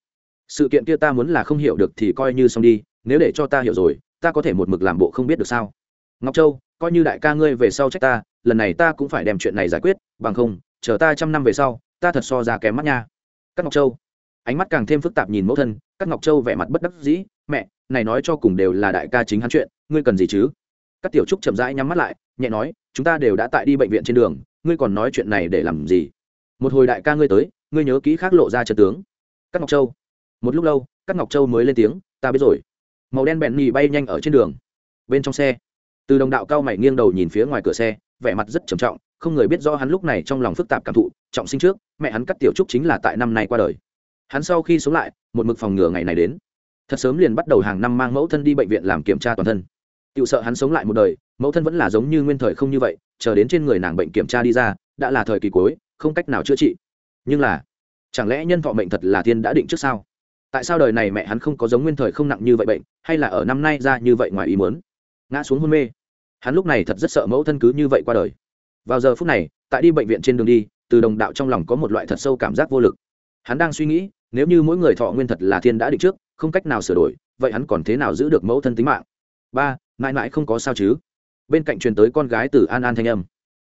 Sự kiện kia ta muốn là không hiểu được thì coi như xong đi nếu để cho ta hiểu rồi ta có thể một mực làm bộ không biết được sao? Ngọc châu coi như đại ca ngươi về sau trách ta lần này ta cũng phải đem chuyện này giải quyết bằng không chờ ta trăm năm về sau ta thật so ra kém mắt nha. Các ngọc châu ánh mắt càng thêm phức tạp nhìn mẫu thân các ngọc châu vẻ mặt bất đắc dĩ, mẹ, này nói cho cùng đều là đại ca chính hắn chuyện, ngươi cần gì chứ? Các tiểu trúc chậm rãi nhắm mắt lại, nhẹ nói, chúng ta đều đã tại đi bệnh viện trên đường, ngươi còn nói chuyện này để làm gì? Một hồi đại ca ngươi tới, ngươi nhớ kỹ khác lộ ra trận tướng. Các ngọc châu. Một lúc lâu các ngọc châu mới lên tiếng, ta biết rồi. Màu đen bẹn nhì bay nhanh ở trên đường. Bên trong xe, từ đồng đạo cao mày nghiêng đầu nhìn phía ngoài cửa xe, vẻ mặt rất trầm trọng, không người biết rõ hắn lúc này trong lòng phức tạp cảm thụ, trọng sinh trước, mẹ hắn cắt tiểu trúc chính là tại năm nay qua đời hắn sau khi sống lại, một mực phòng ngừa ngày này đến. Thật sớm liền bắt đầu hàng năm mang mẫu thân đi bệnh viện làm kiểm tra toàn thân. Tự sợ hắn sống lại một đời, mẫu thân vẫn là giống như nguyên thời không như vậy, chờ đến trên người nàng bệnh kiểm tra đi ra, đã là thời kỳ cuối, không cách nào chữa trị. Nhưng là, chẳng lẽ nhân thọ mệnh thật là thiên đã định trước sao? Tại sao đời này mẹ hắn không có giống nguyên thời không nặng như vậy bệnh, hay là ở năm nay ra như vậy ngoài ý muốn? Ngã xuống hôn mê. Hắn lúc này thật rất sợ mẫu thân cứ như vậy qua đời. Vào giờ phút này, tại đi bệnh viện trên đường đi, từ đồng đạo trong lòng có một loại thật sâu cảm giác vô lực. Hắn đang suy nghĩ nếu như mỗi người thọ nguyên thật là thiên đã định trước, không cách nào sửa đổi, vậy hắn còn thế nào giữ được mẫu thân tính mạng? Ba, mãi mãi không có sao chứ? Bên cạnh truyền tới con gái từ an an thanh âm.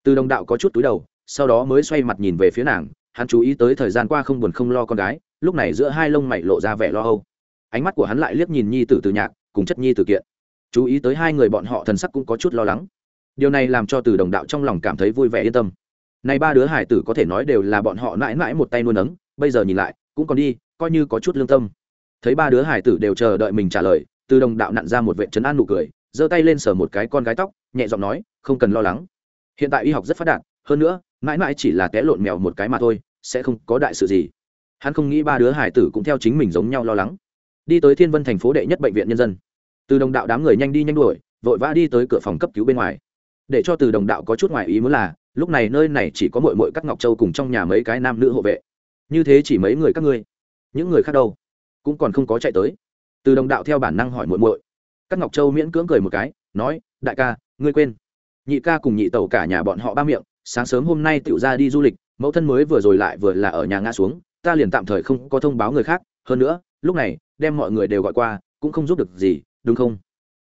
Từ đồng đạo có chút túi đầu, sau đó mới xoay mặt nhìn về phía nàng, hắn chú ý tới thời gian qua không buồn không lo con gái, lúc này giữa hai lông mày lộ ra vẻ lo âu. Ánh mắt của hắn lại liếc nhìn nhi tử từ nhạc, cùng chất nhi tử kiện. Chú ý tới hai người bọn họ thần sắc cũng có chút lo lắng. Điều này làm cho từ đồng đạo trong lòng cảm thấy vui vẻ yên tâm. Này ba đứa hải tử có thể nói đều là bọn họ mãi mãi một tay nuôi nấng, bây giờ nhìn lại cũng còn đi, coi như có chút lương tâm. Thấy ba đứa hải tử đều chờ đợi mình trả lời, từ đồng đạo nặn ra một vệ trấn an nụ cười, giơ tay lên sờ một cái con gái tóc, nhẹ giọng nói, không cần lo lắng. Hiện tại y học rất phát đạt, hơn nữa, mãi mãi chỉ là té lộn mèo một cái mà thôi, sẽ không có đại sự gì. Hắn không nghĩ ba đứa hải tử cũng theo chính mình giống nhau lo lắng. Đi tới thiên vân thành phố đệ nhất bệnh viện nhân dân. Từ đồng đạo đám người nhanh đi nhanh đuổi, vội vã đi tới cửa phòng cấp cứu bên ngoài. Để cho từ đồng đạo có chút ngoài ý muốn là, lúc này nơi này chỉ có mội mội các ngọc châu cùng trong nhà mấy cái nam nữ hộ vệ như thế chỉ mấy người các ngươi. Những người khác đâu? Cũng còn không có chạy tới. Từ đồng đạo theo bản năng hỏi muộn muội. Các ngọc châu miễn cưỡng cười một cái, nói, đại ca, ngươi quên. Nhị ca cùng nhị tẩu cả nhà bọn họ ba miệng, sáng sớm hôm nay tựu ra đi du lịch, mẫu thân mới vừa rồi lại vừa là ở nhà ngã xuống, ta liền tạm thời không có thông báo người khác, hơn nữa, lúc này, đem mọi người đều gọi qua, cũng không giúp được gì, đúng không?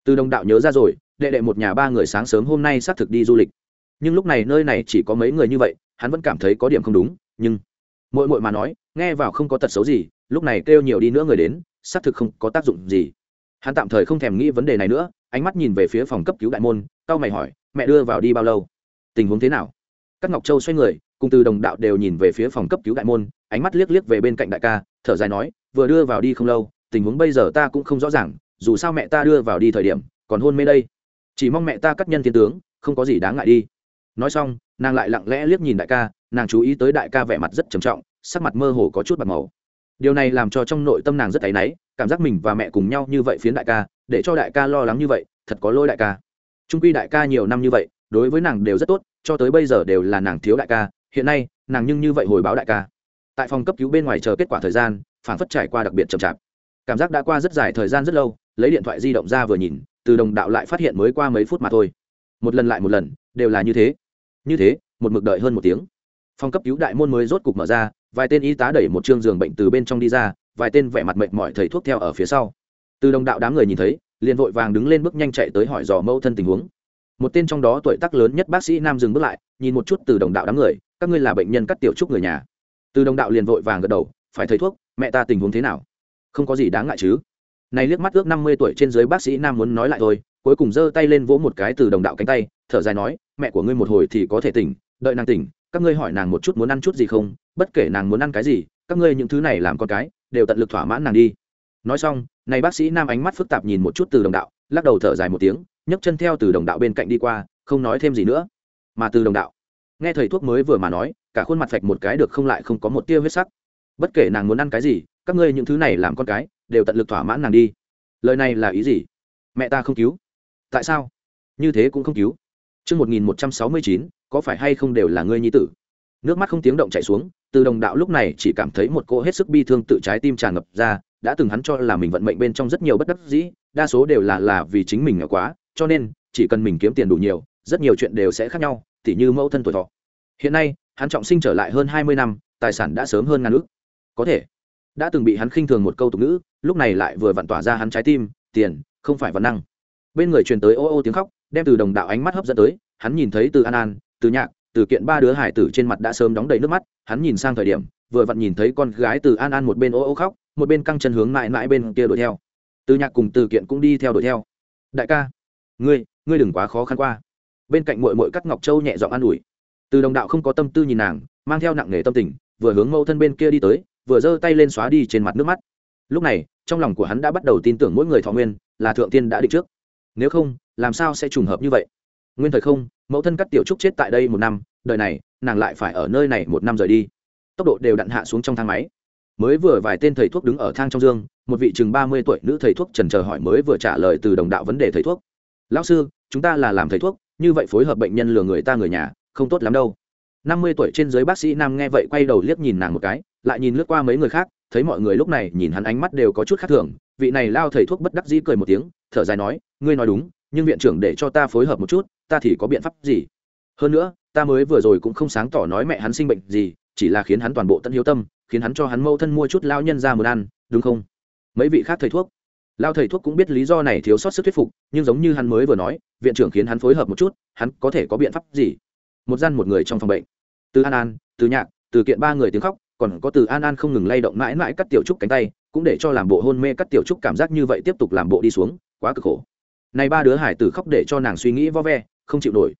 Từ đồng đạo nhớ ra rồi, đệ đệ một nhà ba người sáng sớm hôm nay xác thực đi du lịch. Nhưng lúc này nơi này chỉ có mấy người như vậy, hắn vẫn cảm thấy có điểm không đúng, nhưng mỗi mội mà nói, nghe vào không có tật xấu gì, lúc này kêu nhiều đi nữa người đến, xác thực không có tác dụng gì. Hắn tạm thời không thèm nghĩ vấn đề này nữa, ánh mắt nhìn về phía phòng cấp cứu đại môn tao mày hỏi, mẹ đưa vào đi bao lâu? Tình huống thế nào? Các ngọc châu xoay người, cùng từ đồng đạo đều nhìn về phía phòng cấp cứu đại môn, ánh mắt liếc liếc về bên cạnh đại ca, thở dài nói, vừa đưa vào đi không lâu, tình huống bây giờ ta cũng không rõ ràng, dù sao mẹ ta đưa vào đi thời điểm, còn hôn mê đây. Chỉ mong mẹ ta cắt nhân thiên tướng, không có gì đáng ngại đi. Nói xong, nàng lại lặng lẽ liếc nhìn đại ca nàng chú ý tới đại ca vẻ mặt rất trầm trọng, sắc mặt mơ hồ có chút bạc màu. Điều này làm cho trong nội tâm nàng rất áy náy, cảm giác mình và mẹ cùng nhau như vậy phiến đại ca, để cho đại ca lo lắng như vậy, thật có lỗi đại ca. Trung quy đại ca nhiều năm như vậy, đối với nàng đều rất tốt, cho tới bây giờ đều là nàng thiếu đại ca, hiện nay, nàng nhưng như vậy hồi báo đại ca. Tại phòng cấp cứu bên ngoài chờ kết quả thời gian phản phất trải qua đặc biệt chậm chạp. Cảm giác đã qua rất dài thời gian rất lâu, lấy điện thoại di động ra vừa nhìn, từ đồng đạo lại phát hiện mới qua mấy phút mà thôi. Một lần lại một lần, đều là như thế. Như thế, một mực đợi hơn một tiếng phòng cấp cứu đại môn mới rốt cục mở ra, vài tên y tá đẩy một chương giường bệnh từ bên trong đi ra, vài tên vẻ mặt mệt mỏi thầy thuốc theo ở phía sau. Từ đồng đạo đám người nhìn thấy, liền vội vàng đứng lên bước nhanh chạy tới hỏi dò mâu thân tình huống. Một tên trong đó tuổi tác lớn nhất bác sĩ nam dừng bước lại, nhìn một chút từ đồng đạo đám người, các ngươi là bệnh nhân cắt tiểu trúc người nhà? Từ đồng đạo liền vội vàng gật đầu, phải thầy thuốc, mẹ ta tình huống thế nào? Không có gì đáng ngại chứ. Này liếc mắt ước năm mươi tuổi trên dưới bác sĩ nam muốn nói lại thôi, cuối cùng giơ tay lên vỗ một cái từ đồng đạo cánh tay, thở dài nói, mẹ của ngươi một hồi thì có thể tỉnh, đợi nàng tỉnh các ngươi hỏi nàng một chút muốn ăn chút gì không bất kể nàng muốn ăn cái gì các ngươi những thứ này làm con cái đều tận lực thỏa mãn nàng đi. Nói xong này bác sĩ nam ánh mắt phức tạp nhìn một chút từ đồng đạo lắc đầu thở dài một tiếng nhấc chân theo từ đồng đạo bên cạnh đi qua không nói thêm gì nữa. Mà từ đồng đạo nghe thầy thuốc mới vừa mà nói cả khuôn mặt phạch một cái được không lại không có một tia huyết sắc. Bất kể nàng muốn ăn cái gì các ngươi những thứ này làm con cái đều tận lực thỏa mãn nàng đi. Lời này là ý gì? Mẹ ta không cứu. Tại sao? Như thế cũng không cứu. Trước 1169, có phải hay không đều là ngươi nhi tử? Nước mắt không tiếng động chảy xuống, từ đồng đạo lúc này chỉ cảm thấy một cô hết sức bi thương tự trái tim tràn ngập ra, đã từng hắn cho là mình vận mệnh bên trong rất nhiều bất đắc dĩ, đa số đều là là vì chính mình nghèo quá, cho nên, chỉ cần mình kiếm tiền đủ nhiều, rất nhiều chuyện đều sẽ khác nhau, tỉ như mẫu thân tuổi thọ. Hiện nay, hắn trọng sinh trở lại hơn hai mươi năm, tài sản đã sớm hơn ngàn ước có thể, đã từng bị hắn khinh thường một câu tục ngữ, lúc này lại vừa vặn tỏa ra hắn trái tim, tiền, không phải văn năng. Bên người truyền tới ô ô tiếng khóc, đem từ đồng đạo ánh mắt hấp dẫn tới, hắn nhìn thấy từ an an từ nhạc, từ kiện ba đứa hải tử trên mặt đã sớm đóng đầy nước mắt, hắn nhìn sang thời điểm, vừa vặn nhìn thấy con gái từ an an một bên ô ô khóc, một bên căng chân hướng mãi mãi bên kia đuổi theo. Từ nhạc cùng từ kiện cũng đi theo đuổi theo. Đại ca, ngươi ngươi đừng quá khó khăn qua. Bên cạnh mội mội cắt ngọc châu nhẹ giọng an ủi. Từ đồng đạo không có tâm tư nhìn nàng, mang theo nặng nề tâm tình, vừa hướng mẫu thân bên kia đi tới, vừa giơ tay lên xóa đi trên mặt nước mắt. Lúc này, trong lòng của hắn đã bắt đầu tin tưởng mỗi người thọ nguyên là thượng tiên đã định trước. Nếu không, làm sao sẽ trùng hợp như vậy? Nguyên thời không mẫu thân cắt tiểu trúc chết tại đây một năm, đời này, nàng lại phải ở nơi này một năm rời đi. Tốc độ đều đặn hạ xuống trong thang máy. Mới vừa vài tên thầy thuốc đứng ở thang trong dương, một vị chừng ba mươi tuổi nữ thầy thuốc trần chờ hỏi mới vừa trả lời từ đồng đạo vấn đề thầy thuốc. Lão sư, chúng ta là làm thầy thuốc, như vậy phối hợp bệnh nhân lừa người ta người nhà, không tốt lắm đâu. năm mươi tuổi trên dưới bác sĩ nam nghe vậy quay đầu liếc nhìn nàng một cái, lại nhìn lướt qua mấy người khác, thấy mọi người lúc này nhìn hắn ánh mắt đều có chút khác thường, vị này lao thầy thuốc bất đắc dĩ cười một tiếng, thở dài nói, ngươi nói đúng nhưng viện trưởng để cho ta phối hợp một chút, ta thì có biện pháp gì? Hơn nữa, ta mới vừa rồi cũng không sáng tỏ nói mẹ hắn sinh bệnh gì, chỉ là khiến hắn toàn bộ tận hiếu tâm, khiến hắn cho hắn mâu thân mua chút lao nhân ra muốn ăn, đúng không? Mấy vị khác thầy thuốc? Lao thầy thuốc cũng biết lý do này thiếu sót sức thuyết phục, nhưng giống như hắn mới vừa nói, viện trưởng khiến hắn phối hợp một chút, hắn có thể có biện pháp gì? Một gian một người trong phòng bệnh. Từ an an, từ nhạc, từ kiện ba người tiếng khóc, còn có từ an an không ngừng lay động mãi mãi cắt tiểu trúc cánh tay, cũng để cho làm bộ hôn mê cắt tiểu trúc cảm giác như vậy tiếp tục làm bộ đi xuống, quá cực khổ này ba đứa hải tử khóc để cho nàng suy nghĩ vo ve, không chịu nổi.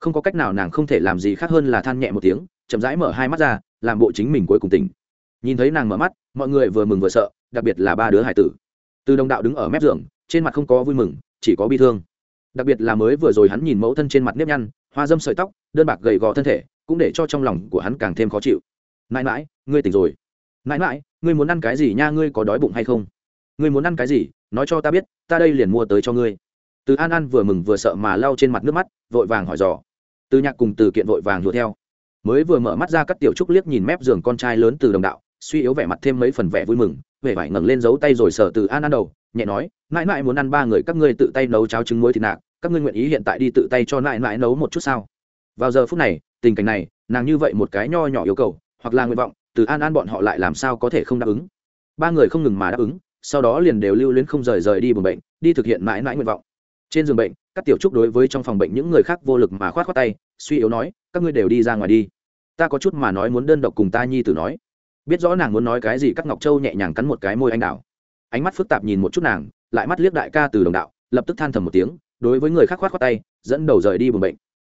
Không có cách nào nàng không thể làm gì khác hơn là than nhẹ một tiếng, chậm rãi mở hai mắt ra, làm bộ chính mình cuối cùng tỉnh. Nhìn thấy nàng mở mắt, mọi người vừa mừng vừa sợ, đặc biệt là ba đứa hải tử. Từ đồng đạo đứng ở mép giường, trên mặt không có vui mừng, chỉ có bi thương. Đặc biệt là mới vừa rồi hắn nhìn mẫu thân trên mặt nếp nhăn, hoa dâm sợi tóc, đơn bạc gầy gò thân thể, cũng để cho trong lòng của hắn càng thêm khó chịu. Mãi mãi, ngươi tỉnh rồi. Mãi mãi, ngươi muốn ăn cái gì nha, ngươi có đói bụng hay không? Ngươi muốn ăn cái gì, nói cho ta biết, ta đây liền mua tới cho ngươi từ an an vừa mừng vừa sợ mà lau trên mặt nước mắt, vội vàng hỏi dò. Từ nhạc cùng từ kiện vội vàng đuổi theo. Mới vừa mở mắt ra các tiểu trúc liếc nhìn mép giường con trai lớn từ đồng đạo, suy yếu vẻ mặt thêm mấy phần vẻ vui mừng, vẻ vải ngẩng lên giấu tay rồi sợ từ an an đầu, nhẹ nói mãi mãi muốn ăn ba người các ngươi tự tay nấu cháo trứng muối thịt nạc, các ngươi nguyện ý hiện tại đi tự tay cho mãi mãi nấu một chút sao? Vào giờ phút này, tình cảnh này, nàng như vậy một cái nho nhỏ yêu cầu, hoặc là nguyện vọng, từ an an bọn họ lại làm sao có thể không đáp ứng? Ba người không ngừng mà đáp ứng, sau đó liền đều lưu luyến không rời rời đi buồng bệnh, đi thực hiện mãi mãi nguyện vọng trên giường bệnh, các tiểu trúc đối với trong phòng bệnh những người khác vô lực mà khoát khoát tay, suy yếu nói, các ngươi đều đi ra ngoài đi. Ta có chút mà nói muốn đơn độc cùng ta nhi tử nói. Biết rõ nàng muốn nói cái gì, các ngọc châu nhẹ nhàng cắn một cái môi anh đào ánh mắt phức tạp nhìn một chút nàng, lại mắt liếc đại ca từ đồng đạo, lập tức than thầm một tiếng, đối với người khác khoát khoát tay, dẫn đầu rời đi buồng bệnh.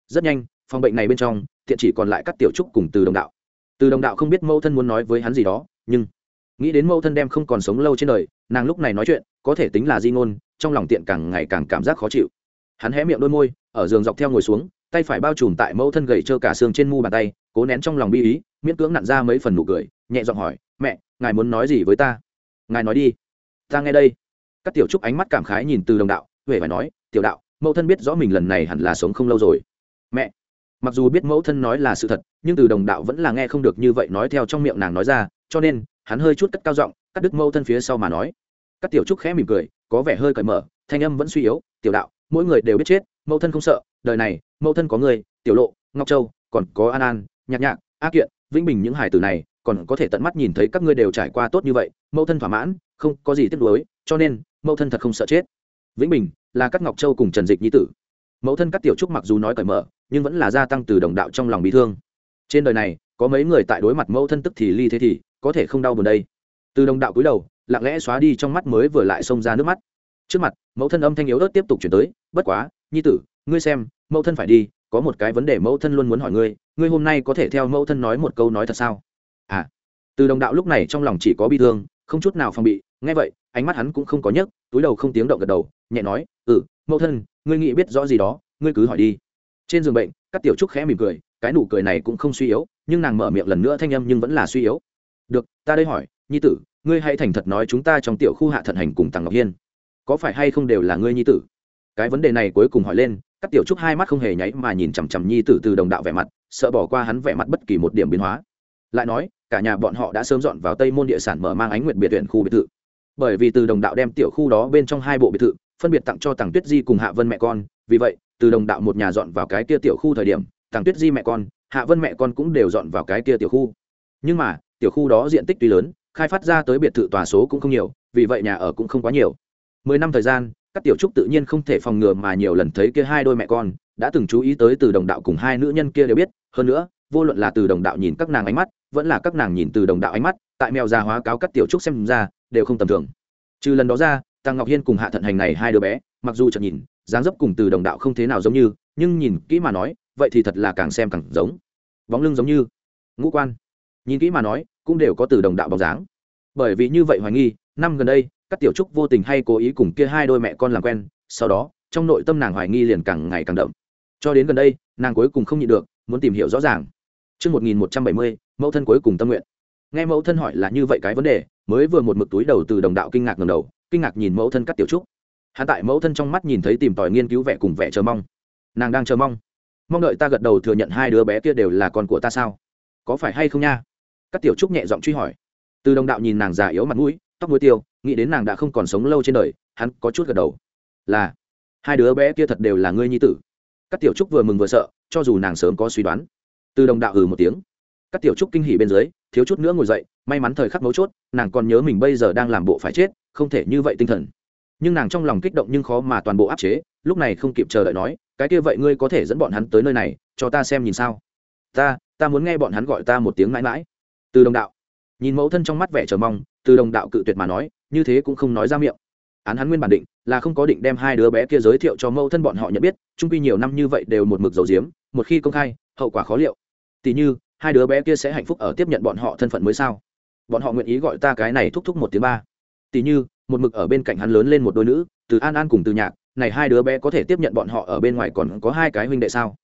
Rất nhanh, phòng bệnh này bên trong, thiện chỉ còn lại các tiểu trúc cùng từ đồng đạo. Từ đồng đạo không biết mẫu thân muốn nói với hắn gì đó, nhưng nghĩ đến mẫu thân đem không còn sống lâu trên đời, nàng lúc này nói chuyện, có thể tính là di ngôn, trong lòng tiện càng ngày càng cảm giác khó chịu. Hắn hé miệng đôi môi, ở giường dọc theo ngồi xuống, tay phải bao trùm tại mẫu thân gầy trơ cả xương trên mu bàn tay, cố nén trong lòng bi ý, miễn cưỡng nặn ra mấy phần nụ cười, nhẹ giọng hỏi, mẹ, ngài muốn nói gì với ta? Ngài nói đi. Ta nghe đây. Các tiểu trúc ánh mắt cảm khái nhìn từ đồng đạo, huệ phải nói, tiểu đạo, mẫu thân biết rõ mình lần này hẳn là sống không lâu rồi. Mẹ. Mặc dù biết mẫu thân nói là sự thật, nhưng từ đồng đạo vẫn là nghe không được như vậy nói theo trong miệng nàng nói ra, cho nên hắn hơi chút cất cao giọng, cắt đứt mâu thân phía sau mà nói. Các tiểu trúc khẽ mỉm cười, có vẻ hơi cởi mở, thanh âm vẫn suy yếu, tiểu đạo, mỗi người đều biết chết, mâu thân không sợ, đời này, mâu thân có người, tiểu lộ, ngọc châu, còn có an an, nhạc nhạc, a kiện, vĩnh bình những hải tử này, còn có thể tận mắt nhìn thấy các ngươi đều trải qua tốt như vậy, mâu thân thỏa mãn, không có gì tiếc nuối, cho nên, mâu thân thật không sợ chết. Vĩnh bình là các ngọc châu cùng trần dịch nhi tử. Mẫu thân các tiểu trúc mặc dù nói cởi mở, nhưng vẫn là gia tăng từ đồng đạo trong lòng bị thương. Trên đời này, có mấy người tại đối mặt mẫu thân tức thì ly thế thì có thể không đau buồn đây. Từ đồng đạo cúi đầu, lặng lẽ xóa đi trong mắt mới vừa lại xông ra nước mắt. Trước mặt, mẫu thân âm thanh yếu ớt tiếp tục chuyển tới, bất quá, nhi tử, ngươi xem, mẫu thân phải đi, có một cái vấn đề mẫu thân luôn muốn hỏi ngươi ngươi hôm nay có thể theo mẫu thân nói một câu nói thật sao? À từ đồng đạo lúc này trong lòng chỉ có bi thương, không chút nào phòng bị, nghe vậy, ánh mắt hắn cũng không có nhấc, túi đầu không tiếng động gật đầu, nhẹ nói ừ mẫu thân, ngươi nghĩ biết rõ gì đó, ngươi cứ hỏi đi. Trên giường bệnh, các tiểu trúc khẽ mỉm cười, cái nụ cười này cũng không suy yếu, nhưng nàng mở miệng lần nữa thanh âm nhưng vẫn là suy yếu được, ta đây hỏi, nhi tử, ngươi hãy thành thật nói chúng ta trong tiểu khu hạ thận hành cùng tàng ngọc hiên. Có phải hay không đều là ngươi nhi tử? Cái vấn đề này cuối cùng hỏi lên, các tiểu trúc hai mắt không hề nháy mà nhìn chằm chằm nhi tử từ đồng đạo vẻ mặt, sợ bỏ qua hắn vẻ mặt bất kỳ một điểm biến hóa. Lại nói, cả nhà bọn họ đã sớm dọn vào tây môn địa sản mở mang ánh nguyện biệt tuyển khu biệt thự. Bởi vì từ đồng đạo đem tiểu khu đó bên trong hai bộ biệt thự, phân biệt tặng cho tàng tuyết di cùng hạ vân mẹ con, vì vậy, từ đồng đạo một nhà dọn vào cái kia tiểu khu thời điểm tàng tuyết di mẹ con, hạ vân mẹ con cũng đều dọn vào cái kia tiểu khu nhưng mà, tiểu khu đó diện tích tuy lớn, khai phát ra tới biệt thự tòa số cũng không nhiều, vì vậy nhà ở cũng không quá nhiều. Mười năm thời gian, các tiểu trúc tự nhiên không thể phòng ngừa mà nhiều lần thấy kia hai đôi mẹ con, đã từng chú ý tới từ đồng đạo cùng hai nữ nhân kia đều biết. Hơn nữa, vô luận là từ đồng đạo nhìn các nàng ánh mắt, vẫn là các nàng nhìn từ đồng đạo ánh mắt, tại mèo già hóa cáo các tiểu trúc xem ra, đều không tầm thường. Trừ lần đó ra, tăng ngọc hiên cùng hạ thận hành này hai đứa bé, mặc dù chợt nhìn, dáng dấp cùng từ đồng đạo không thế nào giống như, nhưng nhìn kỹ mà nói, vậy thì thật là càng xem càng giống. Bóng lưng giống như ngũ quan nhìn kỹ mà nói cũng đều có từ đồng đạo bóng dáng bởi vì như vậy hoài nghi năm gần đây các tiểu trúc vô tình hay cố ý cùng kia hai đôi mẹ con làm quen sau đó trong nội tâm nàng hoài nghi liền càng ngày càng đậm cho đến gần đây nàng cuối cùng không nhịn được muốn tìm hiểu rõ ràng Trước 1170, mẫu thân cuối cùng tâm nguyện. Nghe mẫu thân hỏi là như vậy cái vấn đề, mới vừa một mực túi đầu từ đồng đạo kinh ngạc ngẩng đầu, kinh ngạc nhìn mẫu thân cắt tiểu trúc. Hắn tại mẫu thân trong mắt nhìn thấy tìm tòi nghiên cứu vẻ cùng vẻ chờ mong. Nàng đang chờ mong, mong đợi ta gật đầu thừa nhận hai đứa bé kia đều là con của ta sao? Có phải hay không nha? Các tiểu trúc nhẹ giọng truy hỏi. Từ đồng đạo nhìn nàng già yếu mặt mũi, tóc muối tiêu, nghĩ đến nàng đã không còn sống lâu trên đời, hắn có chút gật đầu. Là, hai đứa bé kia thật đều là ngươi nhi tử. Các tiểu trúc vừa mừng vừa sợ, cho dù nàng sớm có suy đoán từ đồng đạo ừ một tiếng các tiểu trúc kinh hỉ bên dưới thiếu chút nữa ngồi dậy may mắn thời khắc mấu chốt nàng còn nhớ mình bây giờ đang làm bộ phải chết không thể như vậy tinh thần nhưng nàng trong lòng kích động nhưng khó mà toàn bộ áp chế lúc này không kịp chờ đợi nói cái kia vậy ngươi có thể dẫn bọn hắn tới nơi này cho ta xem nhìn sao ta ta muốn nghe bọn hắn gọi ta một tiếng mãi mãi từ đồng đạo. Nhìn mẫu thân trong mắt vẻ chờ mong, từ đồng đạo cự tuyệt mà nói, như thế cũng không nói ra miệng. Án hắn nguyên bản định là không có định đem hai đứa bé kia giới thiệu cho mẫu thân bọn họ nhận biết trung quy nhiều năm như vậy đều một mực dầu diếm một khi công khai, hậu quả khó liệu. Tỉ như, hai đứa bé kia sẽ hạnh phúc ở tiếp nhận bọn họ thân phận mới sao? Bọn họ nguyện ý gọi ta cái này thúc thúc một tiếng ba. Tỉ như, một mực ở bên cạnh hắn lớn lên một đôi nữ, từ an an cùng từ nhạc, này hai đứa bé có thể tiếp nhận bọn họ ở bên ngoài còn có hai cái huynh đệ sao?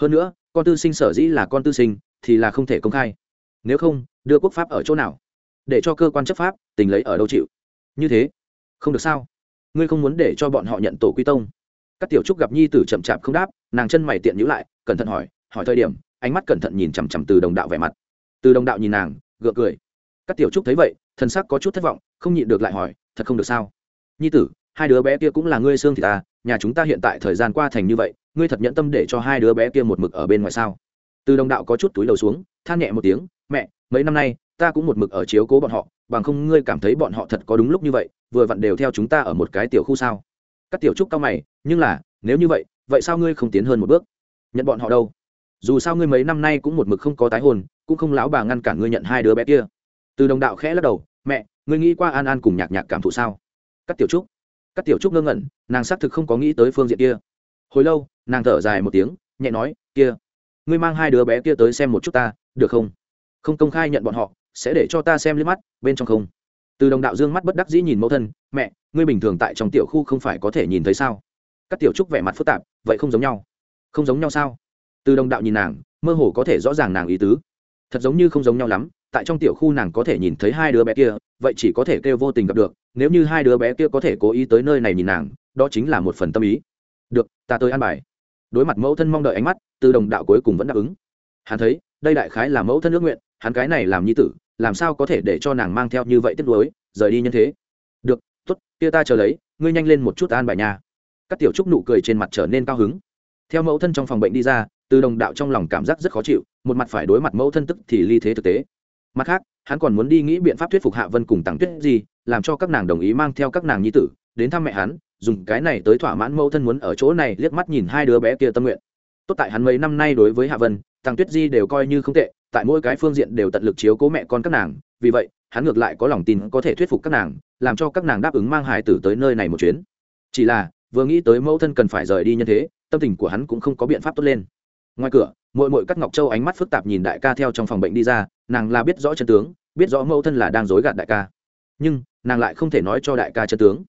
Hơn nữa, con tư sinh sở dĩ là con tư sinh thì là không thể công khai. Nếu không đưa quốc pháp ở chỗ nào? Để cho cơ quan chấp pháp, tình lấy ở đâu chịu? Như thế, không được sao? Ngươi không muốn để cho bọn họ nhận tổ quy tông? Các tiểu trúc gặp nhi tử chậm chạp không đáp, nàng chân mày tiện nhữ lại, cẩn thận hỏi hỏi thời điểm, ánh mắt cẩn thận nhìn chằm chằm từ đồng đạo vẻ mặt. Từ đồng đạo nhìn nàng, gượng cười. Các tiểu trúc thấy vậy thân sắc có chút thất vọng, không nhịn được lại hỏi, thật không được sao? Nhi tử, hai đứa bé kia cũng là ngươi xương thì ta, nhà chúng ta hiện tại thời gian qua thành như vậy, ngươi thật nhẫn tâm để cho hai đứa bé kia một mực ở bên ngoài sao? Từ đồng đạo có chút túi đầu xuống, than nhẹ một tiếng, mẹ, mấy năm nay, ta cũng một mực ở chiếu cố bọn họ, bằng không ngươi cảm thấy bọn họ thật có đúng lúc như vậy, vừa vặn đều theo chúng ta ở một cái tiểu khu sao? Các tiểu trúc cao mày, nhưng là, nếu như vậy vậy sao ngươi không tiến hơn một bước? Nhận bọn họ đâu? Dù sao ngươi mấy năm nay cũng một mực không có tái hồn, cũng không lão bà ngăn cản ngươi nhận hai đứa bé kia. Từ đồng đạo khẽ lắc đầu, mẹ, ngươi nghĩ qua an an cùng nhạc nhạc cảm thụ sao? Các tiểu trúc, các tiểu trúc ngơ ngẩn, nàng xác thực không có nghĩ tới phương diện kia. Hồi lâu, nàng thở dài một tiếng, nhẹ nói, kia ngươi mang hai đứa bé kia tới xem một chút ta, được không? Không công khai nhận bọn họ, sẽ để cho ta xem liếc mắt, bên trong không. Từ đồng đạo dương mắt bất đắc dĩ nhìn mẫu thân, mẹ, ngươi bình thường tại trong tiểu khu không phải có thể nhìn thấy sao? Các tiểu trúc vẻ mặt phức tạp, vậy không giống nhau. Không giống nhau sao? Từ đồng đạo nhìn nàng, mơ hồ có thể rõ ràng nàng ý tứ. Thật giống như không giống nhau lắm, tại trong tiểu khu nàng có thể nhìn thấy hai đứa bé kia, vậy chỉ có thể kêu vô tình gặp được, nếu như hai đứa bé kia có thể cố ý tới nơi này nhìn nàng, đó chính là một phần tâm ý. Được, ta tới ăn bài đối mặt mẫu thân mong đợi ánh mắt, từ đồng đạo cuối cùng vẫn đáp ứng. Hắn thấy, đây đại khái là mẫu thân ước nguyện, hắn cái này làm nhi tử, làm sao có thể để cho nàng mang theo như vậy tiếp nối rời đi như thế. Được t ố t kia ta chờ lấy, ngươi nhanh lên một chút an bài nhà. Các tiểu trúc nụ cười trên mặt trở nên cao hứng. Theo mẫu thân trong phòng bệnh đi ra, từ đồng đạo trong lòng cảm giác rất khó chịu, một mặt phải đối mặt mẫu thân tức thì ly thế thực tế. Mặt khác, hắn còn muốn đi nghĩ biện pháp thuyết phục hạ vân cùng tặng tuyết gì làm cho các nàng đồng ý mang theo các nàng nhi tử, đến thăm mẹ hắn dùng cái này tới thỏa mãn mẫu thân muốn ở chỗ này liếc mắt nhìn hai đứa bé kia tâm nguyện. Tốt tại hắn mấy năm nay đối với hạ vân tăng tuyết di đều coi như không tệ, tại mỗi cái phương diện đều tận lực chiếu cố mẹ con các nàng, vì vậy, hắn ngược lại có lòng tin có thể thuyết phục các nàng, làm cho các nàng đáp ứng mang hải tử tới nơi này một chuyến. Chỉ là, vừa nghĩ tới mẫu thân cần phải rời đi như thế, tâm tình của hắn cũng không có biện pháp tốt lên. Ngoài cửa mỗi mỗi các ngọc châu ánh mắt phức tạp nhìn đại ca theo trong phòng bệnh đi ra, nàng là biết rõ chân tướng, biết rõ mẫu thân là đang dối gạt đại ca. Nhưng, nàng lại không thể nói cho đại ca chân tướng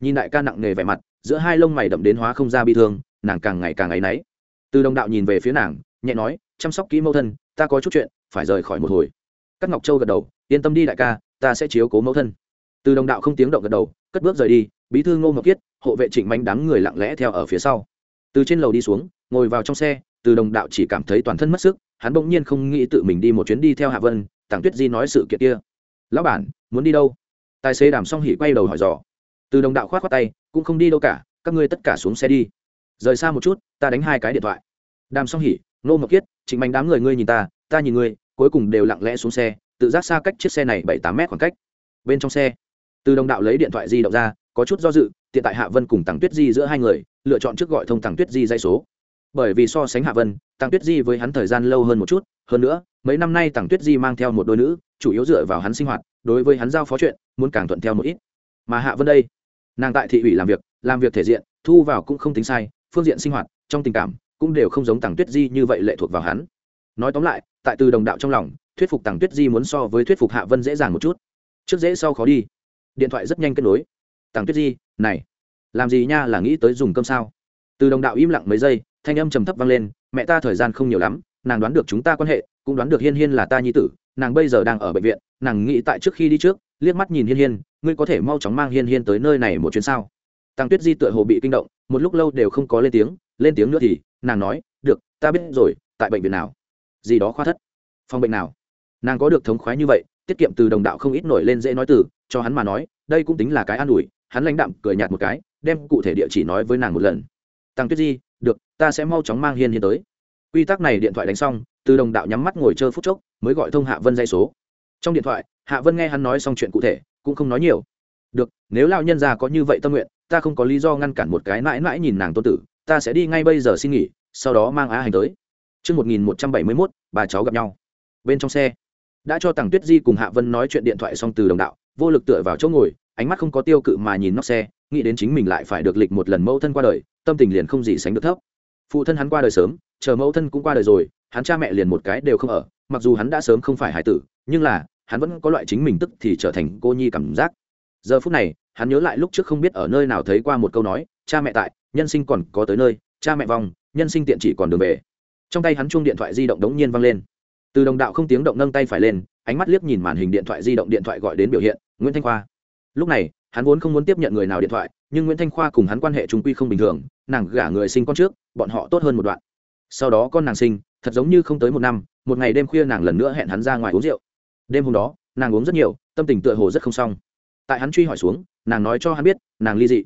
nhìn đại ca nặng nề vẻ mặt, giữa hai lông mày đậm đến hóa không ra bi thương, nàng càng ngày càng áy náy. Từ đồng đạo nhìn về phía nàng, nhẹ nói, chăm sóc kỹ mẫu thân, ta có chút chuyện, phải rời khỏi một hồi. Các ngọc châu gật đầu, yên tâm đi đại ca, ta sẽ chiếu cố mẫu thân. Từ đồng đạo không tiếng động gật đầu, cất bước rời đi, bí thư ngô ngọc kiết hộ vệ trịnh manh đám người lặng lẽ theo ở phía sau. Từ trên lầu đi xuống, ngồi vào trong xe, từ đồng đạo chỉ cảm thấy toàn thân mất sức, hắn bỗng nhiên không nghĩ tự mình đi một chuyến đi theo hạ vân, tàng tuyết di nói sự kiện kia. Lão bản, muốn đi đâu? Tài xế đàm song hỉ quay đầu hỏi dò từ đồng đạo k h o á t tay, cũng không đi đâu cả, các ngươi tất cả xuống xe đi. Rời xa một chút, ta đánh hai cái điện thoại. Đàm song hỉ nô ngọc kiết, trịnh mạnh đám người ngươi nhìn ta ta nhìn ngươi, cuối cùng đều lặng lẽ xuống xe, tự giác xa cách chiếc xe này bảy tám mét khoảng cách. Bên trong xe, từ đồng đạo lấy điện thoại di động ra, có chút do dự, tiện tại hạ vân cùng tàng tuyết di giữa hai người, lựa chọn trước gọi thông tàng tuyết di dây số. Bởi vì so sánh hạ vân tàng tuyết di với hắn thời gian lâu hơn một chút, hơn nữa, mấy năm nay tàng tuyết di mang theo một đôi nữ, chủ yếu dựa vào hắn sinh hoạt, đối với hắn giao phó chuyện, muốn càng thuận theo một ít mà hạ vân đây, nàng tại thị ủy làm việc làm việc thể diện, thu vào cũng không tính sai, phương diện sinh hoạt, trong tình cảm, cũng đều không giống tàng tuyết di như vậy lệ thuộc vào hắn. Nói tóm lại, tại từ đồng đạo trong lòng, thuyết phục tàng tuyết di muốn so với thuyết phục hạ vân dễ dàng một chút. Trước dễ sau khó đi. Điện thoại rất nhanh kết nối. Tàng tuyết di, này, làm gì nha, là nghĩ tới dùng cơm sao? Từ đồng đạo im lặng mấy giây, thanh âm trầm thấp vang lên, mẹ ta thời gian không nhiều lắm, nàng đoán được chúng ta quan hệ, cũng đoán được hiên hiên là ta nhi tử, nàng bây giờ đang ở bệnh viện, nàng nghĩ tại trước khi đi trước, liếc mắt nhìn hiên hiên ngươi có thể mau chóng mang hiên hiên tới nơi này một chuyến sao? Tăng tuyết di tựa hồ bị kinh động, một lúc lâu đều không có lên tiếng lên tiếng nữa thì, nàng nói, được, ta biết rồi, tại bệnh viện nào? Gì đó khoa thất. Phòng bệnh nào? Nàng có được thống khoái như vậy, tiết kiệm từ đồng đạo không ít nổi lên dễ nói từ, cho hắn mà nói, đây cũng tính là cái an ủi, hắn lãnh đạm cười nhạt một cái, đem cụ thể địa chỉ nói với nàng một lần. Tăng tuyết di, được, ta sẽ mau chóng mang hiên hiên tới. Quy tắc này điện thoại đánh xong, từ đồng đạo nhắm mắt ngồi chơi phút chốc, mới gọi thông hạ vân dây số. Trong điện thoại, hạ vân nghe hắn nói xong chuyện cụ thể cũng không nói nhiều được nếu lao nhân già có như vậy tâm nguyện ta không có lý do ngăn cản một cái mãi mãi nhìn nàng tôn tử ta sẽ đi ngay bây giờ xin nghỉ sau đó mang á hành tới Trước 1171, bà cháu gặp nhau. Bên trong xe, đã cho Tằng Tuyết Di cùng Hạ Vân nói chuyện điện thoại xong từ đồng đạo, vô lực tựa vào chỗ ngồi, ánh mắt không có tiêu cự mà nhìn nóc xe, nghĩ đến chính mình lại phải được lịch một lần mẫu thân qua đời, tâm tình liền không gì sánh được thấp. Phụ thân hắn qua đời sớm, chờ mẫu thân cũng qua đời rồi, hắn cha mẹ liền một cái đều không ở, mặc dù hắn đã sớm không phải hải tử, nhưng là, hắn vẫn có loại chính mình tức thì trở thành cô nhi cảm giác. Giờ phút này, hắn nhớ lại lúc trước không biết ở nơi nào thấy qua một câu nói, cha mẹ tại, nhân sinh còn có tới nơi, cha mẹ vong, nhân sinh tiện chỉ còn đường về. Trong tay hắn chuông điện thoại di động đống nhiên vang lên. Từ đồng đạo không tiếng động nâng tay phải lên, ánh mắt liếc nhìn màn hình điện thoại di động điện thoại gọi đến biểu hiện, Nguyễn Thanh Khoa. Lúc này, hắn vốn không muốn tiếp nhận người nào điện thoại, nhưng Nguyễn Thanh Khoa cùng hắn quan hệ trung quy không bình thường, nàng gả người sinh con trước, bọn họ tốt hơn một đoạn. Sau đó con nàng sinh, thật giống như không tới một năm, một ngày đêm khuya nàng lần nữa hẹn hắn ra ngoài uống rượu. Đêm hôm đó, nàng uống rất nhiều, tâm tình tựa hồ rất không xong. Tại hắn truy hỏi xuống, nàng nói cho hắn biết, nàng ly dị.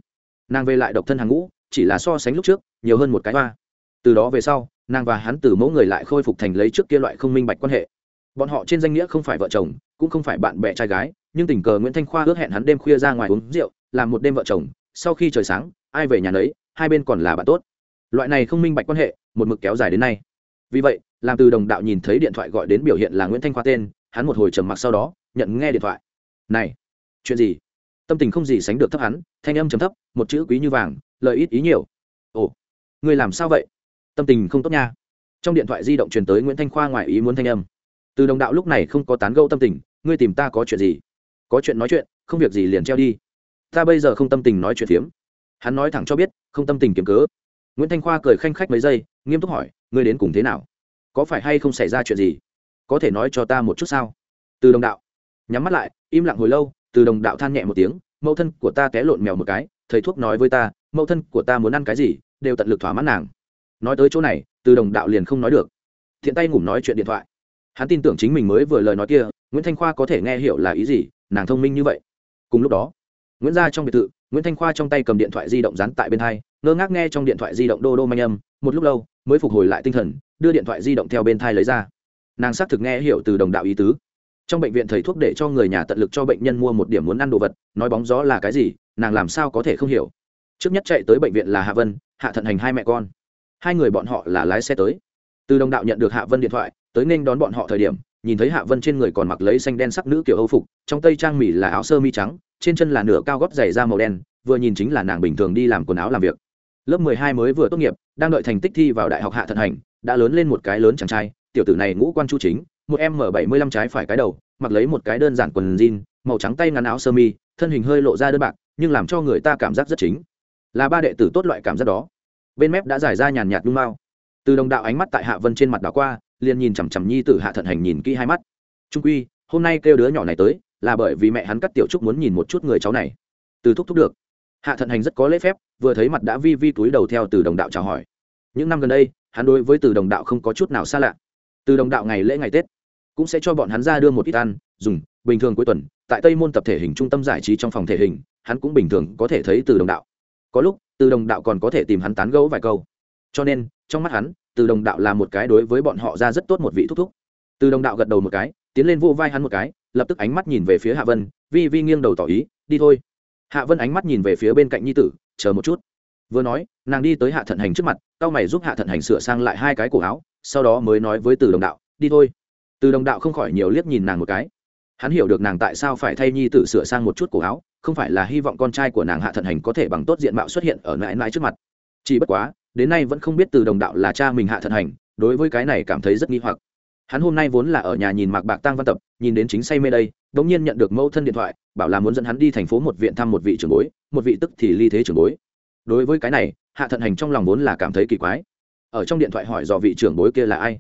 Nàng về lại độc thân hàng ngũ, chỉ là so sánh lúc trước, nhiều hơn một cái hoa. Từ đó về sau, nàng và hắn từ mẫu người lại khôi phục thành lấy trước kia loại không minh bạch quan hệ bọn họ trên danh nghĩa không phải vợ chồng cũng không phải bạn bè trai gái nhưng tình cờ nguyễn thanh khoa ước hẹn hắn đêm khuya ra ngoài uống rượu làm một đêm vợ chồng sau khi trời sáng ai về nhà nấy hai bên còn là bạn tốt loại này không minh bạch quan hệ một mực kéo dài đến nay vì vậy làm từ đồng đạo nhìn thấy điện thoại gọi đến biểu hiện là nguyễn thanh khoa tên hắn một hồi trầm mặc sau đó, nhận nghe điện thoại. Này, chuyện gì? Tâm tình không gì sánh được thấp hắn, thanh âm trầm thấp, một chữ quý như vàng, lời ít ý nhiều. Ồ người làm sao vậy? Tâm tình không tốt nha. Trong điện thoại di động truyền tới nguyễn thanh khoa ngoài ý muốn thanh âm. Từ đồng đạo lúc này không có tán gẫu tâm tình, ngươi tìm ta có chuyện gì? Có chuyện nói chuyện, không việc gì liền treo đi. Ta bây giờ không tâm tình nói chuyện phiếm. Hắn nói thẳng cho biết, không tâm tình kiếm cớ. Nguyễn thanh khoa cười khanh khách mấy giây, nghiêm túc hỏi, ngươi đến cùng thế nào? Có phải hay không xảy ra chuyện gì? Có thể nói cho ta một chút sao? Từ đồng đạo. Nhắm mắt lại, im lặng hồi lâu, từ đồng đạo than nhẹ một tiếng, mẫu thân của ta té lộn mèo một cái, thầy thuốc nói với ta, mẫu thân của ta muốn ăn cái gì, đều tận lực thỏa mãn nàng. Nói tới chỗ này, từ đồng đạo liền không nói được. Thiện tay ngủm nói chuyện điện thoại. Hắn tin tưởng chính mình mới vừa lời nói kia, nguyễn thanh khoa có thể nghe hiểu là ý gì, nàng thông minh như vậy. Cùng lúc đó, nguyễn ra trong biệt thự, nguyễn thanh khoa trong tay cầm điện thoại di động dán tại bên hai, ngơ ngác nghe trong điện thoại di động đô đô manh âm, một lúc lâu, mới phục hồi lại tinh thần, đưa điện thoại di động theo bên thai lấy ra nàng xác thực nghe hiểu từ đồng đạo ý tứ. Trong bệnh viện thầy thuốc để cho người nhà tận lực cho bệnh nhân mua một điểm muốn ăn đồ vật, nói bóng gió là cái gì, nàng làm sao có thể không hiểu. Trước nhất chạy tới bệnh viện là hạ vân, hạ thận hành hai mẹ con. Hai người bọn họ là lái xe tới. Từ đồng đạo nhận được hạ vân điện thoại, tới nên đón bọn họ thời điểm, nhìn thấy hạ vân trên người còn mặc lấy xanh đen sắc nữ kiểu âu phục, trong tây trang mỉ là áo sơ mi trắng, trên chân là nửa cao gót giày da màu đen, vừa nhìn chính là nàng bình thường đi làm quần áo làm việc. Lớp mười hai mới vừa tốt nghiệp, đang đợi thành tích thi vào đại học hạ thận hành, đã lớn lên một cái lớn chàng trai tiểu tử này ngũ quan chu chính, một em m bảy mươi lăm trái phải cái đầu, mặc lấy một cái đơn giản quần jean, màu trắng tay ngắn áo sơ mi, thân hình hơi lộ ra đơn bạc, nhưng làm cho người ta cảm giác rất chính. Là ba đệ tử tốt loại cảm giác đó. Bên mép đã giải ra nhàn nhạt nhung mao. Từ đồng đạo ánh mắt tại hạ vân trên mặt đảo qua, liền nhìn chằm chằm nhi tử hạ thận hành nhìn kỹ hai mắt. Trung quy, hôm nay kêu đứa nhỏ này tới, là bởi vì mẹ hắn cắt tiểu trúc muốn nhìn một chút người cháu này. Từ thúc thúc được. Hạ thận hành rất có lễ phép, vừa thấy mặt đã vi vi túi đầu theo từ đồng đạo chào hỏi. Những năm gần đây, hắn đối với từ đồng đạo không có chút nào xa lạ từ đồng đạo ngày lễ ngày tết, cũng sẽ cho bọn hắn ra đưa một ít ăn, dùng, bình thường cuối tuần, tại tây môn tập thể hình trung tâm giải trí trong phòng thể hình, hắn cũng bình thường có thể thấy từ đồng đạo. Có lúc, từ đồng đạo còn có thể tìm hắn tán gẫu vài câu. Cho nên, trong mắt hắn, từ đồng đạo là một cái đối với bọn họ ra rất tốt một vị thúc thúc. Từ đồng đạo gật đầu một cái, tiến lên vô vai hắn một cái, lập tức ánh mắt nhìn về phía hạ vân, vi vi nghiêng đầu tỏ ý, đi thôi. Hạ vân ánh mắt nhìn về phía bên cạnh nhi tử, chờ một chút vừa nói, nàng đi tới hạ thận hành trước mặt tao mày giúp hạ thận hành sửa sang lại hai cái cổ áo, sau đó mới nói với từ đồng đạo, đi thôi. Từ đồng đạo không khỏi nhiều liếc nhìn nàng một cái. Hắn hiểu được nàng tại sao phải thay nhi tử sửa sang một chút cổ áo, không phải là hy vọng con trai của nàng hạ thận hành có thể bằng tốt diện mạo xuất hiện ở mãi mãi trước mặt. Chỉ bất quá, đến nay vẫn không biết từ đồng đạo là cha mình hạ thận hành, đối với cái này cảm thấy rất nghi hoặc. Hắn hôm nay vốn là ở nhà nhìn mạc bạc tăng văn tập, nhìn đến chính say mê đây đ ỗ n g nhiên nhận được mẫu thân điện thoại, bảo là muốn dẫn hắn đi thành phố một viện thăm một vị trưởng bối, một vị tức thì ly thế trưởng bối đối với cái này, hạ thận hành trong lòng vốn là cảm thấy kỳ quái. Ở trong điện thoại hỏi dò vị trưởng bối kia là ai?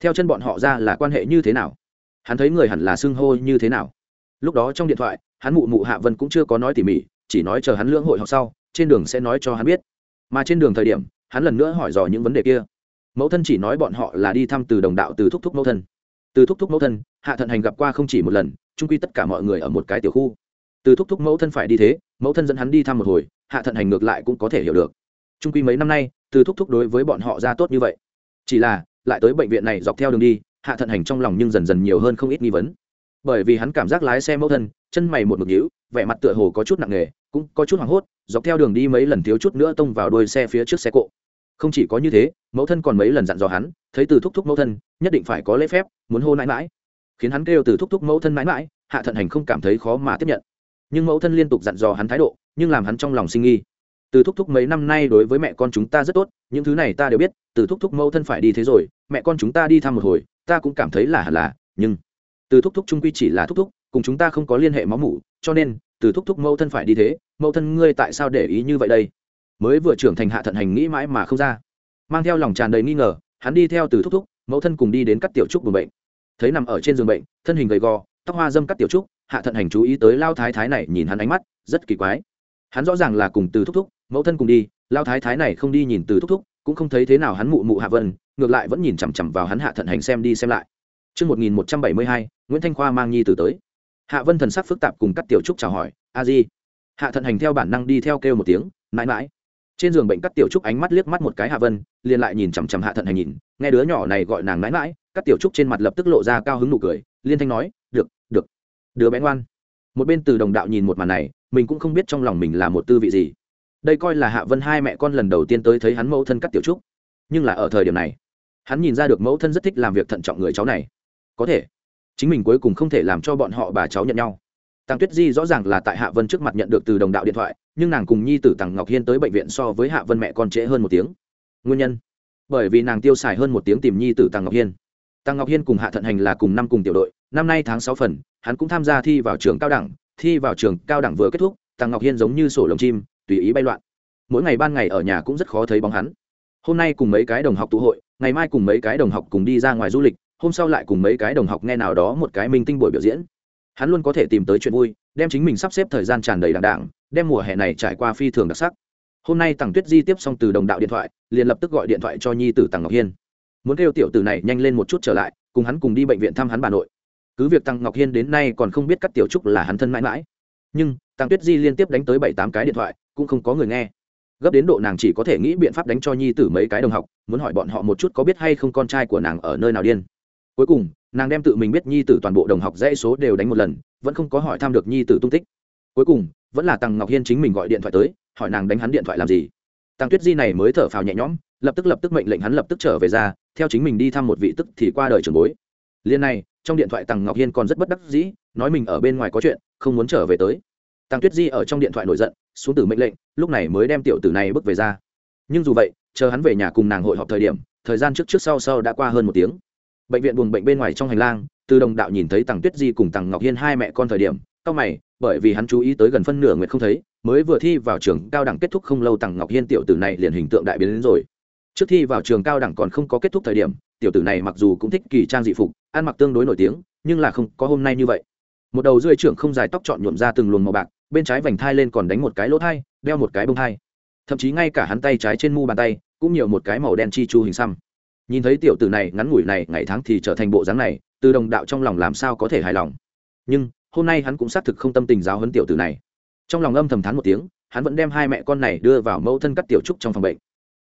Theo chân bọn họ ra là quan hệ như thế nào? Hắn thấy người hẳn là xưng hô như thế nào? Lúc đó trong điện thoại, hắn mụ mụ hạ vân cũng chưa có nói tỉ mỉ, chỉ nói chờ hắn lưỡng hội học sau, trên đường sẽ nói cho hắn biết. Mà trên đường thời điểm, hắn lần nữa hỏi dò những vấn đề kia. Mẫu thân chỉ nói bọn họ là đi thăm từ đồng đạo từ thúc thúc mẫu thân. Từ thúc thúc mẫu thân, hạ thận hành gặp qua không chỉ một lần trung quy tất cả mọi người ở một cái tiểu khu. Từ thúc thúc mẫu thân phải đi thế, mẫu thân dẫn hắn đi thăm một hồi hạ thận hành ngược lại cũng có thể hiểu được. Trung quy mấy năm nay, từ thúc thúc đối với bọn họ ra tốt như vậy. Chỉ là, lại tới bệnh viện này dọc theo đường đi, hạ thận hành trong lòng nhưng dần dần nhiều hơn không ít nghi vấn. Bởi vì hắn cảm giác lái xe mẫu thân, chân mày một mực nhữ vẻ mặt tựa hồ có chút nặng nề, cũng có chút hoảng hốt, dọc theo đường đi mấy lần thiếu chút nữa tông vào đuôi xe phía trước xe cộ. Không chỉ có như thế, mẫu thân còn mấy lần dặn dò hắn, thấy từ thúc thúc mẫu thân, nhất định phải có lễ phép, muốn hô mãi mãi. Khiến hắn kêu từ thúc thúc mẫu thân mãi mãi, hạ thận hành không cảm thấy khó mà tiếp nhận. Nhưng mẫu thân liên tục dặn dò hắn thái độ nhưng làm hắn trong lòng sinh nghi. Từ thúc thúc mấy năm nay đối với mẹ con chúng ta rất tốt, những thứ này ta đều biết, từ thúc thúc mẫu thân phải đi thế rồi, mẹ con chúng ta đi thăm một hồi, ta cũng cảm thấy là hẳn là, nhưng từ thúc thúc trung quy chỉ là thúc thúc, cùng chúng ta không có liên hệ máu mủ, cho nên, từ thúc thúc mẫu thân phải đi thế, mẫu thân ngươi tại sao để ý như vậy đây? Mới vừa trưởng thành hạ thận hành nghĩ mãi mà không ra. Mang theo lòng tràn đầy nghi ngờ, hắn đi theo từ thúc thúc, mẫu thân cùng đi đến cắt tiểu trúc buồng bệnh. Thấy nằm ở trên giường bệnh, thân hình gầy gò, tóc hoa dâm cắt tiểu trúc, hạ thận hành chú ý tới lao thái thái này nhìn hắn ánh mắt, rất kỳ quái hắn rõ ràng là cùng từ thúc thúc mẫu thân cùng đi lao thái thái này không đi nhìn từ thúc thúc cũng không thấy thế nào hắn mụ mụ hạ vân ngược lại vẫn nhìn chằm chằm vào hắn hạ thận hành xem đi xem lại Trước 1172, Nguyễn Thanh Khoa mang nhi từ tới. Hạ Vân thần sắc phức tạp cùng cát tiểu trúc chào hỏi, "A Di." Hạ Thận Hành theo bản năng đi theo kêu một tiếng, "Mãi mãi." trên giường bệnh cát tiểu trúc ánh mắt liếc mắt một cái hạ vân liền lại nhìn chằm chằm hạ thận hành nhìn nghe đứa nhỏ này gọi nàng mãi mãi cát tiểu trúc trên mặt lập tức lộ ra cao hứng nụ cười liên thanh nói được được đứa bé ngoan một bên từ đồng đạo nhìn một màn này mình cũng không biết trong lòng mình là một tư vị gì. Đây coi là hạ vân hai mẹ con lần đầu tiên tới thấy hắn mẫu thân cắt tiểu trúc. Nhưng là ở thời điểm này, hắn nhìn ra được mẫu thân rất thích làm việc thận trọng người cháu này. Có thể, chính mình cuối cùng không thể làm cho bọn họ bà cháu nhận nhau. Tăng tuyết di rõ ràng là tại hạ vân trước mặt nhận được từ đồng đạo điện thoại, nhưng nàng cùng nhi tử tằng ngọc hiên tới bệnh viện so với hạ vân mẹ con trễ hơn một tiếng. Nguyên nhân? Bởi vì nàng tiêu xài hơn một tiếng tìm nhi tử tằng ngọc hiên. Tăng ngọc hiên cùng hạ thận hành là cùng năm cùng tiểu đội, năm nay tháng sáu phần, hắn cũng tham gia thi vào trường cao đẳng thi vào trường cao đẳng vừa kết thúc tăng ngọc hiên giống như sổ lồng chim, tùy ý bay loạn. Mỗi ngày ban ngày ở nhà cũng rất khó thấy bóng hắn. Hôm nay cùng mấy cái đồng học tụ hội, ngày mai cùng mấy cái đồng học cùng đi ra ngoài du lịch, hôm sau lại cùng mấy cái đồng học nghe nào đó một cái minh tinh buổi biểu diễn. Hắn luôn có thể tìm tới chuyện vui, đem chính mình sắp xếp thời gian tràn đầy đàng đàng đem mùa hè này trải qua phi thường đặc sắc. Hôm nay tằng tuyết di tiếp xong từ đồng đạo điện thoại, liền lập tức gọi điện thoại cho nhi tử tằng ngọc hiên. Muốn kêu tiểu tử này nhanh lên một chút trở lại, cùng hắn cùng đi bệnh viện thăm hắn bà nội cứ việc tăng ngọc hiên đến nay còn không biết các tiểu trúc là hắn thân mãi mãi, nhưng tăng tuyết di liên tiếp đánh tới bảy tám cái điện thoại, cũng không có người nghe. Gấp đến độ nàng chỉ có thể nghĩ biện pháp đánh cho nhi tử mấy cái đồng học, muốn hỏi bọn họ một chút có biết hay không con trai của nàng ở nơi nào điên. Cuối cùng, nàng đem tự mình biết nhi tử toàn bộ đồng học dãy số đều đánh một lần, vẫn không có hỏi thăm được nhi tử tung tích. Cuối cùng, vẫn là tăng ngọc hiên chính mình gọi điện thoại tới, hỏi nàng đánh hắn điện thoại làm gì. Tăng tuyết di này mới thở phào nhẹ nhõm, lập tức lập tức mệnh lệnh hắn lập tức trở về ra, theo chính mình đi thăm một vị tức thì qua đời trường bối liên này, trong điện thoại tằng ngọc hiên còn rất bất đắc dĩ, nói mình ở bên ngoài có chuyện, không muốn trở về tới. Tăng tuyết di ở trong điện thoại nổi giận, xuống từ mệnh lệnh, lúc này mới đem tiểu tử này bước về ra. Nhưng dù vậy, chờ hắn về nhà cùng nàng hội họp thời điểm, thời gian trước trước sau sau đã qua hơn một tiếng. Bệnh viện buồng bệnh bên ngoài trong hành lang, từ đồng đạo nhìn thấy tằng tuyết di cùng tằng ngọc hiên hai mẹ con thời điểm cao mày, bởi vì hắn chú ý tới gần phân nửa nguyệt không thấy, mới vừa thi vào trường cao đẳng kết thúc không lâu tằng ngọc hiên tiểu tử này liền hình tượng đại biến đến rồi. Trước thi vào trường cao đẳng còn không có kết thúc thời điểm, tiểu tử này mặc dù cũng thích kỳ trang dị phục ăn mặc tương đối nổi tiếng, nhưng là không có hôm nay như vậy. Một đầu rươi trưởng không dài tóc trọn nhuộm ra từng luồng màu bạc, bên trái vành thai lên còn đánh một cái lỗ thai, đeo một cái bông thai. Thậm chí ngay cả hắn tay trái trên mu bàn tay, cũng nhiều một cái màu đen chi chu hình xăm. Nhìn thấy tiểu tử này ngắn ngủi này, ngày tháng thì trở thành bộ dáng này, từ đồng đạo trong lòng làm sao có thể hài lòng. Nhưng, hôm nay hắn cũng xác thực không tâm tình giáo huấn tiểu tử này. Trong lòng âm thầm thán một tiếng, hắn vẫn đem hai mẹ con này đưa vào mẫu thân cắt tiểu trúc trong phòng bệnh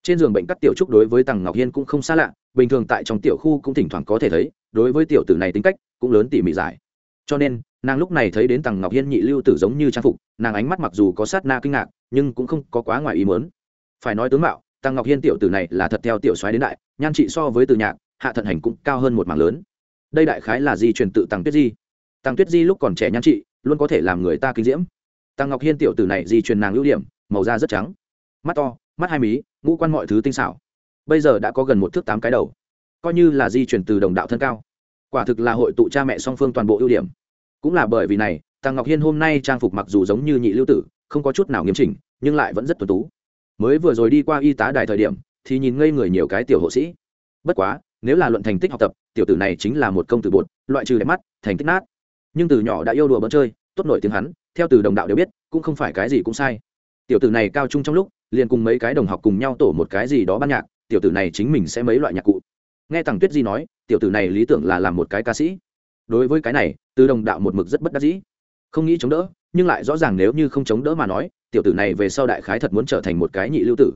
trên giường bệnh cắt tiểu trúc đối với tằng ngọc hiên cũng không xa lạ, bình thường tại trong tiểu khu cũng thỉnh thoảng có thể thấy, đối với tiểu tử này tính cách cũng lớn tỉ mỉ giải cho nên, nàng lúc này thấy đến tằng ngọc hiên nhị lưu tử giống như trang phục, nàng ánh mắt mặc dù có sát na kinh ngạc, nhưng cũng không có quá ngoài ý mớn phải nói tướng mạo tăng ngọc hiên tiểu tử này là thật theo tiểu soái đến đại, nhan trị so với từ nhạc, hạ thận hành cũng cao hơn một mảng lớn. Đây đại khái là di truyền tự tăng tuyết di? Tăng tuyết di lúc còn trẻ nhan trị, luôn có thể làm người ta kinh diễm. Tăng ngọc hiên tiểu tử này di truyền nàng ưu điểm, màu da rất trắng, mắt to mắt hai mí, ngũ quan mọi thứ tinh xảo. Bây giờ đã có gần một thước tám cái đầu. Coi như là di chuyển từ đồng đạo thân cao. Quả thực là hội tụ cha mẹ song phương toàn bộ ưu điểm. Cũng là bởi vì này tăng ngọc hiên hôm nay trang phục mặc dù giống như nhị lưu tử, không có chút nào nghiêm chỉnh, nhưng lại vẫn rất tuần tú. Mới vừa rồi đi qua y tá đài thời điểm, thì nhìn ngây người nhiều cái tiểu hộ sĩ. Bất quá, nếu là luận thành tích học tập, tiểu tử này chính là một công tử bột, loại trừ đẹp mắt, thành tích nát. Nhưng từ nhỏ đã yêu đùa bỡn chơi, tốt nổi tiếng hắn, theo từ đồng đạo đều biết, cũng không phải cái gì cũng sai. Tiểu tử này cao trung trong lúc liền cùng mấy cái đồng học cùng nhau tổ một cái gì đó ban nhạc, tiểu tử này chính mình sẽ mấy loại nhạc cụ. Nghe thằng tuyết di nói, tiểu tử này lý tưởng là làm một cái ca sĩ. Đối với cái này, từ đồng đạo một mực rất bất đắc dĩ. Không nghĩ chống đỡ, nhưng lại rõ ràng nếu như không chống đỡ mà nói, tiểu tử này về sau đại khái thật muốn trở thành một cái nhị lưu tử.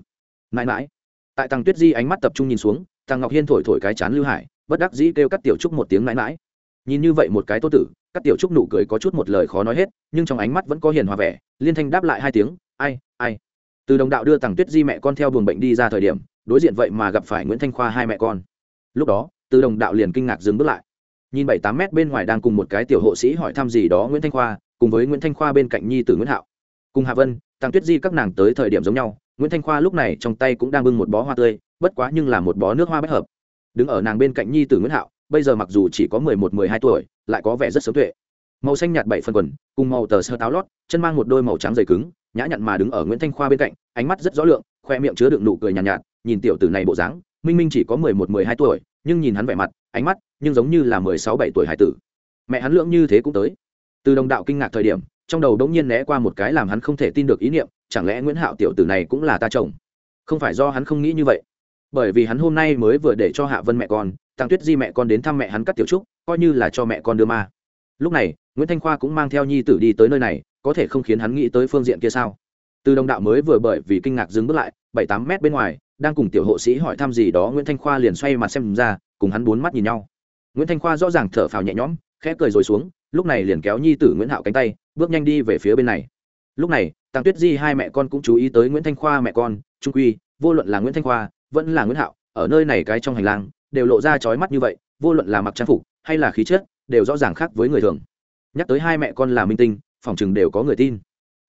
Mãi mãi, tại tăng tuyết di ánh mắt tập trung nhìn xuống tăng ngọc hiên thổi thổi cái chán lưu hải, bất đắc dĩ kêu cắt tiểu trúc một tiếng mãi mãi. Nhìn như vậy một cái tô tử, cắt tiểu trúc nụ cười có chút một lời khó nói hết, nhưng trong ánh mắt vẫn có hiền hòa vẻ, liên thanh đáp lại hai tiếng, ai ai? Từ đồng đạo đưa tằng tuyết di mẹ con theo buồng bệnh đi ra thời điểm, đối diện vậy mà gặp phải nguyễn thanh khoa hai mẹ con. Lúc đó, từ đồng đạo liền kinh ngạc dừng bước lại. Nhìn bảy tám mét bên ngoài đang cùng một cái tiểu hộ sĩ hỏi thăm gì đó nguyễn thanh khoa, cùng với nguyễn thanh khoa bên cạnh nhi tử nguyễn hạo. Cùng hạ vân tăng tuyết di các nàng tới thời điểm giống nhau, nguyễn thanh khoa lúc này trong tay cũng đang bưng một bó hoa tươi, bất quá nhưng là một bó nước hoa bất hợp. Đứng ở nàng bên cạnh nhi tử nguyễn hạo, bây giờ mặc dù chỉ có mười một, mười hai tuổi, lại có vẻ rất sớm tuệ. Màu xanh nhạt bảy phần quần, cùng màu tờ sơ táo lót, chân mang một đôi màu trắng dày cứng nhã nhặn mà đứng ở nguyễn thanh khoa bên cạnh ánh mắt rất rõ lượng khoe miệng chứa đựng nụ cười nhàn nhạt, nhạt nhìn tiểu tử này bộ dáng minh minh chỉ có mười một mười hai tuổi nhưng nhìn hắn vẻ mặt ánh mắt nhưng giống như là mười sáu bảy tuổi hải tử. Mẹ hắn lưỡng như thế cũng tới. Từ đồng đạo kinh ngạc thời điểm trong đầu đống nhiên né qua một cái làm hắn không thể tin được ý niệm chẳng lẽ nguyễn hạo tiểu tử này cũng là ta chồng? Không phải do hắn không nghĩ như vậy. Bởi vì hắn hôm nay mới vừa để cho hạ vân mẹ con tăng tuyết di mẹ con đến thăm mẹ hắn cắt tiểu trúc coi như là cho mẹ con đưa ma. Lúc này nguyễn thanh khoa cũng mang theo nhi tử đi tới nơi này có thể không khiến hắn nghĩ tới phương diện kia sao? Từ đồng đạo mới vừa bởi vì kinh ngạc dừng bước lại, bảy tám mét bên ngoài, đang cùng tiểu hộ sĩ hỏi thăm gì đó, nguyễn thanh khoa liền xoay mặt xem ra, cùng hắn bốn mắt nhìn nhau. Nguyễn thanh khoa rõ ràng thở phào nhẹ nhõm, khẽ cười rồi xuống, lúc này liền kéo nhi tử nguyễn hạo cánh tay, bước nhanh đi về phía bên này. Lúc này tăng tuyết di hai mẹ con cũng chú ý tới nguyễn thanh khoa mẹ con, trung quy, vô luận là nguyễn thanh khoa, vẫn là nguyễn hạo, ở nơi này cái trong hành lang, đều lộ ra trói mắt như vậy, vô luận là mặc trang phục, hay là khí chất, đều rõ ràng khác với người thường. Nhắc tới hai mẹ con là minh tinh phòng chừng đều có người tin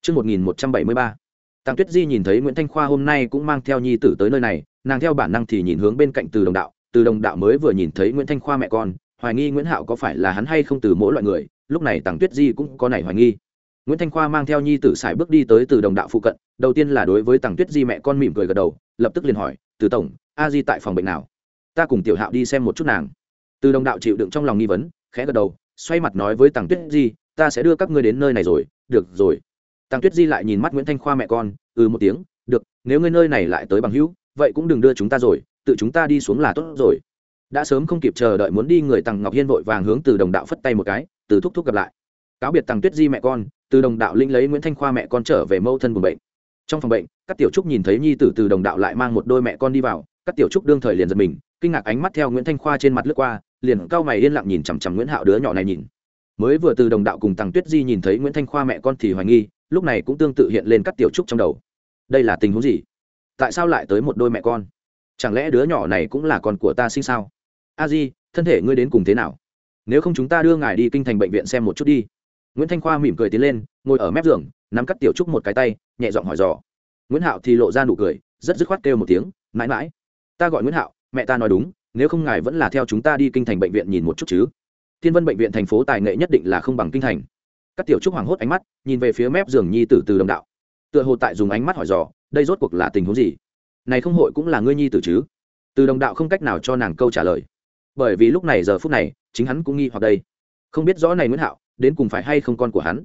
Trước 1173, Tăng Tuyết Di nhìn thấy Nguyễn Thanh Khoa hôm nay cũng mang theo nhi tử tới nơi này, nàng theo bản năng thì nhìn hướng bên cạnh Từ Đồng Đạo, Từ Đồng Đạo mới vừa nhìn thấy Nguyễn Thanh Khoa mẹ con, hoài nghi Nguyễn Hạo có phải là hắn hay không từ mỗi loại người, lúc này Tăng Tuyết Di cũng có nảy hoài nghi. Nguyễn Thanh Khoa mang theo nhi tử sải bước đi tới Từ Đồng Đạo phụ cận, đầu tiên là đối với Tăng Tuyết Di mẹ con mỉm cười gật đầu, lập tức liền hỏi, "Từ tổng, A Di tại phòng bệnh nào? Ta cùng Tiểu Hạo đi xem một chút nàng." Từ Đồng Đạo chịu đựng trong lòng nghi vấn, khẽ gật đầu, xoay mặt nói với Tăng Tuyết Di, "Ta sẽ đưa các ngươi đến nơi này rồi, được rồi." Tăng Tuyết Di lại nhìn mắt Nguyễn Thanh Khoa mẹ con, ừ một tiếng, "Được, nếu ngươi nơi này lại tới bằng hữu, vậy cũng đừng đưa chúng ta rồi, tự chúng ta đi xuống là tốt rồi." Đã sớm không kịp chờ đợi muốn đi người Tăng Ngọc Hiên vội vàng hướng từ đồng đạo phất tay một cái, từ thúc thúc gặp lại. Cáo biệt Tăng Tuyết Di mẹ con, từ đồng đạo linh lấy Nguyễn Thanh Khoa mẹ con trở về mâu thân buồn bệnh. Trong phòng bệnh, các tiểu trúc nhìn thấy nhi tử từ đồng đạo lại mang một đôi mẹ con đi vào, các tiểu trúc đương thời liền giật mình, kinh ngạc ánh mắt theo Nguyễn Thanh Khoa trên mặt lướt qua, liền cao mày yên lặng nhìn chằm chằm Nguyễn Hạo đứa nhỏ này nhìn. Mới vừa từ đồng đạo cùng Tăng Tuyết Di nhìn thấy Nguyễn Thanh Khoa mẹ con thì hoài nghi, lúc này cũng tương tự hiện lên các tiểu trúc trong đầu. Đây là tình huống gì? Tại sao lại tới một đôi mẹ con? Chẳng lẽ đứa nhỏ này cũng là con của ta sinh sao? A di thân thể ngươi đến cùng thế nào? Nếu không chúng ta đưa ngài đi kinh thành bệnh viện xem một chút đi. Nguyễn thanh khoa mỉm cười tiến lên ngồi ở mép giường nắm cắt tiểu trúc một cái tay nhẹ giọng hỏi dò. Nguyễn hạo thì lộ ra nụ cười rất dứt khoát kêu một tiếng mãi mãi ta gọi nguyễn hạo mẹ ta nói đúng nếu không ngài vẫn là theo chúng ta đi kinh thành bệnh viện nhìn một chút chứ thiên vân bệnh viện thành phố tài nghệ nhất định là không bằng kinh thành. Các tiểu trúc hoảng hốt ánh mắt, nhìn về phía mép giường nhi tử từ đồng đạo. Tựa hồ tại dùng ánh mắt hỏi dò, đây rốt cuộc là tình huống gì? Này không hội cũng là ngươi nhi tử chứ? Từ đồng đạo không cách nào cho nàng câu trả lời. Bởi vì lúc này giờ phút này, chính hắn cũng nghi hoặc đây. Không biết rõ này nguyễn hạo, đến cùng phải hay không con của hắn?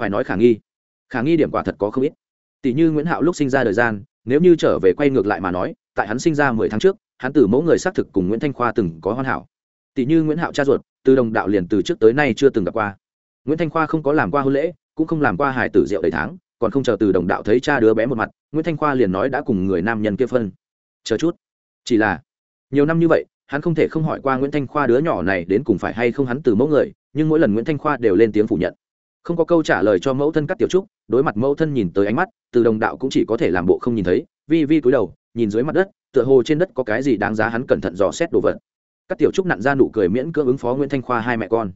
Phải nói khả nghi. Khả nghi điểm quả thật có không ít. Tỷ như nguyễn hạo lúc sinh ra thời gian, nếu như trở về quay ngược lại mà nói, tại hắn sinh ra mười tháng trước, hắn từ mẫu người xác thực cùng nguyễn thanh khoa từng có hoàn hảo. Tỷ như nguyễn hạo cha ruột từ đồng đạo liền từ trước tới nay chưa từng gặp qua. Nguyễn thanh khoa không có làm qua hôn lễ, cũng không làm qua hải tử rượu đầy tháng, còn không chờ từ đồng đạo thấy cha đứa bé một mặt, nguyễn thanh khoa liền nói đã cùng người nam nhân kia phân. Chờ chút. Chỉ là, nhiều năm như vậy, hắn không thể không hỏi qua nguyễn thanh khoa đứa nhỏ này đến cùng phải hay không hắn từ mẫu người, nhưng mỗi lần nguyễn thanh khoa đều lên tiếng phủ nhận. Không có câu trả lời cho mẫu thân cắt tiểu trúc, đối mặt mẫu thân nhìn tới ánh mắt, từ đồng đạo cũng chỉ có thể làm bộ không nhìn thấy, vi vi cúi đầu, nhìn dưới mặt đất, tựa hồ trên đất có cái gì đáng giá hắn cẩn thận dò xét đồ vật các tiểu trúc nặn ra nụ cười miễn cưỡng ứng phó nguyễn thanh khoa hai mẹ con.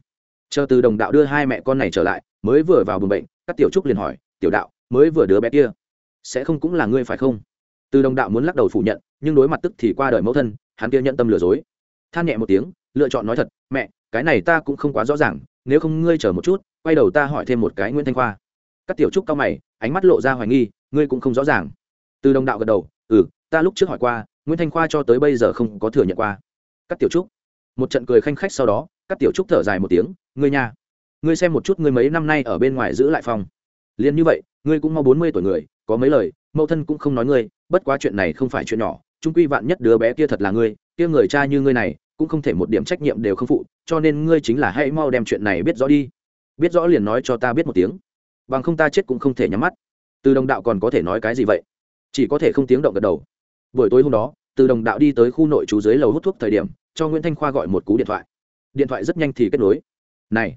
Chờ từ đồng đạo đưa hai mẹ con này trở lại, mới vừa vào buồng bệnh, các tiểu trúc liền hỏi, tiểu đạo, mới vừa đứa bé kia, sẽ không cũng là ngươi phải không? Từ đồng đạo muốn lắc đầu phủ nhận, nhưng đối mặt tức thì qua đời mẫu thân, hắn kia nhận tâm lừa dối. Than nhẹ một tiếng, lựa chọn nói thật, mẹ, cái này ta cũng không quá rõ ràng, nếu không ngươi chờ một chút, quay đầu ta hỏi thêm một cái nguyễn thanh khoa. Các tiểu trúc cao mày, ánh mắt lộ ra hoài nghi, ngươi cũng không rõ ràng. Từ đồng đạo gật đầu ừ ta lúc trước hỏi qua, nguyễn thanh khoa cho tới bây giờ không có thừa nhận qua các tiểu trúc. Một trận cười khanh khách sau đó các tiểu trúc thở dài một tiếng, ngươi nha, ngươi xem một chút ngươi mấy năm nay ở bên ngoài giữ lại phòng. Liền như vậy, ngươi cũng mau bốn mươi tuổi người, có mấy lời, mẫu thân cũng không nói ngươi, bất quá chuyện này không phải chuyện nhỏ trung quy vạn nhất đứa bé kia thật là ngươi, kia người cha như ngươi này, cũng không thể một điểm trách nhiệm đều không phụ, cho nên ngươi chính là hãy mau đem chuyện này biết rõ đi. Biết rõ liền nói cho ta biết một tiếng, bằng không ta chết cũng không thể nhắm mắt. Từ đồng đạo còn có thể nói cái gì vậy? Chỉ có thể không tiếng động gật đầu. Buổi tối hôm đó từ đồng đạo đi tới khu nội trú dưới lầu hút thuốc thời điểm, cho nguyễn thanh khoa gọi một cú điện thoại. Điện thoại rất nhanh thì kết nối. Này,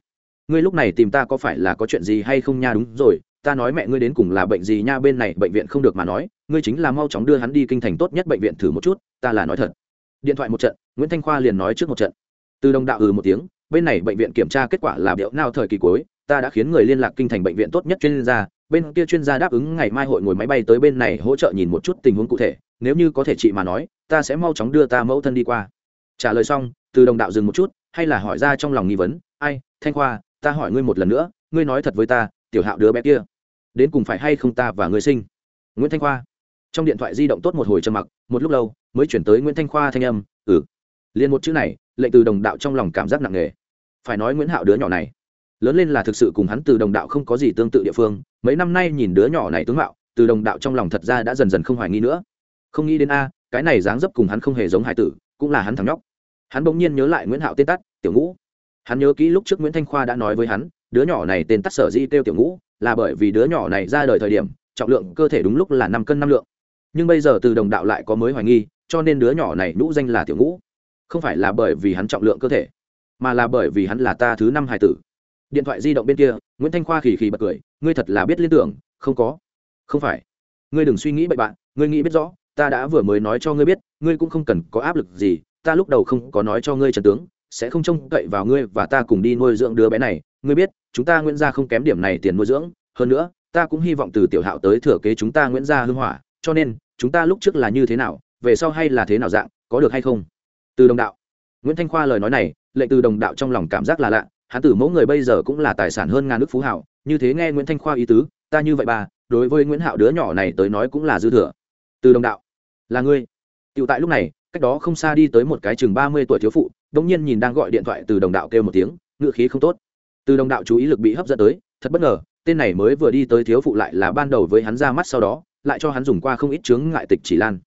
ngươi lúc này tìm ta có phải là có chuyện gì hay không nha? Đúng rồi, ta nói mẹ ngươi đến cùng là bệnh gì nha, bên này bệnh viện không được mà nói, ngươi chính là mau chóng đưa hắn đi kinh thành tốt nhất bệnh viện thử một chút, ta là nói thật. Điện thoại một trận, nguyễn thanh khoa liền nói trước một trận. Từ đồng đạo ừ một tiếng, bên này bệnh viện kiểm tra kết quả là biểu nào thời kỳ cuối, ta đã khiến người liên lạc kinh thành bệnh viện tốt nhất chuyên gia, bên kia chuyên gia đáp ứng ngày mai hội ngồi máy bay tới bên này hỗ trợ nhìn một chút tình huống cụ thể nếu như có thể chị mà nói, ta sẽ mau chóng đưa ta mẫu thân đi qua. Trả lời xong, từ đồng đạo dừng một chút, hay là hỏi ra trong lòng nghi vấn, ai, thanh khoa, ta hỏi ngươi một lần nữa, ngươi nói thật với ta, tiểu hạo đứa bé kia, đến cùng phải hay không ta và ngươi sinh? Nguyễn thanh khoa. Trong điện thoại di động tốt một hồi trầm mặc, một lúc lâu, mới chuyển tới nguyễn thanh khoa thanh âm ừ. Liền một chữ này, lệnh từ đồng đạo trong lòng cảm giác nặng nề. Phải nói nguyễn hạo đứa nhỏ này, lớn lên là thực sự cùng hắn từ đồng đạo không có gì tương tự địa phương, mấy năm nay nhìn đứa nhỏ này tướng mạo, từ đồng đạo trong lòng thật ra đã dần dần không hoài nghi nữa không nghĩ đến a, cái này dáng dấp cùng hắn không hề giống hải tử, cũng là hắn thằng nhóc. Hắn bỗng nhiên nhớ lại nguyễn hạo tên tắt, tiểu ngũ. Hắn nhớ kỹ lúc trước nguyễn thanh khoa đã nói với hắn, đứa nhỏ này tên tắt sở di tiêu tiểu ngũ, là bởi vì đứa nhỏ này ra đời thời điểm, trọng lượng cơ thể đúng lúc là năm cân năm lượng. Nhưng bây giờ từ đồng đạo lại có mới hoài nghi, cho nên đứa nhỏ này nhũ danh là tiểu ngũ. Không phải là bởi vì hắn trọng lượng cơ thể, mà là bởi vì hắn là ta thứ năm hải tử. Điện thoại di động bên kia, nguyễn thanh khoa khì khì bật cười, ngươi thật là biết liên tưởng, không có. Không phải. Ngươi đừng suy nghĩ bậy bạn, ngươi nghĩ biết rõ ta đã vừa mới nói cho ngươi biết, ngươi cũng không cần có áp lực gì, ta lúc đầu không có nói cho ngươi trần tướng, sẽ không trông cậy vào ngươi và ta cùng đi nuôi dưỡng đứa bé này. Ngươi biết, chúng ta nguyễn gia không kém điểm này tiền nuôi dưỡng, hơn nữa, ta cũng hy vọng từ tiểu hạo tới thừa kế chúng ta nguyễn gia hưng hỏa, cho nên, chúng ta lúc trước là như thế nào, về sau hay là thế nào dạng, có được hay không? Từ đồng đạo. Nguyễn thanh khoa lời nói này, lệnh từ đồng đạo trong lòng cảm giác là lạ, hắn tử mẫu người bây giờ cũng là tài sản hơn ngàn nước phú hảo, như thế nghe nguyễn thanh khoa ý tứ, ta như vậy bà, đối với nguyễn hạo đứa nhỏ này tới nói cũng là dư thừa từ đồng đạo. Là ngươi. Tựu tại lúc này cách đó không xa đi tới một cái chừng ba mươi tuổi thiếu phụ đông nhiên nhìn đang gọi điện thoại từ đồng đạo kêu một tiếng ngựa khí không tốt. Từ đồng đạo chú ý lực bị hấp dẫn tới thật bất ngờ tên này mới vừa đi tới thiếu phụ lại là ban đầu với hắn ra mắt sau đó lại cho hắn dùng qua không ít chướng ngại tịch chỉ lan.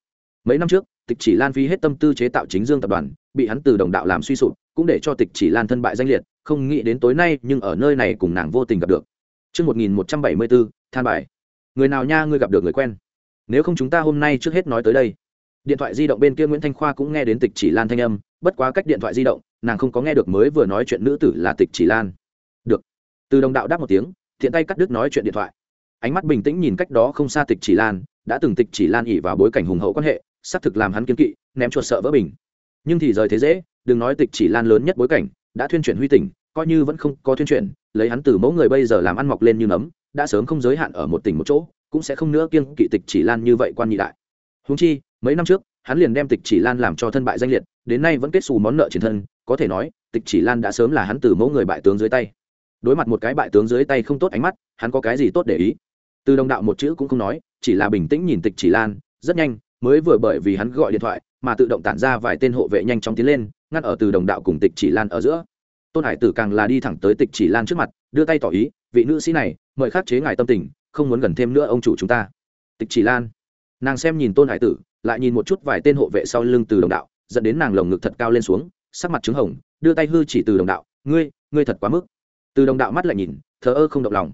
Mấy năm trước tịch chỉ lan phí hết tâm tư chế tạo chính dương tập đoàn bị hắn từ đồng đạo làm suy sụp cũng để cho tịch chỉ lan thân bại danh liệt không nghĩ đến tối nay nhưng ở nơi này cùng nàng vô tình gặp được. Trước 1174, than bài. Người nào nha ngươi gặp được người quen. Nếu không chúng ta hôm nay trước hết nói tới đây. Điện thoại di động bên kia Nguyễn Thanh Khoa cũng nghe đến tịch chỉ lan thanh âm, bất quá cách điện thoại di động, nàng không có nghe được mới vừa nói chuyện nữ tử là tịch chỉ lan. Được. Từ đồng đạo đáp một tiếng, thiện tay cắt đứt nói chuyện điện thoại. Ánh mắt bình tĩnh nhìn cách đó không xa tịch chỉ lan, đã từng tịch chỉ lan ỉ vào bối cảnh hùng hậu quan hệ, xác thực làm hắn kiếm kỵ, ném chuột sợ vỡ bình nhưng thì rời thế dễ đừng nói tịch chỉ lan lớn nhất bối cảnh đã thuyên chuyển huy tỉnh coi như vẫn không có thuyên chuyển lấy hắn từ mẫu người bây giờ làm ăn mọc lên như nấm đã sớm không giới hạn ở một tỉnh một chỗ cũng sẽ không nữa kiêng kỵ tịch chỉ lan như vậy quan nhị đại. Húng chi, mấy năm trước, hắn liền đem tịch chỉ lan làm cho thân bại danh liệt, đến nay vẫn kết xù món nợ chiến thân, có thể nói, tịch chỉ lan đã sớm là hắn từ mẫu người bại tướng dưới tay. Đối mặt một cái bại tướng dưới tay không tốt ánh mắt, hắn có cái gì tốt để ý? Từ đồng đạo một chữ cũng không nói, chỉ là bình tĩnh nhìn tịch chỉ lan, rất nhanh, mới vừa bởi vì hắn gọi điện thoại, mà tự động tản ra vài tên hộ vệ nhanh chóng tiến lên ngăn ở từ đồng đạo cùng tịch chỉ lan ở giữa. Tôn hải tử càng là đi thẳng tới tịch chỉ lan trước mặt, đưa tay tỏ ý, vị nữ sĩ này, mời khắc chế ngài tâm tình không muốn gần thêm nữa ông chủ chúng ta. Tịch chỉ lan. Nàng xem nhìn tôn hải tử, lại nhìn một chút vài tên hộ vệ sau lưng từ đồng đạo, dẫn đến nàng lồng ngực thật cao lên xuống, sắc mặt trứng hồng, đưa tay hư chỉ từ đồng đạo, ngươi ngươi thật quá mức. Từ đồng đạo mắt lại nhìn, thờ ơ không động lòng.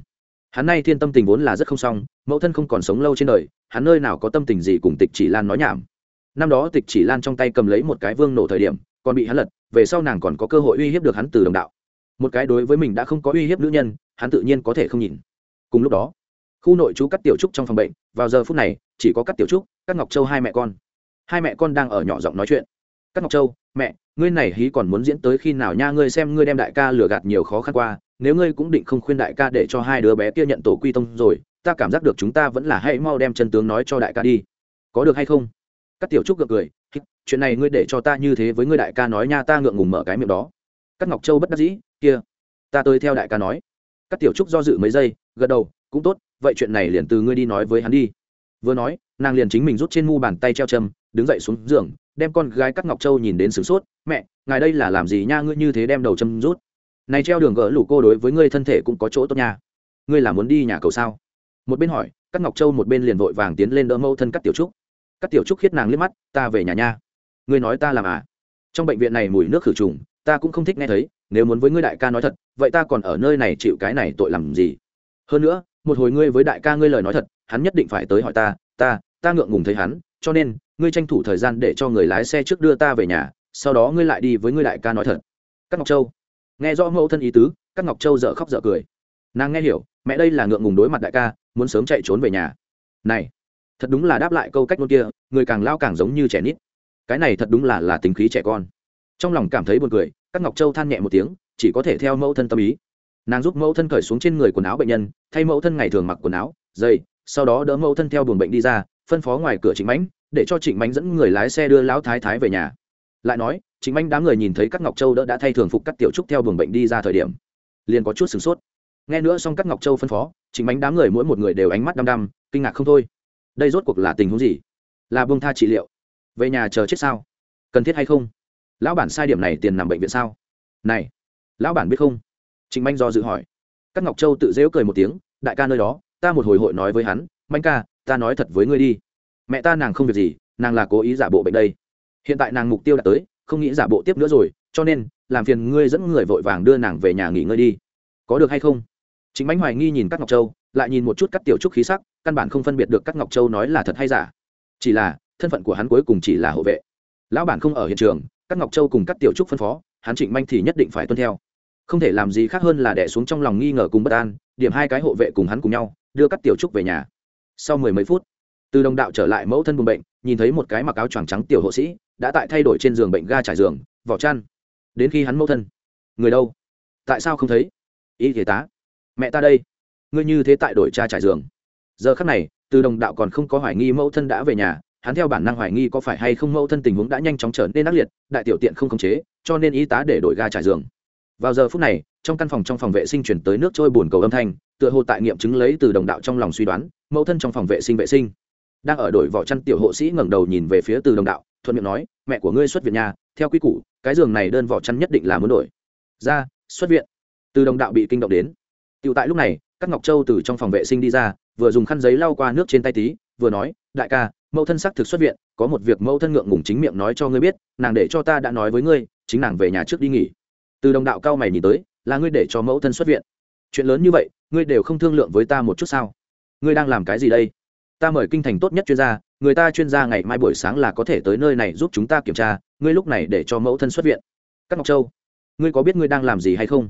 Hắn nay thiên tâm tình vốn là rất không xong, mẫu thân không còn sống lâu trên đời, hắn nơi nào có tâm tình gì cùng tịch chỉ lan nói nhảm. Năm đó tịch chỉ lan trong tay cầm lấy một cái vương nổ thời điểm, còn bị hắn lật, về sau nàng còn có cơ hội uy hiếp được hắn từ đồng đạo. Một cái đối với mình đã không có uy hiếp nữ nhân, hắn tự nhiên có thể không nhìn. Cùng lúc đó khu nội chú cắt tiểu trúc trong phòng bệnh, vào giờ phút này, chỉ có cắt tiểu trúc cắt ngọc châu hai mẹ con. Hai mẹ con đang ở nhỏ giọng nói chuyện. Cắt ngọc châu, mẹ, ngươi này hí còn muốn diễn tới khi nào nha? Ngươi xem ngươi đem đại ca lừa gạt nhiều khó khăn qua nếu ngươi cũng định không khuyên đại ca để cho hai đứa bé kia nhận tổ quy tông rồi, ta cảm giác được chúng ta vẫn là hãy mau đem chân tướng nói cho đại ca đi. Có được hay không? Các tiểu trúc gật cười chuyện này ngươi để cho ta như thế với ngươi đại ca nói nha, ta ngượng ngùng mở cái miệng đó. Các ngọc châu bất đắc dĩ, kia, ta tới theo đại ca nói. Các tiểu trúc do dự mấy giây, gật đầu, cũng tốt vậy chuyện này liền từ ngươi đi nói với hắn đi. Vừa nói, nàng liền chính mình rút trên mu bàn tay treo châm, đứng dậy xuống giường, đem con gái cắt ngọc châu nhìn đến sửng sốt, mẹ, ngài đây là làm gì nha, ngươi như thế đem đầu châm rút? Này treo đường gỡ lũ cô đối với ngươi thân thể cũng có chỗ tốt nha. Ngươi là muốn đi nhà cầu sao? Một bên hỏi cắt ngọc châu một bên liền vội vàng tiến lên đỡ mâu thân cắt tiểu trúc. Cắt tiểu trúc khiết nàng liếc mắt, ta về nhà nha. Ngươi nói ta làm à? Trong bệnh viện này mùi nước khử trùng, ta cũng không thích nghe thấy, nếu muốn với ngươi đại ca nói thật, vậy ta còn ở nơi này chịu cái này tội làm gì? Hơn nữa một hồi ngươi với đại ca ngươi lời nói thật, hắn nhất định phải tới hỏi ta ta ta ngượng ngùng thấy hắn, cho nên, ngươi tranh thủ thời gian để cho người lái xe trước đưa ta về nhà, sau đó ngươi lại đi với ngươi đại ca nói thật. Các ngọc châu. Nghe rõ mẫu thân ý tứ các ngọc châu dợ khóc dợ cười. Nàng nghe hiểu, mẹ đây là ngượng ngùng đối mặt đại ca, muốn sớm chạy trốn về nhà. Này, thật đúng là đáp lại câu cách luôn kia, người càng lao càng giống như trẻ nít. Cái này thật đúng là là tính khí trẻ con. Trong lòng cảm thấy buồn cười các ngọc châu than nhẹ một tiếng, chỉ có thể theo mẫu thân tâm ý nàng giúp mẫu thân cởi xuống trên người quần áo bệnh nhân, thay mẫu thân ngày thường mặc quần áo dây sau đó đỡ mẫu thân theo buồng bệnh đi ra, phân phó ngoài cửa trịnh mãnh, để cho trịnh mãnh dẫn người lái xe đưa lão thái thái về nhà. Lại nói, trịnh mãnh đám người nhìn thấy các ngọc châu đỡ đã thay thường phục các tiểu trúc theo buồng bệnh đi ra thời điểm, liền có chút sửng sốt. Nghe nữa xong các ngọc châu phân phó, trịnh mãnh đám người mỗi một người đều ánh mắt đăm đăm, kinh ngạc không thôi. Đây rốt cuộc là tình huống gì? Là bông tha trị liệu? Về nhà chờ chết sao? Cần thiết hay không? Lão bản sai điểm này tiền nằm bệnh viện sao? Này, lão bản biết không? Trịnh manh do dự hỏi. Các ngọc châu tự dễu cười một tiếng, đại ca nơi đó, ta một hồi hội nói với hắn, manh ca, ta nói thật với ngươi đi. Mẹ ta nàng không việc gì, nàng là cố ý giả bộ bệnh đây. Hiện tại nàng mục tiêu đã tới, không nghĩ giả bộ tiếp nữa rồi, cho nên, làm phiền ngươi dẫn người vội vàng đưa nàng về nhà nghỉ ngơi đi. Có được hay không? Chính bánh hoài nghi nhìn các ngọc châu, lại nhìn một chút các tiểu trúc khí sắc, căn bản không phân biệt được các ngọc châu nói là thật hay giả. Chỉ là, thân phận của hắn cuối cùng chỉ là hộ vệ. Lão bản không ở hiện trường, các ngọc châu cùng các tiểu trúc phân phó, hắn trịnh manh thì nhất định phải tuân theo không thể làm gì khác hơn là đẻ xuống trong lòng nghi ngờ cùng bất an, điểm hai cái hộ vệ cùng hắn cùng nhau, đưa các tiểu trúc về nhà. Sau mười mấy phút, từ đồng đạo trở lại mẫu thân buồn bệnh, nhìn thấy một cái mặc áo choàng trắng tiểu hộ sĩ, đã tại thay đổi trên giường bệnh ga trải giường, vỏ chăn. Đến khi hắn mẫu thân, người đâu? Tại sao không thấy? Y thể tá. Mẹ ta đây, ngươi như thế tại đổi cha trải giường. Giờ khắc này, từ đồng đạo còn không có hoài nghi mẫu thân đã về nhà, hắn theo bản năng hoài nghi có phải hay không mẫu thân tình huống đã nhanh chóng trở nên ác liệt, đại tiểu tiện không khống chế, cho nên y tá để đổi ga trải giường vào giờ phút này, trong căn phòng trong phòng vệ sinh chuyển tới nước trôi bùn cầu âm thanh, tựa hồ tại nghiệm chứng lấy từ đồng đạo trong lòng suy đoán, mẫu thân trong phòng vệ sinh vệ sinh. Đang ở đổi vỏ chăn tiểu hộ sĩ ngẩng đầu nhìn về phía từ đồng đạo, thuận miệng nói, mẹ của ngươi xuất viện nhà theo quy củ, cái giường này đơn vỏ chăn nhất định là muốn đổi. Ra, xuất viện. Từ đồng đạo bị kinh động đến. Tựu tại lúc này, các ngọc châu từ trong phòng vệ sinh đi ra, vừa dùng khăn giấy lau qua nước trên tay tí, vừa nói, đại ca, mẫu thân xác thực xuất viện, có một việc mẫu thân ngượng ngùng chính miệng nói cho ngươi biết, nàng để cho ta đã nói với ngươi, chính nàng về nhà trước đi nghỉ từ đồng đạo cao mày nhìn tới, là ngươi để cho mẫu thân xuất viện. Chuyện lớn như vậy, ngươi đều không thương lượng với ta một chút sao? Ngươi đang làm cái gì đây? Ta mời kinh thành tốt nhất chuyên gia, người ta chuyên gia ngày mai buổi sáng là có thể tới nơi này giúp chúng ta kiểm tra, ngươi lúc này để cho mẫu thân xuất viện. Các ngọc châu, ngươi có biết ngươi đang làm gì hay không?